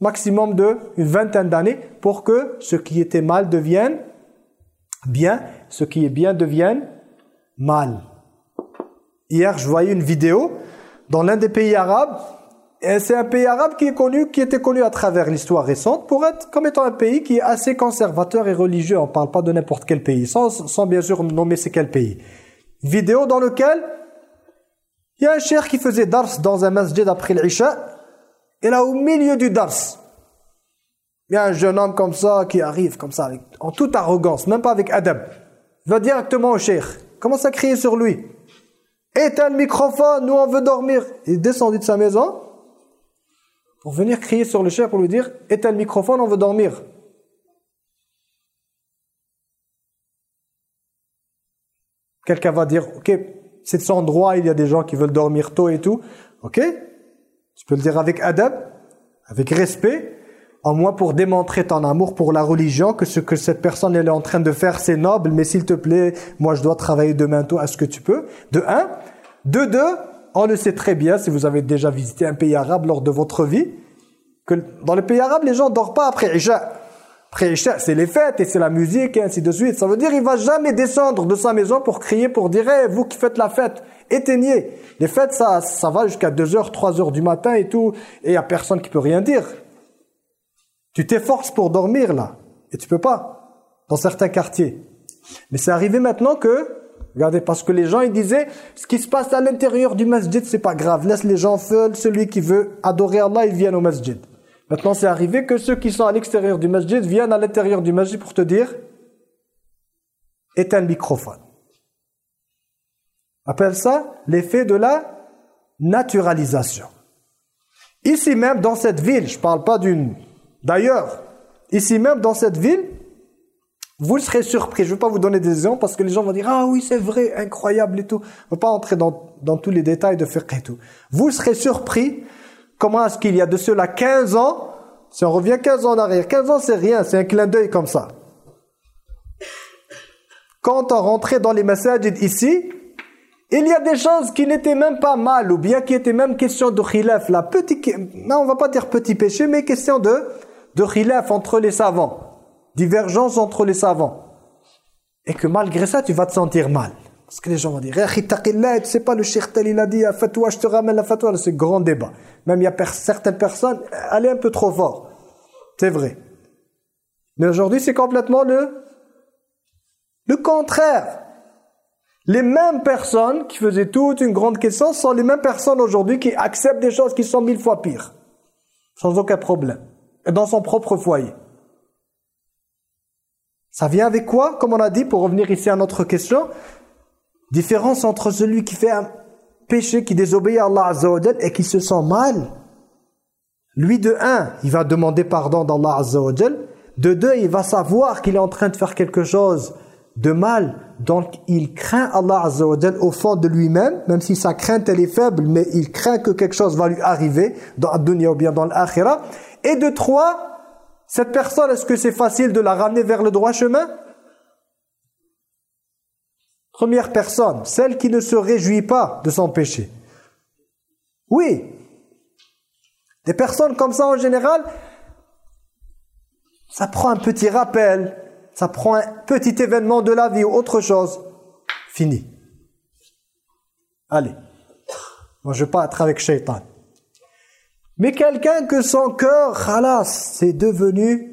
Maximum de une vingtaine d'années pour que ce qui était mal devienne bien, ce qui est bien devienne mal. Hier, je voyais une vidéo dans l'un des pays arabes. Et c'est un pays arabe qui est connu, qui était connu à travers l'histoire récente pour être comme étant un pays qui est assez conservateur et religieux. On ne parle pas de n'importe quel pays, sans, sans bien sûr nommer c'est quel pays. Vidéo dans lequel il y a un cher qui faisait dars dans un masjid après l'Isha. Et là, au milieu du dars, il y a un jeune homme comme ça qui arrive comme ça, en toute arrogance, même pas avec adab. Il va directement au cher commence à crier sur lui. Éteins le microphone, nous on veut dormir. Il est descendu de sa maison pour venir crier sur le chef pour lui dire éteins le microphone, on veut dormir. Quelqu'un va dire, ok, c'est son droit, il y a des gens qui veulent dormir tôt et tout. Ok Tu peux le dire avec adab, avec respect, en moins pour démontrer ton amour pour la religion, que ce que cette personne elle est en train de faire, c'est noble, mais s'il te plaît, moi je dois travailler demain tôt, est-ce que tu peux De un. De deux, on le sait très bien, si vous avez déjà visité un pays arabe lors de votre vie, que dans les pays arabes, les gens ne dorment pas après Isha. Après Isha, c'est les fêtes et c'est la musique et ainsi de suite. Ça veut dire qu'il va jamais descendre de sa maison pour crier, pour dire hey, vous qui faites la fête, éteignez ». Les fêtes, ça, ça va jusqu'à 2h, 3h du matin et tout, et il n'y a personne qui peut rien dire. Tu t'efforces pour dormir là, et tu peux pas, dans certains quartiers. Mais c'est arrivé maintenant que, regardez, parce que les gens ils disaient, ce qui se passe à l'intérieur du masjid, c'est pas grave, laisse les gens seuls, celui qui veut adorer Allah, il vient au masjid. Maintenant c'est arrivé que ceux qui sont à l'extérieur du masjid viennent à l'intérieur du masjid pour te dire, éteins le microphone. Appelle ça l'effet de la naturalisation. Ici même dans cette ville, je ne parle pas d'une D'ailleurs, ici même dans cette ville, vous serez surpris. Je ne vais pas vous donner des exemples parce que les gens vont dire « Ah oui, c'est vrai, incroyable et tout. » On ne va pas entrer dans, tous les détails de fiqh et tout. Vous serez surpris comment est-ce qu'il y a de cela 15 ans, si on revient 15 ans en arrière, 15 ans c'est rien, c'est un clin d'œil comme ça. Quand on rentrait dans les massages ici, il y a des choses qui n'étaient même pas mal ou bien qui étaient même question de khilaf. La petite, non, on va pas dire petit péché, mais question de de khilaf entre les savants, divergence entre les savants. Et que malgré ça, tu vas te sentir mal. Parce que les gens vont dire, tu sais pas, le cheikh tel il a dit, fatwa, je te ramène la fatwa, c'est grand débat. Même il y a certaines personnes, allez un peu trop fort. C'est vrai. Mais aujourd'hui, c'est complètement le, le contraire. Les mêmes personnes qui faisaient toute une grande question sont les mêmes personnes aujourd'hui qui acceptent des choses qui sont mille fois pires. Sans aucun problème dans son propre foyer. Ça vient avec quoi Comme on a dit, pour revenir ici à notre question, différence entre celui qui fait un péché, qui désobéit à Allah Azza et qui se sent mal. Lui, de un, il va demander pardon d'Allah Azza De deux, il va savoir qu'il est en train de faire quelque chose de mal. Donc, il craint Allah Azza au fond de lui-même, même si sa crainte elle est faible, mais il craint que quelque chose va lui arriver dans la dunya ou dans l'akhira. Et de trois, cette personne, est-ce que c'est facile de la ramener vers le droit chemin? Première personne, celle qui ne se réjouit pas de son péché. Oui. Des personnes comme ça en général, ça prend un petit rappel, ça prend un petit événement de la vie ou autre chose. Fini. Allez. Moi, je ne vais pas être avec Shaitan. Mais quelqu'un que son cœur, khalas, c'est devenu...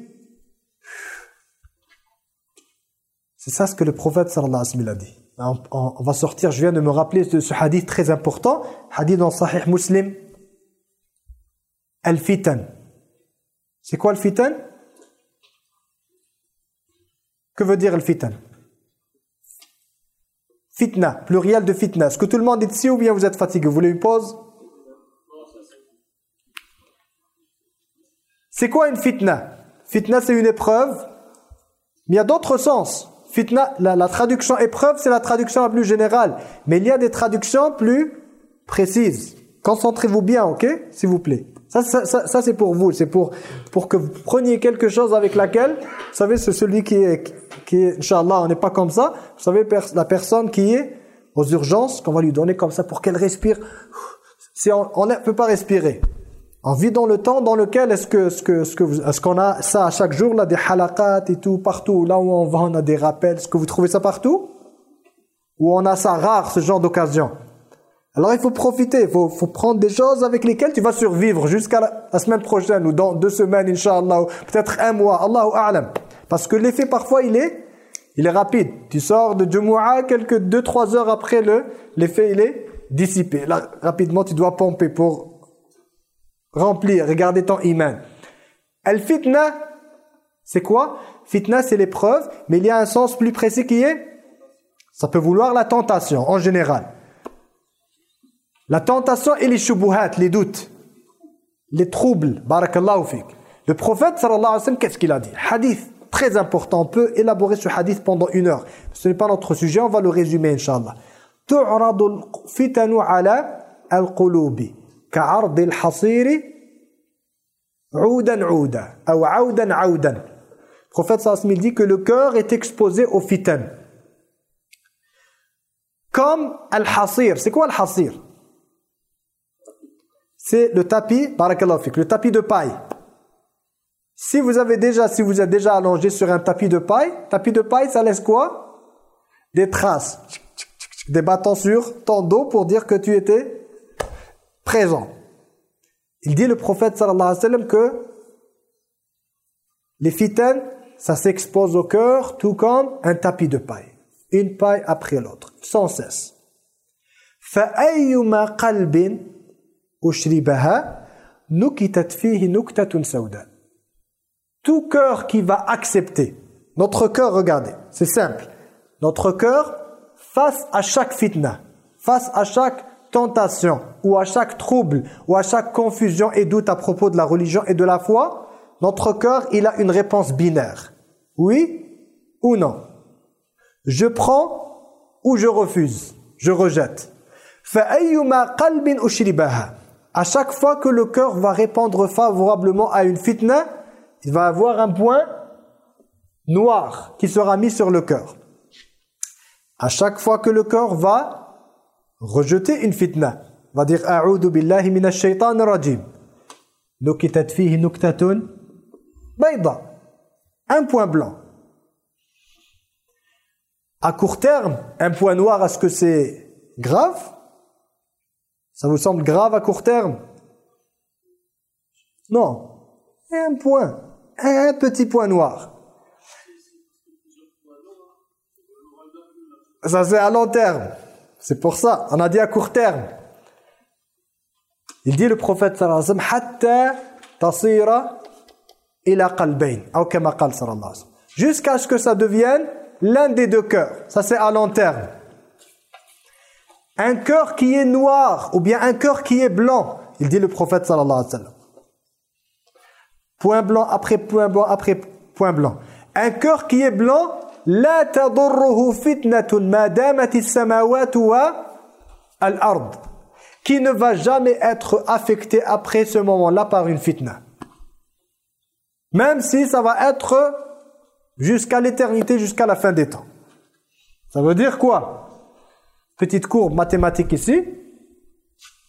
C'est ça ce que le prophète sallallahu alayhi wa sallam a dit. On, va sortir, je viens de me rappeler de ce hadith très important, hadith dans Sahih Muslim. Al-fitan. C'est quoi le fitan Que veut dire al-fitan? Fitna, pluriel de fitna. Est-ce que tout le monde est ici ou bien vous êtes fatigué? Vous voulez une pause? C'est quoi une fitna? Fitna, c'est une épreuve, mais il y a d'autres sens. Fitna, la, traduction épreuve, c'est la traduction la plus générale. Mais il y a des traductions plus précises. Concentrez-vous bien, ok? S'il vous plaît. Ça, ça, c'est pour vous. C'est pour, pour que vous preniez quelque chose avec laquelle, vous savez, c'est celui qui est, qui est Inch'Allah, on n'est pas comme ça. Vous savez, la personne qui est aux urgences, qu'on va lui donner comme ça pour qu'elle respire. Si on ne peut pas respirer. On vit dans le temps dans lequel est-ce que ce que ce que est-ce qu'on a ça à chaque jour là des halaqat et tout partout là où on va on a des rappels est-ce que vous trouvez ça partout? Ou on a ça rare ce genre d'occasion? Alors il faut profiter il faut, faut prendre des choses avec lesquelles tu vas survivre jusqu'à la, semaine prochaine ou dans deux semaines inchallah peut-être un mois Allahu a'lam. Parce que l'effet parfois il est il est rapide. Tu sors de Jumu'ah quelques deux trois heures après le l'effet il est dissipé. Là rapidement tu dois pomper pour remplir, garder ton iman. Al-fitna, c'est quoi? Fitna, c'est l'épreuve, mais il y a un sens plus précis qui est Ça peut vouloir la tentation, en général. La tentation et les shubuhat, les doutes, les troubles. Barakallahu fik. Le prophète, sallallahu alayhi wa sallam, qu'est-ce qu'il a dit? Hadith, très important. On peut élaborer ce hadith pendant une heure. Ce n'est pas notre sujet, on va le résumer, Inch'Allah. « Tu'radu fitanu ala al-qulubi » كعرض الحصير عودا عودا أو عودا عودا. Le prophète sallallahu dit que le cœur est exposé au fitan. Comme al-hasir. C'est quoi al-hasir C'est le tapis, barakallahu fik, le tapis de paille. Si vous avez déjà, si vous êtes déjà allongé sur un tapis de paille, tapis de paille, ça laisse quoi Des traces, des bâtons sur ton dos pour dire que tu étais présent. Il dit le prophète sallallahu alayhi wa sallam que les fitanes, ça s'expose au cœur tout comme un tapis de paille. Une paille après l'autre, sans cesse. فَأَيُّمَا قَلْبٍ أُشْرِبَهَا نُكِتَتْ فِيهِ نُكْتَةٌ سَوْدَةٌ tout cœur qui va accepter, notre cœur, regardez, c'est simple, notre cœur, face à chaque fitna, face à chaque tentation, ou à chaque trouble, ou à chaque confusion et doute à propos de la religion et de la foi, notre cœur, il a une réponse binaire. Oui ou non? Je prends ou je refuse, je rejette. À chaque fois que le cœur va répondre favorablement à une fitna, il va avoir un point noir qui sera mis sur le cœur. À chaque fois que le cœur va rejeter une fitna, va dire a'udhu billahi minash shaitan rajim. Nukitat fihi nuktatun bayda. Un point blanc. À court terme, un point noir, est-ce que c'est grave? Ça vous semble grave à court terme? Non. Un point un petit point noir. Ça c'est à long terme. C'est pour ça, on a dit à court terme. Il dit le prophète sallallahu alayhi wa sallam tasira ila qalbayn ou sallallahu alayhi wa sallam jusqu'à ce que ça devienne l'un des deux cœurs. Ça c'est à long terme. Un cœur qui est noir ou bien un cœur qui est blanc, il dit le prophète sallallahu alayhi wa sallam. Point blanc après point blanc après point blanc. Un cœur qui est blanc, la tadurruhu fitnatun ma damati samawati wa al-ard. Qui ne va jamais être affecté après ce moment-là par une fitna. Même si ça va être jusqu'à l'éternité, jusqu'à la fin des temps. Ça veut dire quoi? Petite courbe mathématique ici.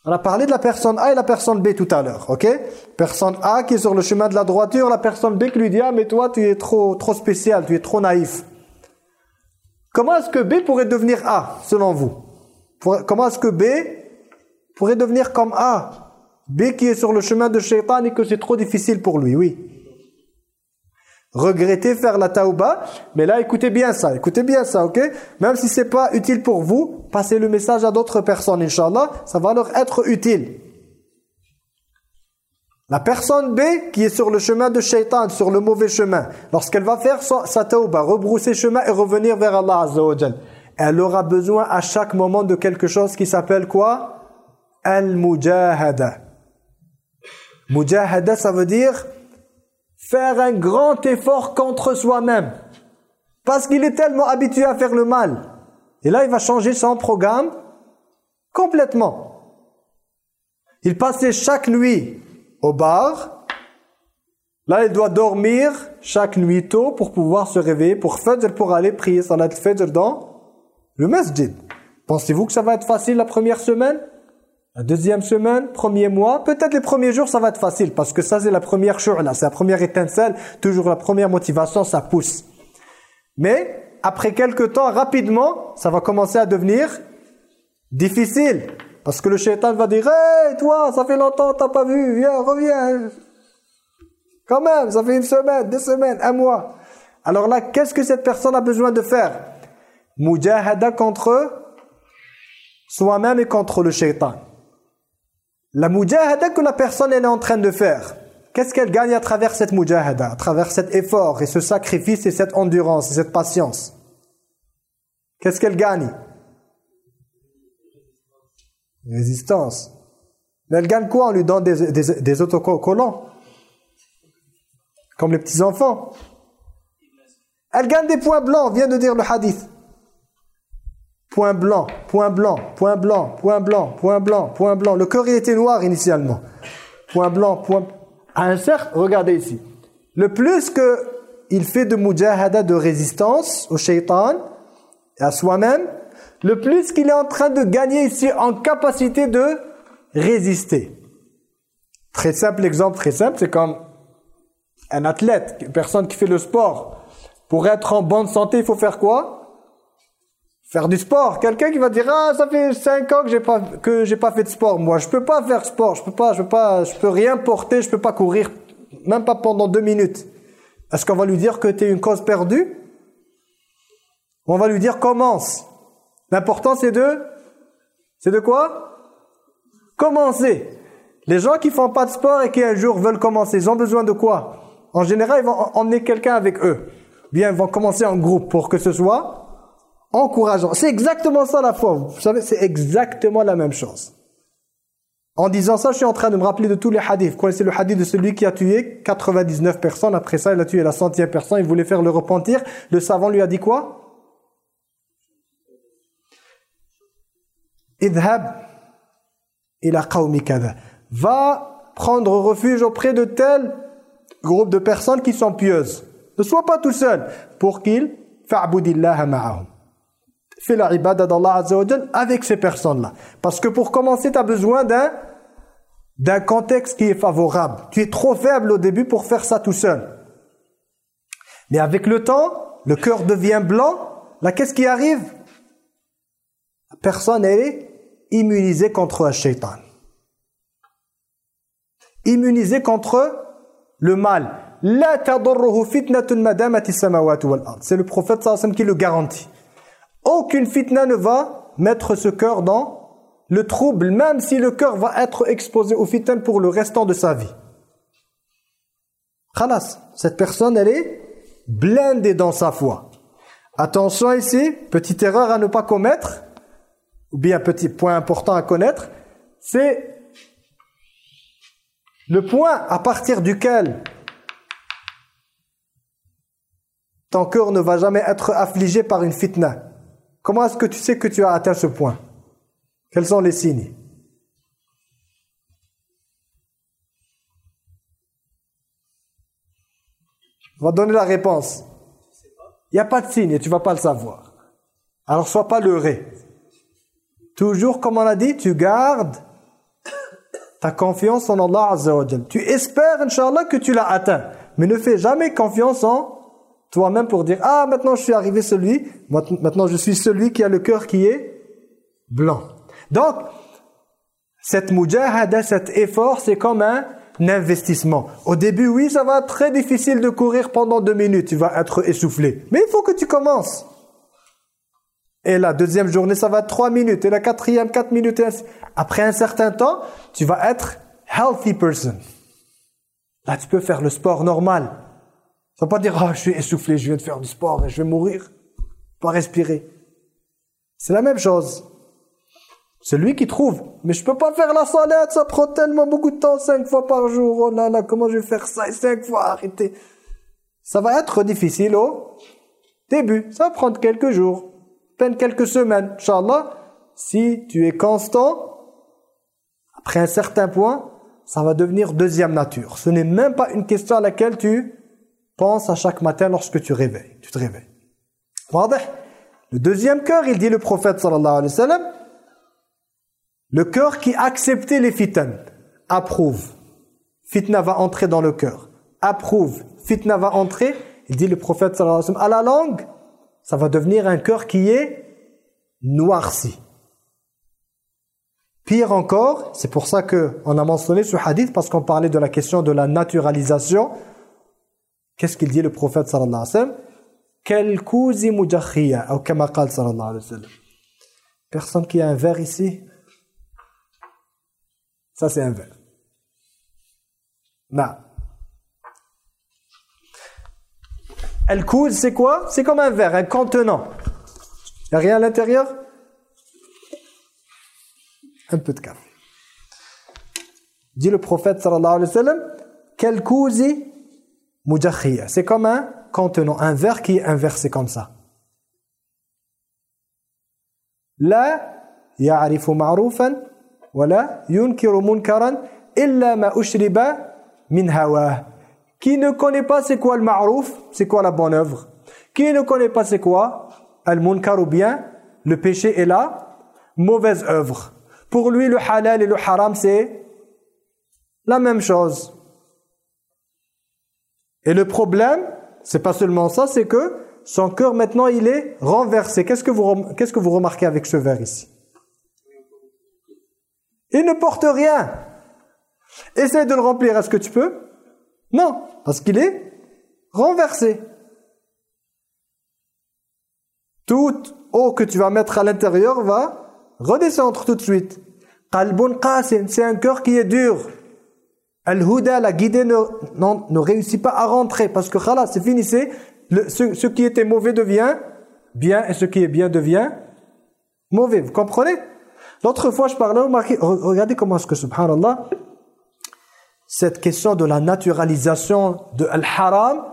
On a parlé de la personne A et la personne B tout à l'heure, ok? Personne A qui est sur le chemin de la droiture, la personne B qui lui dit « Ah, mais toi, tu es trop, trop spécial, tu es trop naïf. » Comment est-ce que B pourrait devenir A, selon vous Comment est-ce que B pourrait devenir comme A B qui est sur le chemin de Shaitan et que c'est trop difficile pour lui, oui regretter faire la tauba. Mais là, écoutez bien ça, écoutez bien ça, ok Même si c'est pas utile pour vous, passez le message à d'autres personnes, Inch'Allah, ça va leur être utile. La personne B qui est sur le chemin de shaitan, sur le mauvais chemin, lorsqu'elle va faire sa tauba, rebrousser chemin et revenir vers Allah Azza elle aura besoin à chaque moment de quelque chose qui s'appelle quoi? Al-mujahada. Mujahada, ça veut dire faire un grand effort contre soi-même. Parce qu'il est tellement habitué à faire le mal. Et là, il va changer son programme complètement. Il passait chaque nuit au bar. Là, il doit dormir chaque nuit tôt pour pouvoir se réveiller pour Fajr, pour aller prier Salat Fajr dans le masjid. Pensez-vous que ça va être facile la première semaine la deuxième semaine, premier mois, peut-être les premiers jours, ça va être facile parce que ça, c'est la première là, c'est la première étincelle, toujours la première motivation, ça pousse. Mais après quelques temps, rapidement, ça va commencer à devenir difficile. Parce que le shaitan va dire « Hey, toi, ça fait longtemps, t'as pas vu, viens, reviens. » Quand même, ça fait une semaine, deux semaines, un mois. Alors là, qu'est-ce que cette personne a besoin de faire? Mujahada contre soi-même et contre le shaitan. La mujahada que la personne est en train de faire, qu'est-ce qu'elle gagne à travers cette mujahada, à travers cet effort et ce sacrifice et cette endurance et cette patience? Qu'est-ce qu'elle gagne? Résistance. Mais elle gagne quoi On lui donne des, autocollants? Comme les petits-enfants Elle gagne des points blancs, vient de dire le hadith. Point blanc, point blanc, point blanc, point blanc, point blanc, point blanc. Le cœur était noir initialement. Point blanc, point... À un cercle, regardez ici. Le plus que il fait de mujahada, de résistance au shaitan à soi-même, le plus qu'il est en train de gagner ici en capacité de résister. Très simple exemple, très simple, c'est comme un athlète, une personne qui fait le sport. Pour être en bonne santé, il faut faire quoi? Faire du sport. Quelqu'un qui va dire ah ça fait 5 ans que j'ai pas que j'ai pas fait de sport. Moi je peux pas faire sport. Je peux pas je peux pas je peux rien porter. Je peux pas courir même pas pendant deux minutes. Est-ce qu'on va lui dire que tu es une cause perdue? On va lui dire commence. L'important c'est de c'est de quoi? Commencer. Les gens qui font pas de sport et qui un jour veulent commencer, ils ont besoin de quoi? En général, ils vont emmener quelqu'un avec eux. Bien, ils vont commencer en groupe pour que ce soit encourageant. C'est exactement ça la foi. Vous savez, c'est exactement la même chose. En disant ça, je suis en train de me rappeler de tous les hadiths. Vous connaissez le hadith de celui qui a tué 99 personnes. Après ça, il a tué la centième personne. Il voulait faire le repentir. Le savant lui a dit quoi? Idhab ila qawmi Va prendre refuge auprès de tel groupe de personnes qui sont pieuses. Ne sois pas tout seul pour qu'ils fa'budillaha ma'ahum fais la ibada d'Allah avec ces personnes-là. Parce que pour commencer, tu as besoin d'un d'un contexte qui est favorable. Tu es trop faible au début pour faire ça tout seul. Mais avec le temps, le cœur devient blanc. Là, qu'est-ce qui arrive? Personne est immunisée contre un shaitan. Immunisée contre le mal. C'est le prophète sallallahu qui le garantit. Aucune fitna ne va mettre ce cœur dans le trouble, même si le cœur va être exposé au fitna pour le restant de sa vie. Khalas, cette personne, elle est blindée dans sa foi. Attention ici, petite erreur à ne pas commettre, ou bien petit point important à connaître, c'est le point à partir duquel ton cœur ne va jamais être affligé par une fitna. Comment est-ce que tu sais que tu as atteint ce point? Quels sont les signes? On va donner la réponse. Il n'y a pas de signe et tu ne vas pas le savoir. Alors sois pas leurré. Toujours, comme on a dit, tu gardes ta confiance en Allah Azza Tu espères, Inch'Allah, que tu l'as atteint. Mais ne fais jamais confiance en toi-même pour dire, ah, maintenant je suis arrivé celui, maintenant je suis celui qui a le cœur qui est blanc. Donc, cette mujahada, cet effort, c'est comme un investissement. Au début, oui, ça va être très difficile de courir pendant deux minutes, tu vas être essoufflé. Mais il faut que tu commences. Et la deuxième journée, ça va être trois minutes. Et la quatrième, quatre minutes. Après un certain temps, tu vas être healthy person. Là, tu peux faire le sport normal. Ça ne pas dire, ah, je suis essoufflé, je viens de faire du sport et je vais mourir. Pas respirer. C'est la même chose. C'est lui qui trouve. Mais je peux pas faire la salade, ça prend tellement beaucoup de temps, cinq fois par jour. Oh là là, comment je vais faire ça cinq fois, arrêtez. Ça va être difficile au début. Ça va prendre quelques jours, peine quelques semaines. Inch'Allah, si tu es constant, après un certain point, ça va devenir deuxième nature. Ce n'est même pas une question à laquelle tu Pense à chaque matin lorsque tu réveilles, tu te réveilles. Le deuxième cœur, il dit le prophète le cœur qui acceptait les fitna, approuve. Fitna va entrer dans le cœur. Approuve. Fitna va entrer. Il dit le prophète sallallahu à la langue, ça va devenir un cœur qui est noirci. Pire encore, c'est pour ça qu'on a mentionné ce hadith, parce qu'on parlait de la question de la naturalisation Qu'est-ce qu'il dit le prophète sallallahu alayhi wa ou kama qal sallallahu alayhi wa. Personne qui a un verre ici? Ça c'est un verre. Non. Al-Kouz c'est quoi? C'est comme un verre, un contenant. Il n'y a rien à l'intérieur? Un peu de café. Dit le prophète sallallahu alayhi wa sallam Kalkouzi c'est comme un contenant un verre qui est inversé comme ça. La ya'rifu ma'rufan wa la yunkiru munkaran illa ma ushriba min hawa. Qui ne connaît pas c'est quoi le ma'ruf, c'est quoi la bonne œuvre? Qui ne connaît pas c'est quoi al-munkar ou bien le péché et la mauvaise œuvre? Pour lui le halal et le haram c'est la même chose. Et le problème, c'est pas seulement ça, c'est que son cœur maintenant il est renversé. Qu'est-ce qu'est-ce que vous remarquez avec ce verre ici? Il ne porte rien. Essaye de le remplir, est-ce que tu peux? Non, parce qu'il est renversé. Tout eau que tu vas mettre à l'intérieur va redescendre tout de suite. C'est un cœur qui est dur. Al-Huda, la guidée, ne, réussit pas à rentrer parce que khalas, c'est fini, ce, qui était mauvais devient bien et ce qui est bien devient mauvais. Vous comprenez? L'autre fois, je parlais, regardez comment est-ce que, subhanallah, cette question de la naturalisation de al-haram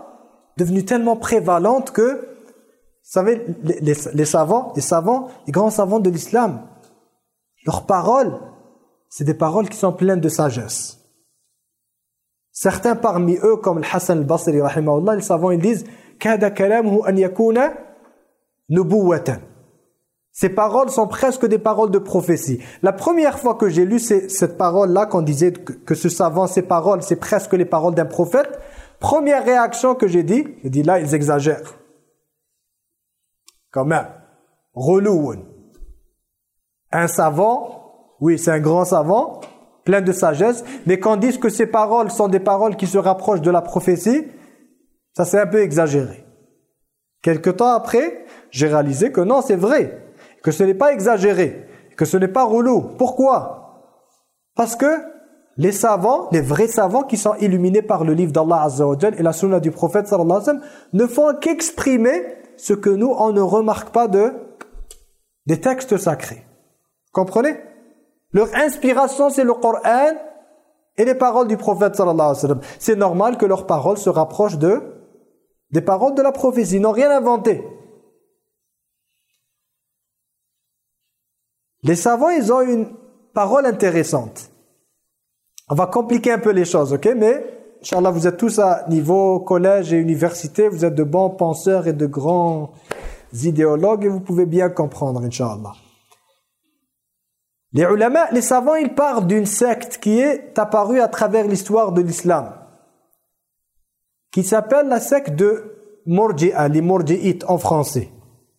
devenue tellement prévalente que, vous savez, les, savants, les savants, les grands savants de l'islam, leurs paroles, c'est des paroles qui sont pleines de sagesse. Certains parmi eux, comme le Hassan al-Basri, les savants, ils disent ces paroles sont presque des paroles de prophétie. La première fois que j'ai lu cette parole-là, qu'on disait que, ce savant, ces paroles, c'est presque les paroles d'un prophète, première réaction que j'ai dit, j'ai dit là, ils exagèrent. Quand même. Relou. Un savant, oui, c'est un grand savant, plein de sagesse, mais qu'on dise que ces paroles sont des paroles qui se rapprochent de la prophétie, ça c'est un peu exagéré. Quelque temps après, j'ai réalisé que non, c'est vrai, que ce n'est pas exagéré, que ce n'est pas relou. Pourquoi? Parce que les savants, les vrais savants qui sont illuminés par le livre d'Allah Azza et la sunna du prophète sallallahu ne font qu'exprimer ce que nous, on ne remarque pas de des textes sacrés. Comprenez? Leur inspiration, c'est le Coran et les paroles du prophète sallallahu alayhi wa. C'est normal que leurs paroles se rapprochent de des paroles de la prophétie. Ils n'ont rien inventé. Les savants, ils ont une parole intéressante. On va compliquer un peu les choses, ok? Mais, Inch'Allah, vous êtes tous à niveau collège et université, vous êtes de bons penseurs et de grands idéologues et vous pouvez bien comprendre, Inch'Allah. Les savants, ils parlent d'une secte qui est apparue à travers l'histoire de l'islam, qui s'appelle la secte de Murji'a, les Murji'ites en français.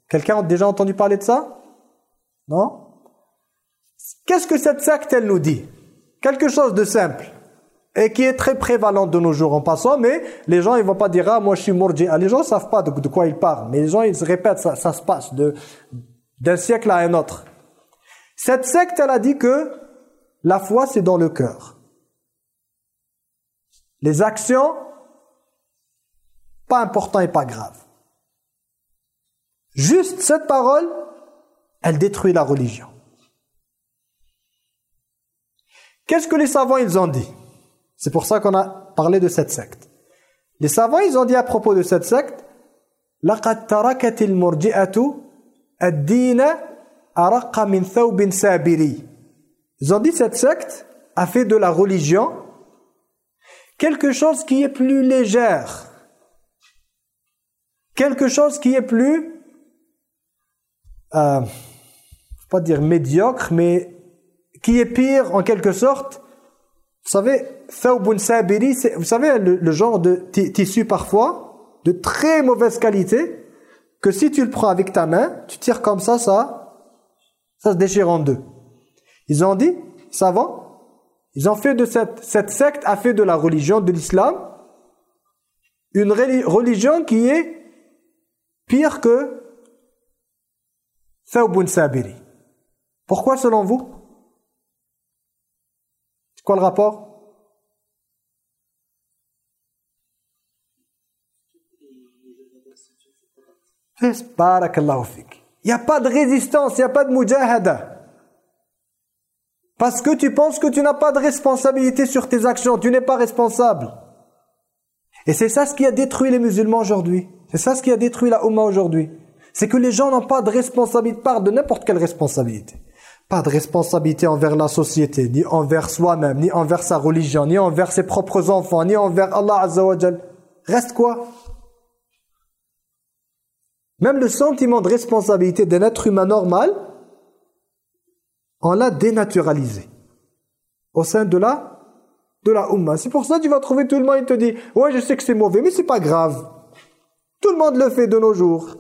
Quelqu'un a déjà entendu parler de ça? Non? Qu'est-ce que cette secte, elle nous dit? Quelque chose de simple et qui est très prévalent de nos jours en passant, mais les gens, ils vont pas dire « Ah, moi je suis Murji'a ». Les gens ne savent pas de, quoi ils parlent, mais les gens, ils se répètent, ça, ça se passe d'un siècle à un autre. Cette secte, elle a dit que la foi, c'est dans le cœur. Les actions, pas important et pas grave. Juste cette parole, elle détruit la religion. Qu'est-ce que les savants, ils ont dit C'est pour ça qu'on a parlé de cette secte. Les savants, ils ont dit à propos de cette secte, لَقَدْ تَرَكَتِ الْمُرْجِئَةُ الدِّينَ ils ont dit cette secte a fait de la religion quelque chose qui est plus légère. Quelque chose qui est plus, euh, faut pas dire médiocre, mais qui est pire en quelque sorte. Vous savez, thawbun sabiri, vous savez le genre de tissu parfois, de très mauvaise qualité, que si tu le prends avec ta main, tu tires comme ça, ça ça se déchire en deux. Ils ont dit, savants, ils ont fait de cette, secte a fait de la religion de l'islam une religion qui est pire que Thawbun Sabiri. Pourquoi selon vous? Quoi le rapport? Il n'y a pas de résistance, il n'y a pas de mujahada. Parce que tu penses que tu n'as pas de responsabilité sur tes actions, tu n'es pas responsable. Et c'est ça ce qui a détruit les musulmans aujourd'hui. C'est ça ce qui a détruit la Oumma aujourd'hui. C'est que les gens n'ont pas de responsabilité, part de n'importe quelle responsabilité. Pas de responsabilité envers la société, ni envers soi-même, ni envers sa religion, ni envers ses propres enfants, ni envers Allah Azza wa Reste quoi? Même le sentiment de responsabilité d'un être humain normal, on l'a dénaturalisé au sein de la de la Ummah. C'est pour ça que tu vas trouver tout le monde, il te dit « Ouais, je sais que c'est mauvais, mais c'est pas grave. » Tout le monde le fait de nos jours.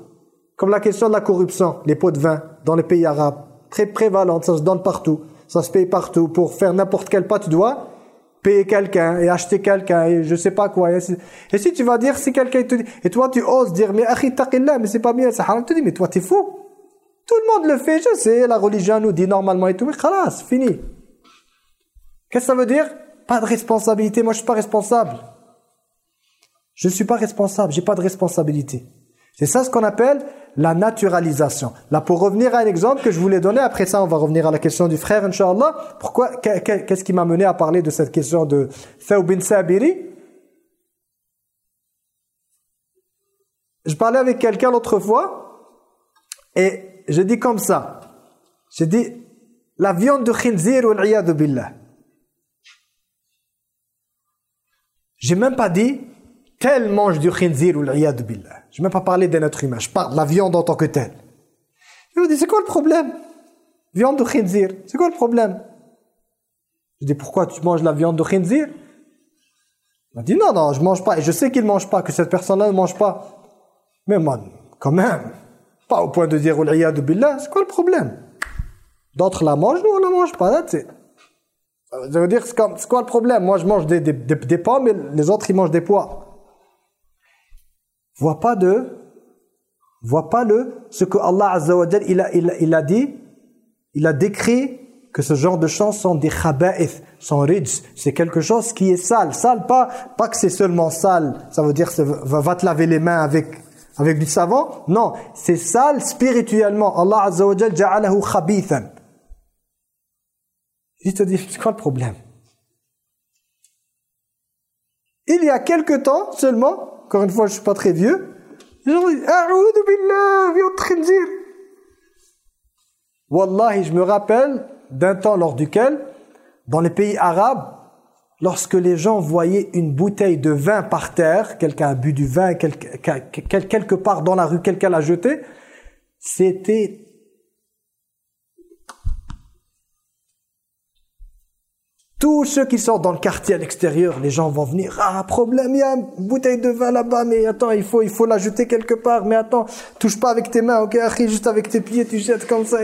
Comme la question de la corruption, les pots de vin dans les pays arabes. Très prévalente, ça se donne partout. Ça se paye partout. Pour faire n'importe quel pas, tu dois payer quelqu'un et acheter quelqu'un et je sais pas quoi. Et si tu vas dire, si quelqu'un te dit, et toi tu oses dire, mais akhi taqillah, mais c'est pas bien, c'est haram, tu dis, mais toi t'es fou. Tout le monde le fait, je sais, la religion nous dit normalement et tout, mais khalas, fini. Qu'est-ce que ça veut dire? Pas de responsabilité, moi je suis pas responsable. Je suis pas responsable, j'ai pas de responsabilité. C'est ça ce qu'on appelle la naturalisation. Là, pour revenir à un exemple que je voulais donner, après ça, on va revenir à la question du frère, Inch'Allah. Pourquoi Qu'est-ce qui m'a mené à parler de cette question de Thaw bin Sabiri? Je parlais avec quelqu'un l'autre fois, et j'ai dit comme ça. J'ai dit, la viande de khinzir ou billah. J'ai même pas dit, tel mange du khinzir ou billah. Je ne vais même pas parler d'un être humain. Je parle de la viande en tant que telle. Il me dit, c'est quoi le problème? Viande de khinzir, c'est quoi le problème? Je dis, pourquoi tu manges la viande de khinzir? Il m'a dit, non, non, je ne mange pas. Et je sais qu'il ne mange pas, que cette personne-là ne mange pas. Mais moi, quand même, pas au point de dire, de billah, c'est quoi le problème? D'autres la mangent, nous on ne la mange pas. Ça veut dire, c'est quoi le problème? Moi, je mange des, des, des pommes et les autres, ils mangent des pois voit pas de voit pas le ce que Allah Azza wa il a, il, il a dit. Il a décrit que ce genre de choses sont des khaba'ith sont rijs c'est quelque chose qui est sale. Sale pas pas que c'est seulement sale. Ça veut dire va, va te laver les mains avec avec du savon. Non c'est sale spirituellement. Allah Azza wa ja'alahu khabithan. Il te dit c'est quoi le problème? Il y a quelque temps seulement encore une fois, je ne suis pas très vieux. Wallahi, je me rappelle d'un temps lors duquel, dans les pays arabes, lorsque les gens voyaient une bouteille de vin par terre, quelqu'un a bu du vin quelque, quelque part dans la rue, quelqu'un l'a jeté, c'était Tous ceux qui sortent dans le quartier à l'extérieur, les gens vont venir. Ah, problème, il y a une bouteille de vin là-bas, mais attends, il faut il faut la jeter quelque part. Mais attends, touche pas avec tes mains, ok, juste avec tes pieds, tu jettes comme ça.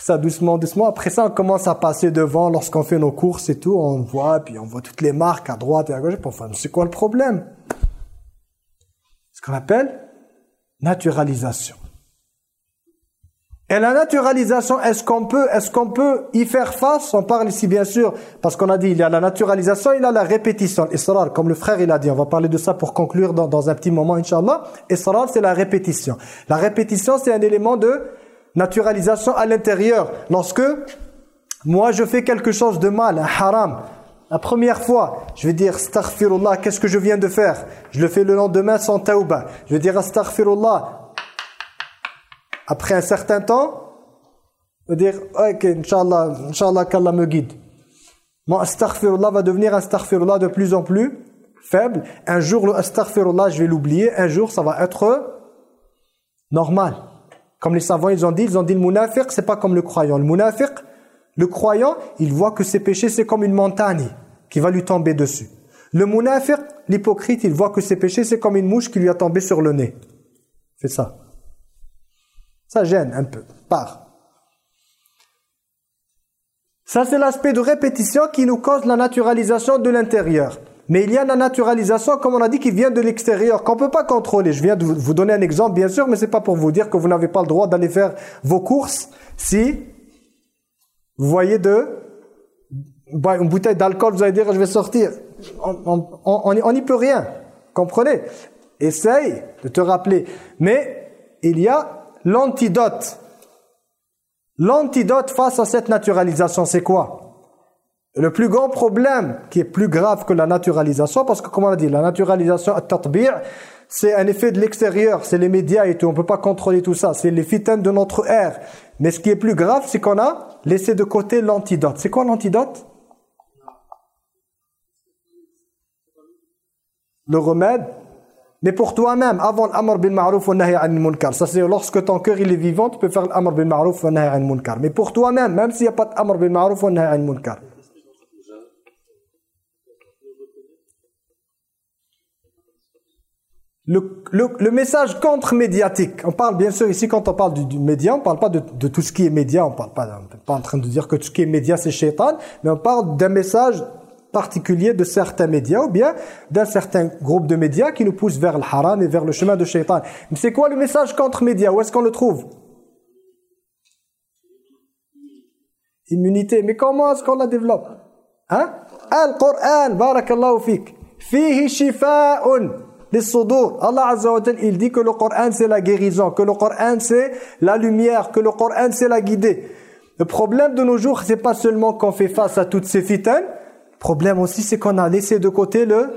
Ça doucement, doucement. Après ça, on commence à passer devant lorsqu'on fait nos courses et tout. On voit, puis on voit toutes les marques à droite et à gauche. Enfin, c'est quoi le problème? Ce qu'on appelle naturalisation. Et la naturalisation, est-ce qu'on peut, est qu'on peut y faire face? On parle ici bien sûr, parce qu'on a dit, il y a la naturalisation, il y a la répétition. Israr, comme le frère il a dit, on va parler de ça pour conclure dans, dans un petit moment, Inch'Allah. Israr, c'est la répétition. La répétition, c'est un élément de naturalisation à l'intérieur. Lorsque moi je fais quelque chose de mal, un haram, la première fois, je vais dire astaghfirullah, qu'est-ce que je viens de faire? Je le fais le lendemain sans tauba. Je vais dire astaghfirullah, après un certain temps, veut dire, ok, Inch'Allah, Inch'Allah qu'Allah me guide. Mon astaghfirullah va devenir un astaghfirullah de plus en plus faible. Un jour, le astaghfirullah, je vais l'oublier. Un jour, ça va être normal. Comme les savants, ils ont dit, ils ont dit le munafiq, c'est pas comme le croyant. Le munafiq, le croyant, il voit que ses péchés, c'est comme une montagne qui va lui tomber dessus. Le munafiq, l'hypocrite, il voit que ses péchés, c'est comme une mouche qui lui a tombé sur le nez. C'est ça. Ça gêne un peu. Part. Ça, c'est l'aspect de répétition qui nous cause la naturalisation de l'intérieur. Mais il y a la naturalisation, comme on a dit, qui vient de l'extérieur, qu'on ne peut pas contrôler. Je viens de vous donner un exemple, bien sûr, mais ce n'est pas pour vous dire que vous n'avez pas le droit d'aller faire vos courses si vous voyez de une bouteille d'alcool, vous allez dire, je vais sortir. On n'y peut rien. Comprenez? Essaye de te rappeler. Mais il y a L'antidote. L'antidote face à cette naturalisation, c'est quoi? Le plus grand problème qui est plus grave que la naturalisation, parce que comme on a dit, la naturalisation, c'est un effet de l'extérieur, c'est les médias et tout, on ne peut pas contrôler tout ça, c'est les fitaines de notre ère. Mais ce qui est plus grave, c'est qu'on a laissé de côté l'antidote. C'est quoi l'antidote? Le remède? Mais pour toi-même, avant l'amr bil ma'ruf wa nahy anil munkar. Ça c'est lorsque ton cœur il est vivant, tu peux faire l'amr bil ma'ruf wa nahy anil munkar. Mais pour toi-même, même s'il n'y a pas d'amr bil ma'ruf wa nahy anil munkar. Le, le, le, message contre-médiatique, on parle bien sûr ici quand on parle du, média, on parle pas de, tout ce qui est média, on parle pas, on pas en train de dire que tout ce qui est média c'est shaitan, mais on parle d'un message particulier de certains médias ou bien d'un certain groupe de médias qui nous poussent vers le haram et vers le chemin de shaitan. Mais c'est quoi le message contre médias? Où est-ce qu'on le trouve? Immunité. Mais comment est-ce qu'on la développe? Hein? Al-Qur'an, barakallahu fik. Fihi shifa'un sudur. Allah Azza wa il dit que le Coran c'est la guérison, que le Coran c'est la lumière, que le Coran c'est la guidée. Le problème de nos jours, c'est pas seulement qu'on fait face à toutes ces fitanes, problème aussi, c'est qu'on a laissé de côté le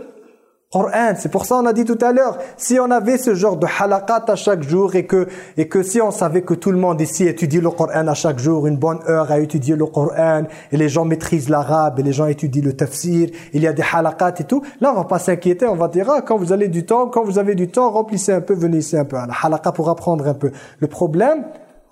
Coran. C'est pour ça on a dit tout à l'heure, si on avait ce genre de halaqat à chaque jour et que, et que si on savait que tout le monde ici étudie le Coran à chaque jour, une bonne heure à étudier le Coran, et les gens maîtrisent l'arabe, et les gens étudient le tafsir, il y a des halaqat et tout, là on va pas s'inquiéter, on va dire, ah, quand vous avez du temps, quand vous avez du temps, remplissez un peu, venez ici un peu à la halaqa pour apprendre un peu. Le problème,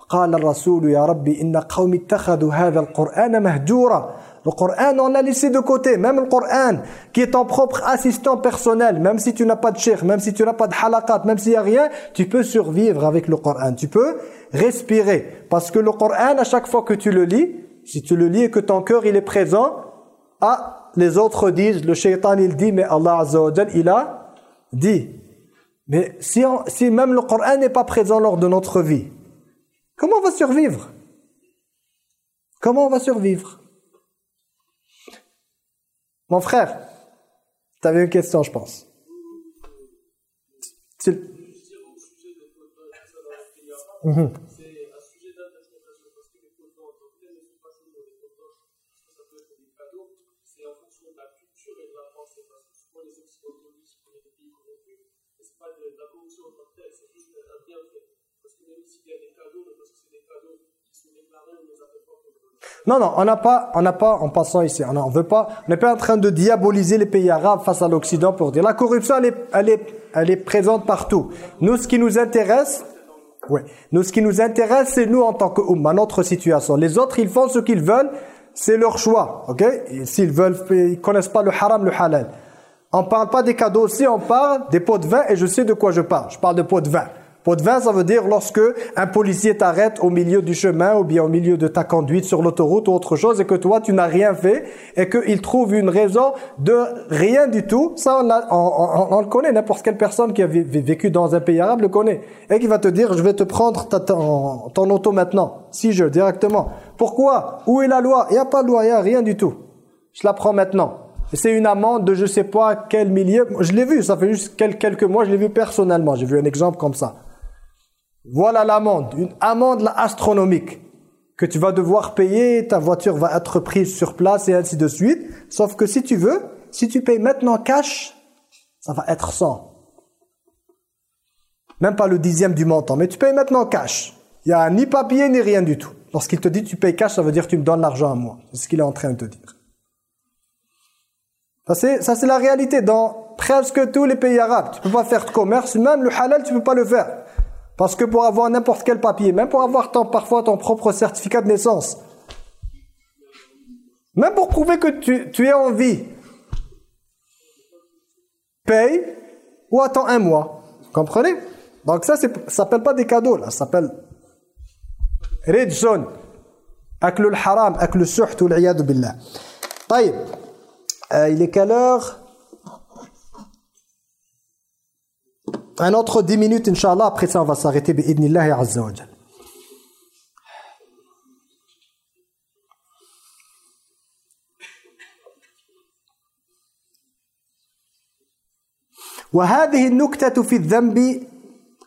قال الرسول يا ربي إن قوم اتخذوا هذا القرآن مهجورا le Coran, on l'a laissé de côté. Même le Coran, qui est ton propre assistant personnel, même si tu n'as pas de cheikh, même si tu n'as pas de halaqat, même s'il n'y a rien, tu peux survivre avec le Coran. Tu peux respirer. Parce que le Coran, à chaque fois que tu le lis, si tu le lis et que ton cœur il est présent, ah, les autres disent, le shaitan il dit, mais Allah Azza il a dit. Mais si, si même le Coran n'est pas présent lors de notre vie, comment on va survivre? Comment on va survivre? Mon frère, tu avais une question, je pense. Non, non, on n'a pas, on n'a pas, en passant ici, on ne veut pas, on n'est pas en train de diaboliser les pays arabes face à l'Occident pour dire la corruption, elle est, elle est, elle est présente partout. Nous, ce qui nous intéresse, ouais, nous, ce qui nous intéresse, c'est nous en tant que Oumma, notre situation. Les autres, ils font ce qu'ils veulent, c'est leur choix, ok? S'ils veulent, ils connaissent pas le haram, le halal. On parle pas des cadeaux aussi, on parle des pots de vin et je sais de quoi je parle. Je parle de pots de vin. Pot de vin, ça veut dire lorsque un policier t'arrête au milieu du chemin ou bien au milieu de ta conduite sur l'autoroute ou autre chose et que toi, tu n'as rien fait et qu'il trouve une raison de rien du tout. Ça, on, le connaît. N'importe quelle personne qui a vécu dans un pays arabe le connaît. Et qui va te dire, je vais te prendre ton, ton auto maintenant. Si je, directement. Pourquoi? Où est la loi? Il n'y a pas de loi, il n'y a rien du tout. Je la prends maintenant. C'est une amende de je sais pas quel millier. Je l'ai vu, ça fait juste quelques mois, je l'ai vu personnellement. J'ai vu un exemple comme ça. Voilà l'amende, une amende astronomique que tu vas devoir payer, ta voiture va être prise sur place et ainsi de suite. Sauf que si tu veux, si tu payes maintenant cash, ça va être 100. Même pas le dixième du montant, mais tu payes maintenant cash. Il n'y a ni papier ni rien du tout. Lorsqu'il te dit tu payes cash, ça veut dire tu me donnes l'argent à moi. C'est ce qu'il est en train de te dire. Ça c'est la réalité dans presque tous les pays arabes. Tu peux pas faire de commerce, même le halal tu peux pas le faire. Parce que pour avoir n'importe quel papier, même pour avoir parfois ton propre certificat de naissance, même pour prouver que tu, es en vie, paye ou attends un mois. Vous comprenez? Donc ça, ça s'appelle pas des cadeaux, là. ça s'appelle Red Zone. Aklu haram aklu suht ou l'iyadu billah. Taïb, euh, il est quelle heure? Un autre 10 minutes, Inch'Allah. Après ça, on va s'arrêter. Bi'idnillahi azza wa jal. وهذه النكتة في الذنب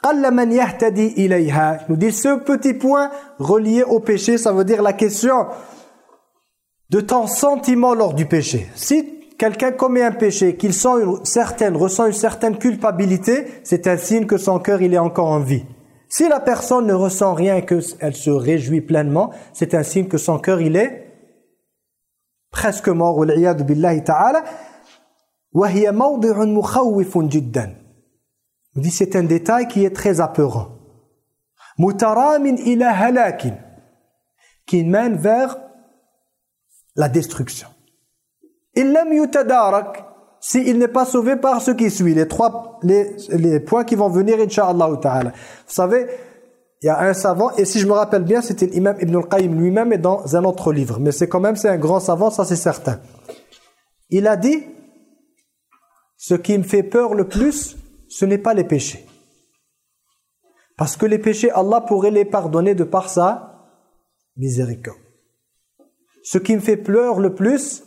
قل من يهتدي إليها. Nous dit ce petit point relié au péché, ça veut dire la question de ton sentiment lors du péché. Si quelqu'un commet un péché, qu'il sent une certaine, ressent une certaine culpabilité, c'est un signe que son cœur il est encore en vie. Si la personne ne ressent rien et qu'elle se réjouit pleinement, c'est un signe que son cœur il est presque mort. c'est un détail qui est très apeurant. Mutaramin ila qui mène vers la destruction. Yutadarak s'il n'est pas sauvé par ce qui suit, les trois les, les points qui vont venir Inch'Allah ta'ala. Vous savez, il y a un savant, et si je me rappelle bien, c'était l'imam Ibn al-Qayyim lui-même et dans un autre livre. Mais c'est quand même, c'est un grand savant, ça c'est certain. Il a dit, ce qui me fait peur le plus, ce n'est pas les péchés. Parce que les péchés, Allah pourrait les pardonner de par sa miséricorde. Ce qui me fait peur le plus,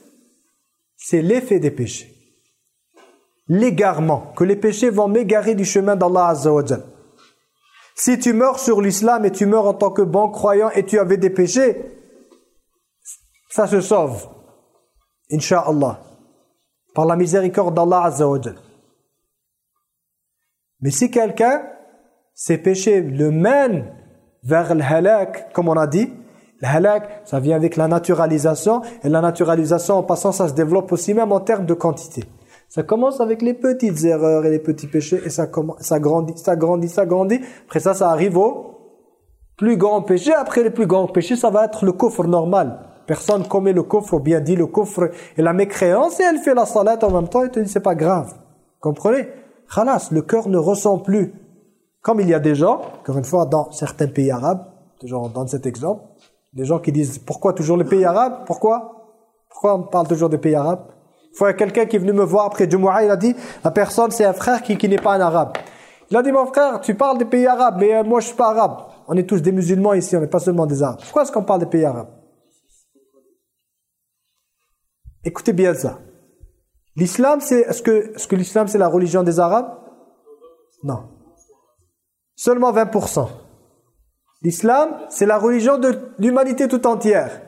c'est l'effet des péchés. L'égarement, que les péchés vont m'égarer du chemin d'Allah Azza Si tu meurs sur l'islam et tu meurs en tant que bon croyant et tu avais des péchés, ça se sauve. Inch'Allah. Par la miséricorde d'Allah Azza Mais si quelqu'un, ses péchés le mènent vers le halak, comme on a dit, le halak, ça vient avec la naturalisation. Et la naturalisation, en passant, ça se développe aussi même en termes de quantité. Ça commence avec les petites erreurs et les petits péchés. Et ça, ça grandit, ça grandit, ça grandit. Après ça, ça arrive au plus grand péché. Après les plus grands péchés, ça va être le coffre normal. Personne commet le coffre, bien dit le coffre et la mécréance. Et elle fait la salade en même temps et te dit, c'est pas grave. Comprenez? Khalas, le cœur ne ressent plus. Comme il y a des gens, encore une fois, dans certains pays arabes, toujours dans cet exemple, des gens qui disent pourquoi toujours les pays arabes? Pourquoi? Pourquoi on parle toujours des pays arabes? Il faut quelqu'un qui est venu me voir après Jumu'ah, il a dit la personne c'est un frère qui, n'est pas un arabe. Il a dit mon frère, tu parles des pays arabes mais euh, moi je suis pas arabe. On est tous des musulmans ici, on n'est pas seulement des arabes. Pourquoi est-ce qu'on parle des pays arabes? Écoutez bien ça. L'islam c'est est-ce que est-ce que l'islam c'est la religion des arabes? Non. Seulement 20 L'islam, c'est la religion de l'humanité tout entière.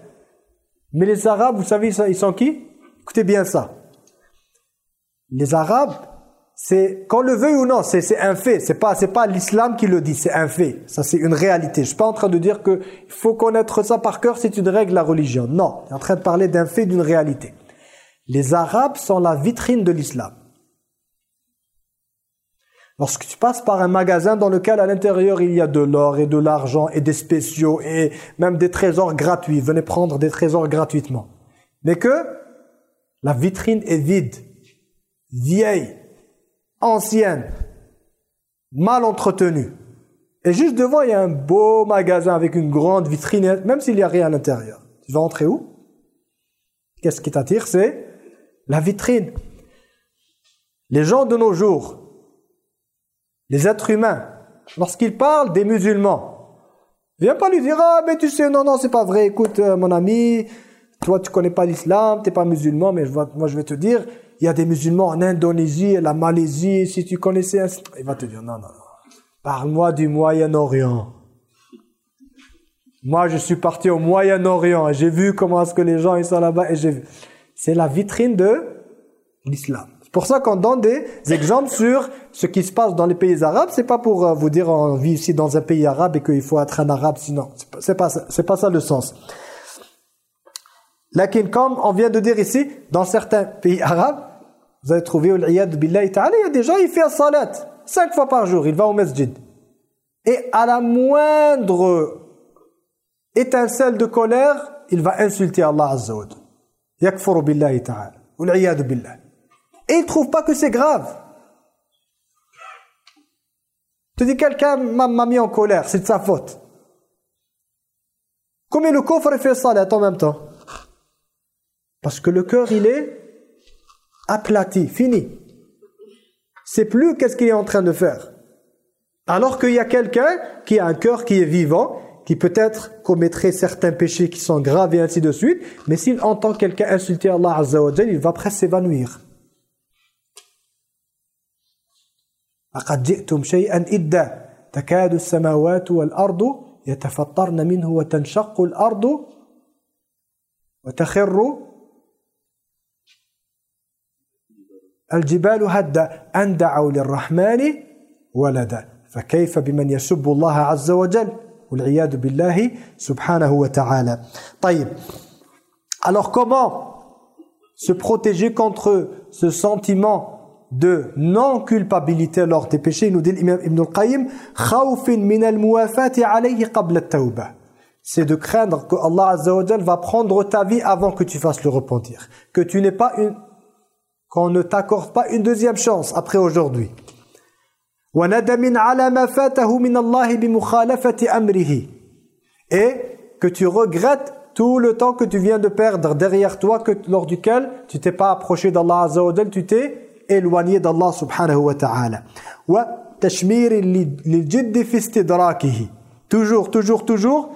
Mais les Arabes, vous savez, ils sont qui? Écoutez bien ça. Les Arabes, c'est qu'on le veuille ou non, c'est un fait. C'est pas pas l'islam qui le dit, c'est un fait. Ça c'est une réalité. Je suis pas en train de dire que il faut connaître ça par cœur, c'est une règle la religion. Non, je suis en train de parler d'un fait, d'une réalité. Les Arabes sont la vitrine de l'islam. Lorsque tu passes par un magasin dans lequel à l'intérieur il y a de l'or et de l'argent et des spéciaux et même des trésors gratuits, venez prendre des trésors gratuitement. Mais que la vitrine est vide, vieille, ancienne, mal entretenue. Et juste devant, il y a un beau magasin avec une grande vitrine, même s'il n'y a rien à l'intérieur. Tu vas entrer où? Qu'est-ce qui t'attire? C'est la vitrine. Les gens de nos jours, les êtres humains, lorsqu'ils parlent des musulmans, viens pas lui dire « Ah, mais tu sais, non, non, c'est pas vrai. Écoute, euh, mon ami, toi, tu connais pas l'islam, t'es pas musulman, mais moi, je vais te dire, il y a des musulmans en Indonésie, la Malaisie, si tu connaissais... Il va te dire « Non, non, non. Parle-moi du Moyen-Orient. Moi, je suis parti au Moyen-Orient et j'ai vu comment est-ce que les gens ils sont là-bas et j'ai vu. C'est la vitrine de l'islam. C'est pour ça qu'on donne des exemples sur ce qui se passe dans les pays arabes. C'est pas pour euh, vous dire on vit ici dans un pays arabe et qu'il faut être un arabe, sinon. C'est pas, c'est pas ça le sens. Lakin comme on vient de dire ici, dans certains pays arabes, vous allez trouver, il y a des gens, ils font salat cinq fois par jour, il va au masjid. Et à la moindre étincelle de colère, il va insulter Allah Azza wa Yakfuru billahi ta'ala. billah. Et il ne trouve pas que c'est grave. Tu dis quelqu'un m'a mis en colère, c'est de sa faute. Combien le coffre fait salat en même temps? Parce que le cœur, il est aplati, fini. C'est plus qu'est-ce qu'il est en train de faire. Alors qu'il y a quelqu'un qui a un cœur qui est vivant, qui peut-être commettrait certains péchés qui sont graves et ainsi de suite, mais s'il entend quelqu'un insulter Allah il va presque s'évanouir. لقد جئتم شيئا إدا. تكاد السماوات والأرض يتفطرن منه وتنشق الأرض وتخر الجبال هدا. أن دعوا للرحمن ولدا. فكيف بمن يسب الله عز وجل؟ والعياذ بالله سبحانه وتعالى. طيب. Alors comment se protéger contre ce sentiment de non-culpabilité lors des péchés, nous dit l'imam Ibn al-Qayyim, c'est de craindre que Allah va prendre ta vie avant que tu fasses le repentir. Que tu n'es pas une qu'on ne t'accorde pas une deuxième chance après aujourd'hui. Et que tu regrettes tout le temps que tu viens de perdre derrière toi, que, lors duquel tu t'es pas approché d'Allah tu t'es éloigné d'Allah subhanahu wa ta'ala. Toujours, toujours, toujours,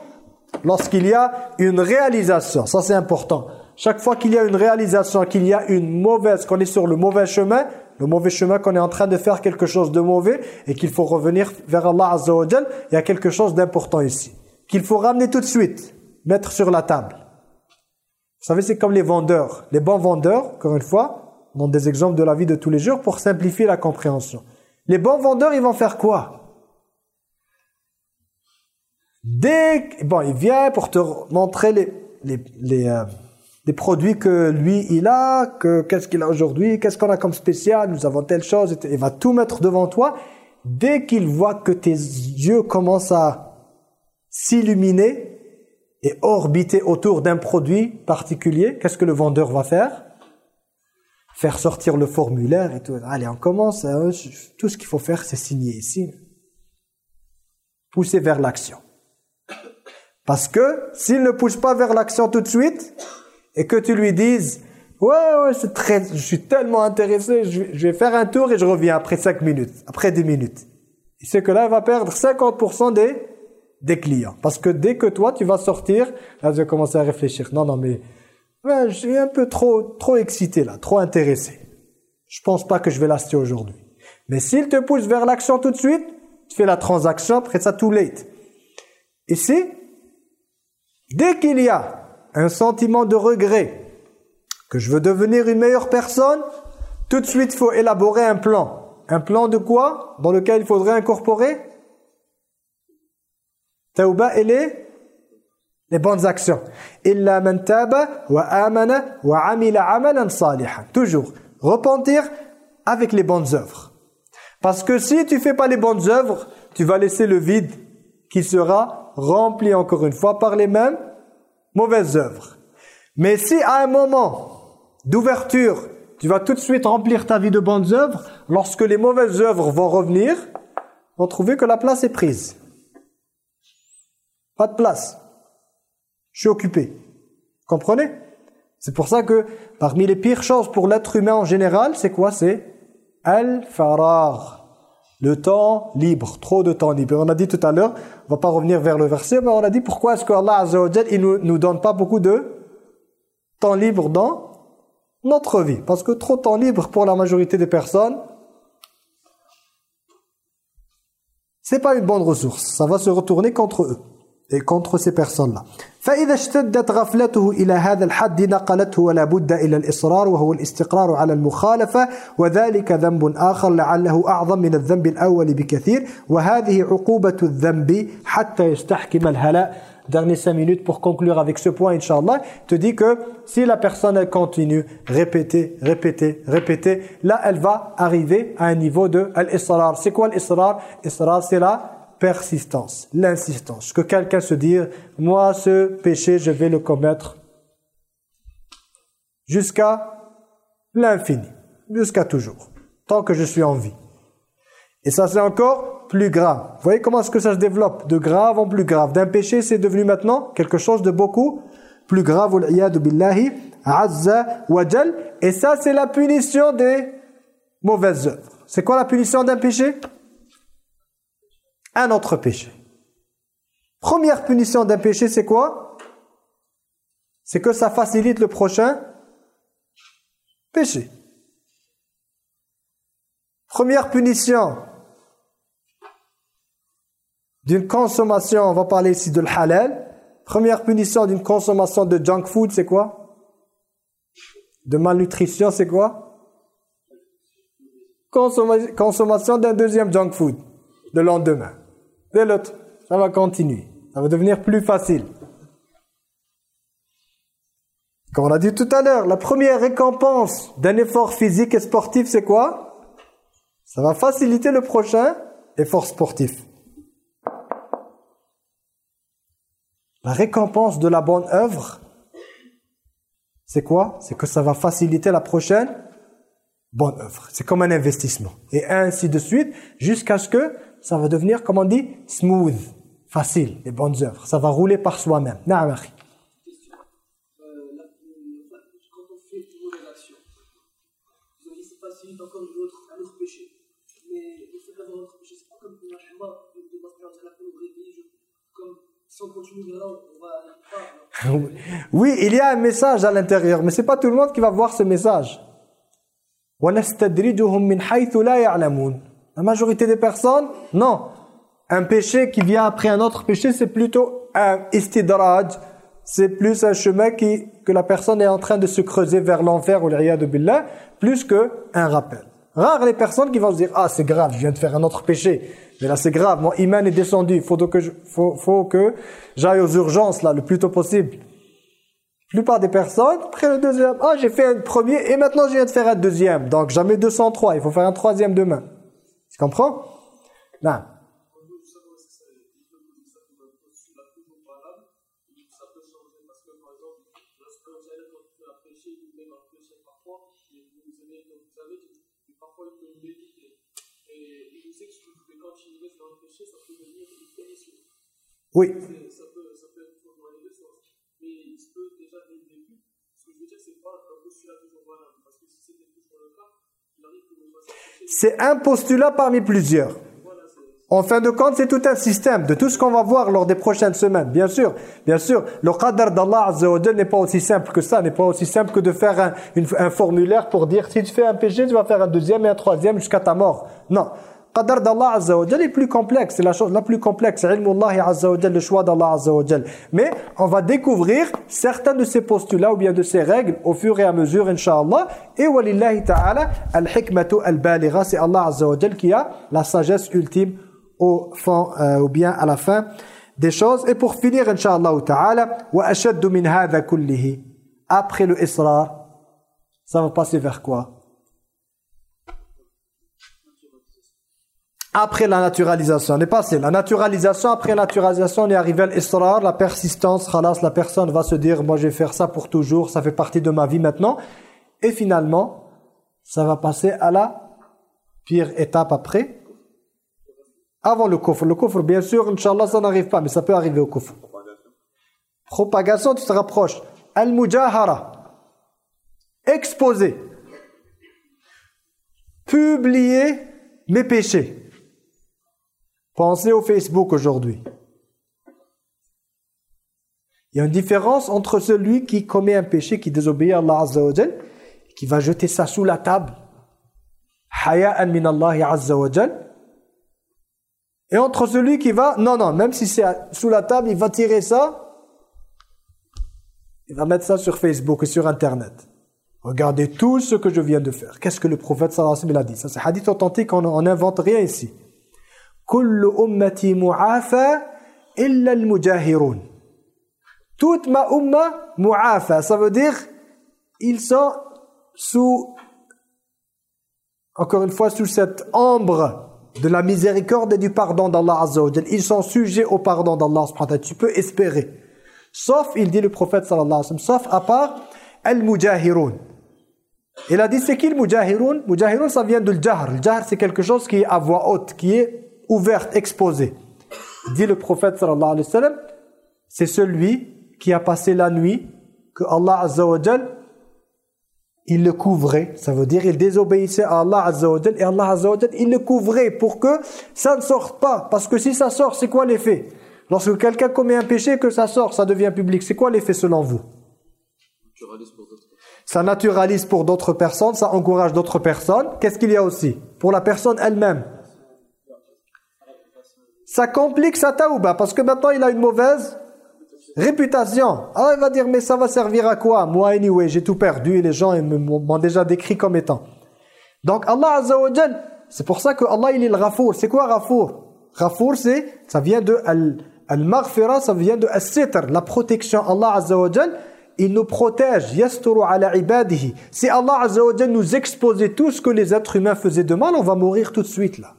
lorsqu'il y a une réalisation, ça c'est important. Chaque fois qu'il y a une réalisation, qu'il y a une mauvaise, qu'on est sur le mauvais chemin, le mauvais chemin qu'on est en train de faire quelque chose de mauvais et qu'il faut revenir vers Allah Azza wa il y a quelque chose d'important ici. Qu'il faut ramener tout de suite, mettre sur la table. Vous savez, c'est comme les vendeurs. Les bons vendeurs, encore une fois, dans des exemples de la vie de tous les jours pour simplifier la compréhension. Les bons vendeurs, ils vont faire quoi? Dès bon, il vient pour te montrer les les les, euh, produits que lui il a, que qu'est-ce qu'il a aujourd'hui, qu'est-ce qu'on a comme spécial, nous avons telle chose, il va tout mettre devant toi. Dès qu'il voit que tes yeux commencent à s'illuminer et orbiter autour d'un produit particulier, qu'est-ce que le vendeur va faire? Faire sortir le formulaire et tout. Allez, on commence. Hein. tout ce qu'il faut faire, c'est signer ici. Pousser vers l'action. Parce que s'il ne pousse pas vers l'action tout de suite, et que tu lui dises, ouais, ouais, très, je suis tellement intéressé, je, vais faire un tour et je reviens après 5 minutes, après 10 minutes. Il sait que là, il va perdre 50% des, des clients. Parce que dès que toi, tu vas sortir, là, je vais commencer à réfléchir. Non, non, mais je suis un peu trop, trop excité là, trop intéressé. Je pense pas que je vais l'acheter aujourd'hui. Mais s'il te pousse vers l'action tout de suite, tu fais la transaction, après ça, too late. Ici, dès qu'il y a un sentiment de regret, que je veux devenir une meilleure personne, tout de suite, il faut élaborer un plan. Un plan de quoi? Dans lequel il faudrait incorporer? Tauba et les les bonnes actions. Illa man taba wa amana wa amila amalan salihan. Toujours repentir avec les bonnes œuvres. Parce que si tu fais pas les bonnes œuvres, tu vas laisser le vide qui sera rempli encore une fois par les mêmes mauvaises œuvres. Mais si à un moment d'ouverture, tu vas tout de suite remplir ta vie de bonnes œuvres, lorsque les mauvaises œuvres vont revenir, vont trouver que la place est prise. Pas de place je suis occupé. Comprenez? C'est pour ça que parmi les pires choses pour l'être humain en général, c'est quoi? C'est al-farar. Le temps libre, trop de temps libre. On a dit tout à l'heure, on va pas revenir vers le verset, mais on a dit pourquoi est-ce que Allah Azza il nous, nous donne pas beaucoup de temps libre dans notre vie? Parce que trop de temps libre pour la majorité des personnes, c'est pas une bonne ressource. Ça va se retourner contre eux et contre ces personnes-là. فإذا اشتدت غفلته إلى هذا الحد نقلته ولا بد إلى الإصرار وهو الاستقرار على المخالفة وذلك ذنب آخر لعله أعظم من الذنب الأول بكثير وهذه عقوبة الذنب حتى يستحكم الهلاء derniers 5 minutes pour conclure avec ce point, Inch'Allah, te dit que si la personne elle continue, répéter, répéter, répéter, là elle va arriver à un niveau de al-israr. C'est quoi l'israr Israr, c'est la persistance, l'insistance. Que quelqu'un se dise, moi ce péché, je vais le commettre jusqu'à l'infini, jusqu'à toujours, tant que je suis en vie. Et ça c'est encore plus grave. Vous voyez comment est-ce que ça se développe? De grave en plus grave. D'un péché, c'est devenu maintenant quelque chose de beaucoup plus grave. Et ça c'est la punition des mauvaises œuvres. C'est quoi la punition d'un péché? Un autre péché. Première punition d'un péché, c'est quoi? C'est que ça facilite le prochain péché. Première punition d'une consommation, on va parler ici de halal. Première punition d'une consommation de junk food, c'est quoi? De malnutrition, c'est quoi? Consomma- Consommation d'un deuxième junk food le lendemain. De l'autre, ça va continuer. Ça va devenir plus facile. Comme on a dit tout à l'heure, la première récompense d'un effort physique et sportif, c'est quoi? Ça va faciliter le prochain effort sportif. La récompense de la bonne œuvre, c'est quoi? C'est que ça va faciliter la prochaine bonne œuvre. C'est comme un investissement. Et ainsi de suite, jusqu'à ce que ça va devenir, comme on dit, smooth, facile, les bonnes œuvres. Ça va rouler par soi-même. Naam. Oui, il y a un message à l'intérieur, mais c'est pas tout le monde qui va voir ce message. La majorité des personnes, non. Un péché qui vient après un autre péché, c'est plutôt un istidraj. C'est plus un chemin qui, que la personne est en train de se creuser vers l'enfer ou de billah, plus qu'un rappel. Rares les personnes qui vont se dire « Ah, c'est grave, je viens de faire un autre péché. Mais là, c'est grave, mon iman est descendu. Il faut, que faut, faut que j'aille aux urgences, là, le plus tôt possible. » La plupart des personnes, après le deuxième, « Ah, j'ai fait un premier et maintenant je viens de faire un deuxième. Donc, jamais 203, il faut faire un troisième demain. » Tu comprends? Non. Ça C'est un postulat parmi plusieurs. En fin de compte, c'est tout un système de tout ce qu'on va voir lors des prochaines semaines. Bien sûr, bien sûr, le qadr d'Allah Azza n'est pas aussi simple que ça, n'est pas aussi simple que de faire un, un formulaire pour dire si tu fais un péché, tu vas faire un deuxième et un troisième jusqu'à ta mort. Non. Qadr d'Allah Azza wa est plus complexe, c'est la chose la plus complexe. Ilmullahi Azza wa le choix d'Allah Azza wa. Mais on va découvrir certains de ces postulats ou bien de ces règles au fur et à mesure, Inch'Allah. Et walillahi ta'ala, al-hikmatu al-baligha, c'est Allah Azza wa qui a la sagesse ultime au fond euh, ou bien à la fin des choses. Et pour finir, Inch'Allah ta'ala, wa ashaddu min hadha kullihi. Après le Isra, ça va passer vers quoi? Après la naturalisation, on est passé. La naturalisation, après la naturalisation, on est arrivé à l'Israr, la persistance, khalas, la personne va se dire, moi je vais faire ça pour toujours, ça fait partie de ma vie maintenant. Et finalement, ça va passer à la pire étape après, avant le kufr. Le kufr, bien sûr, Inch'Allah, ça n'arrive pas, mais ça peut arriver au kufr. Propagation, tu te rapproches. Al-mujahara. Exposer. Publier mes péchés. Pensez au Facebook aujourd'hui. Il y a une différence entre celui qui commet un péché, qui désobéit à Allah Azza qui va jeter ça sous la table. Haya'an min Allah Azza wa. Et entre celui qui va, non, non, même si c'est sous la table, il va tirer ça, il va mettre ça sur Facebook et sur Internet. Regardez tout ce que je viens de faire. Qu'est-ce que le prophète sallallahu alayhi wa sallam a dit? Ça c'est hadith authentique, on n'invente rien ici. Kullu ummati mu'afa illa al-mujahirun. Toute ma umma mu'afa, ça veut dire ils sont sous encore une fois sous cette ombre de la miséricorde et du pardon d'Allah Azza Ils sont sujets au pardon d'Allah subhanahu Tu peux espérer. Sauf, il dit le prophète sallallahu alayhi wa sallam, sauf à part al-mujahirun. Il a dit, c'est qui le mujahirun? Mujahirun, ça vient de jahr. Le jahr, c'est quelque chose qui est à voix haute, qui est ouverte exposée. Dit le prophète sallallahu alayhi wa sallam c'est celui qui a passé la nuit que Allah Azza wa il le couvrait, ça veut dire il désobéissait à Allah Azza wa et Allah Azza wa il le couvrait pour que ça ne sorte pas. Parce que si ça sort c'est quoi l'effet? Lorsque quelqu'un commet un péché que ça sort ça devient public. C'est quoi l'effet selon vous? Ça naturalise pour d'autres personnes ça encourage d'autres personnes. Qu'est-ce qu'il y a aussi? Pour la personne elle-même ça complique sa taouba parce que maintenant il a une mauvaise Réputation. Ah, il va dire, mais ça va servir à quoi? Moi, anyway, j'ai tout perdu et les gens m'ont déjà décrit comme étant. Donc, Allah Azza wa c'est pour ça que Allah, il est le Ghafour. C'est quoi Ghafour Ghafour, c'est, ça vient de Al-Maghfira, ça vient de As-Sitr, la protection. Allah Azza wa il nous protège. Yasturu ala ibadihi. Si Allah Azza wa nous exposait tout ce que les êtres humains faisaient de mal, on va mourir tout de suite là.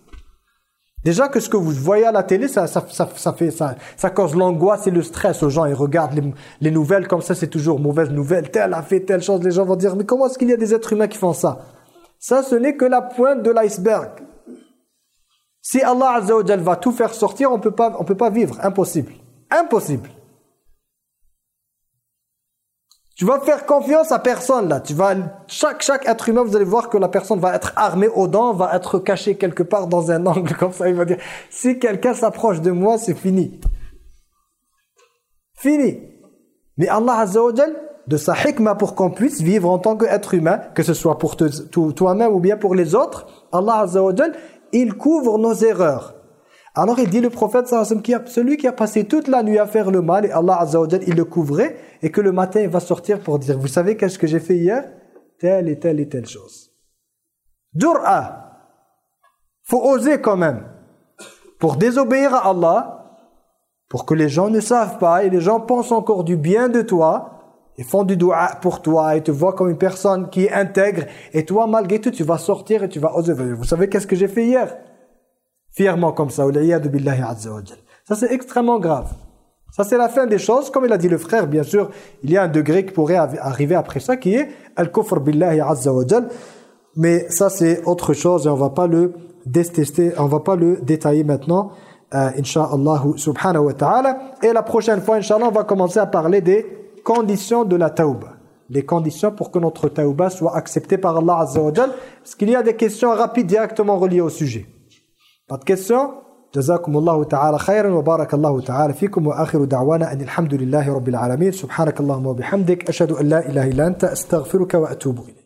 Déjà que ce que vous voyez à la télé, ça, fait, ça, ça cause l'angoisse et le stress aux gens. Ils regardent les, les nouvelles comme ça, c'est toujours mauvaise nouvelle. Tel a fait telle chose. Les gens vont dire, mais comment est-ce qu'il y a des êtres humains qui font ça? Ça, ce n'est que la pointe de l'iceberg. Si Allah Azza va tout faire sortir, on peut on peut pas vivre. Impossible. Impossible. Tu vas faire confiance à personne là. Tu vas chaque chaque être humain, vous allez voir que la personne va être armée aux dents, va être cachée quelque part dans un angle (laughs) comme ça. Il va dire si quelqu'un s'approche de moi, c'est fini. Fini. Mais Allah Azza de sa hikmah pour qu'on puisse vivre en tant qu'être humain, que ce soit pour toi-même ou bien pour les autres, Allah Azza il couvre nos erreurs. Alors il dit le prophète qui celui qui a passé toute la nuit à faire le mal et Allah Azza il le couvrait et que le matin il va sortir pour dire vous savez qu'est-ce que j'ai fait hier? Telle et telle et telle chose. Dur'a. Faut oser quand même pour désobéir à Allah pour que les gens ne savent pas et les gens pensent encore du bien de toi et font du doua pour toi et te voient comme une personne qui est intègre et toi malgré tout tu vas sortir et tu vas oser. Vous savez qu'est-ce que j'ai fait hier? Fièrement comme ça. Ça c'est extrêmement grave. Ça c'est la fin des choses. Comme il a dit le frère, bien sûr, il y a un degré qui pourrait arriver après ça qui est Al-Kufr Billahi Azza wa Mais ça c'est autre chose et on va pas le détester, on va pas le détailler maintenant. Euh, Inch'Allah subhanahu wa ta'ala. Et la prochaine fois, Inch'Allah, on va commencer à parler des conditions de la tauba. Les conditions pour que notre tauba soit acceptée par Allah Azza wa Parce qu'il y a des questions rapides directement reliées au sujet. Pas de questions جزاكم الله تعالى خيرا وبارك الله تعالى فيكم. وآخر دعوانا أن الحمد لله رب العالمين. سبحانك اللهم وبحمدك. أشهد أن لا إله إلا أنت. أستغفرك وأتوب إليك.